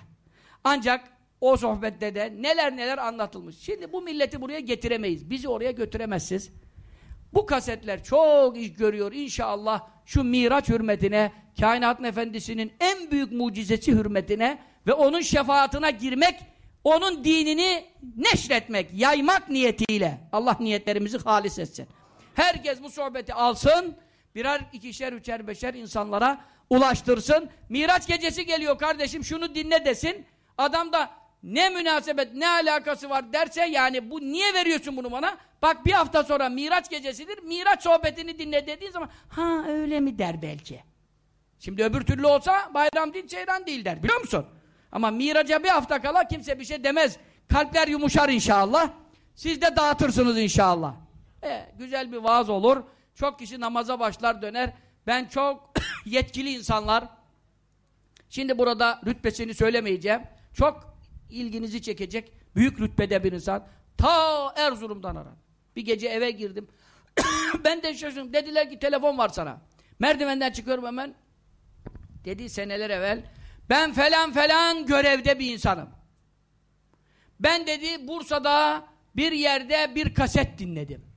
Ancak o sohbette de neler neler anlatılmış. Şimdi bu milleti buraya getiremeyiz. Bizi oraya götüremezsiniz. Bu kasetler çok iş görüyor inşallah şu Miraç hürmetine, kainatın efendisinin en büyük mucizesi hürmetine ve onun şefaatine girmek, onun dinini neşretmek, yaymak niyetiyle. Allah niyetlerimizi halis etsin. Herkes bu sohbeti alsın, birer ikişer, üçer, beşer insanlara ulaştırsın. Miraç gecesi geliyor kardeşim şunu dinle desin. Adam da ne münasebet, ne alakası var derse yani bu niye veriyorsun bunu bana? Bak bir hafta sonra Miraç gecesidir. Miraç sohbetini dinle dediğin zaman ha öyle mi der belki. Şimdi öbür türlü olsa bayram değil, seyran değil der. Biliyor musun? Ama Miraç'a bir hafta kala kimse bir şey demez. Kalpler yumuşar inşallah. Siz de dağıtırsınız inşallah. E, güzel bir vaaz olur. Çok kişi namaza başlar döner. Ben çok yetkili insanlar şimdi burada rütbesini söylemeyeceğim. Çok ilginizi çekecek büyük rütbede bir insan ta Erzurum'dan arar. Bir gece eve girdim. ben de şaşırdım. Dediler ki telefon var sana. Merdivenden çıkıyorum hemen. Dedi seneler evvel ben falan falan görevde bir insanım. Ben dedi Bursa'da bir yerde bir kaset dinledim.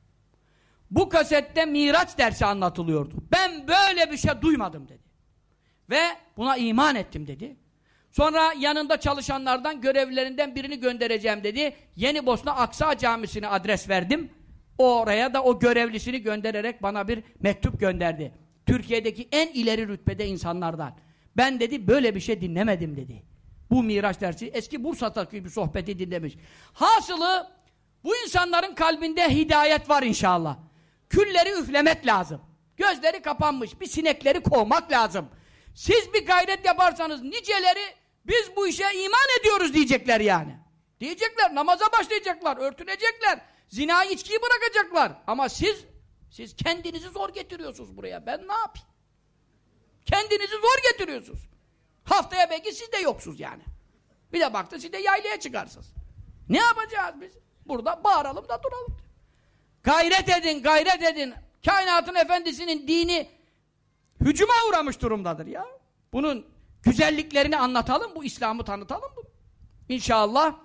Bu kasette Miraç dersi anlatılıyordu. Ben böyle bir şey duymadım dedi. Ve buna iman ettim dedi. Sonra yanında çalışanlardan görevlilerinden birini göndereceğim dedi. Yeni Bosna Aksa Camisi'ne adres verdim. Oraya da o görevlisini göndererek bana bir mektup gönderdi. Türkiye'deki en ileri rütbede insanlardan. Ben dedi böyle bir şey dinlemedim dedi. Bu Miraç dersi eski Bursa'daki bir sohbeti dinlemiş. Hasılı bu insanların kalbinde hidayet var inşallah. Külleri üflemek lazım. Gözleri kapanmış. Bir sinekleri kovmak lazım. Siz bir gayret yaparsanız niceleri biz bu işe iman ediyoruz diyecekler yani. Diyecekler, namaza başlayacaklar, örtünecekler, zina içkiyi bırakacaklar. Ama siz, siz kendinizi zor getiriyorsunuz buraya. Ben ne yapayım? Kendinizi zor getiriyorsunuz. Haftaya belki siz de yoksunuz yani. Bir de baktı siz de yaylaya çıkarsınız. Ne yapacağız biz? Burada bağıralım da duralım. Gayret edin, gayret edin. Kainatın efendisinin dini hücuma uğramış durumdadır ya. Bunun güzelliklerini anlatalım, bu İslam'ı tanıtalım. İnşallah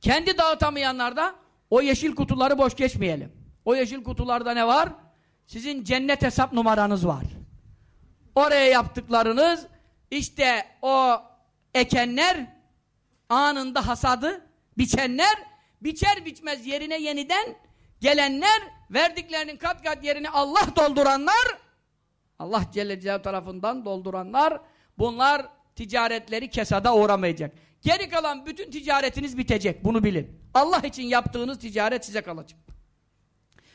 kendi dağıtamayanlar da o yeşil kutuları boş geçmeyelim. O yeşil kutularda ne var? Sizin cennet hesap numaranız var. Oraya yaptıklarınız işte o ekenler anında hasadı biçenler biçer biçmez yerine yeniden gelenler verdiklerinin kat kat yerini Allah dolduranlar Allah Celle Celaluhu tarafından dolduranlar bunlar ticaretleri kesada uğramayacak. Geri kalan bütün ticaretiniz bitecek. Bunu bilin. Allah için yaptığınız ticaret size kalacak.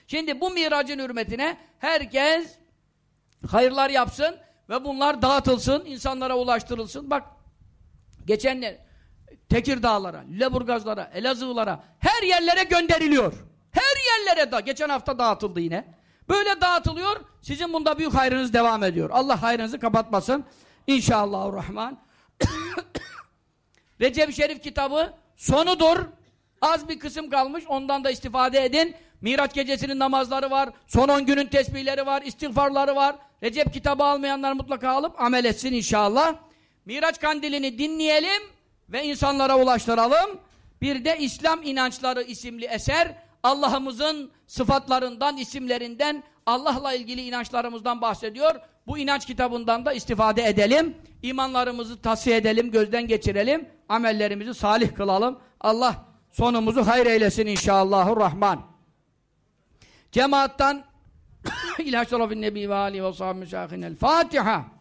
Şimdi bu miracın hürmetine herkes hayırlar yapsın ve bunlar dağıtılsın, insanlara ulaştırılsın. Bak geçenler Tekirdağlara, Lüleburgazlara, Elazığlara her yerlere gönderiliyor. Her yerlere da geçen hafta dağıtıldı yine. Böyle dağıtılıyor. Sizin bunda büyük hayrınız devam ediyor. Allah hayrınızı kapatmasın. İnşallahurrahman. Recep Şerif kitabı sonudur. Az bir kısım kalmış. Ondan da istifade edin. Miraç gecesinin namazları var. Son 10 günün tesbihleri var. istiğfarları var. Recep kitabı almayanlar mutlaka alıp amel etsin inşallah. Miraç kandilini dinleyelim ve insanlara ulaştıralım. Bir de İslam inançları isimli eser Allah'ımızın sıfatlarından, isimlerinden, Allah'la ilgili inançlarımızdan bahsediyor. Bu inanç kitabından da istifade edelim. İmanlarımızı tasfiye edelim, gözden geçirelim. Amellerimizi salih kılalım. Allah sonumuzu hayır eylesin inşallahurrahman. Cemaattan İlahi Şerefin Nebi ve Ali ve Sahibi Fatiha.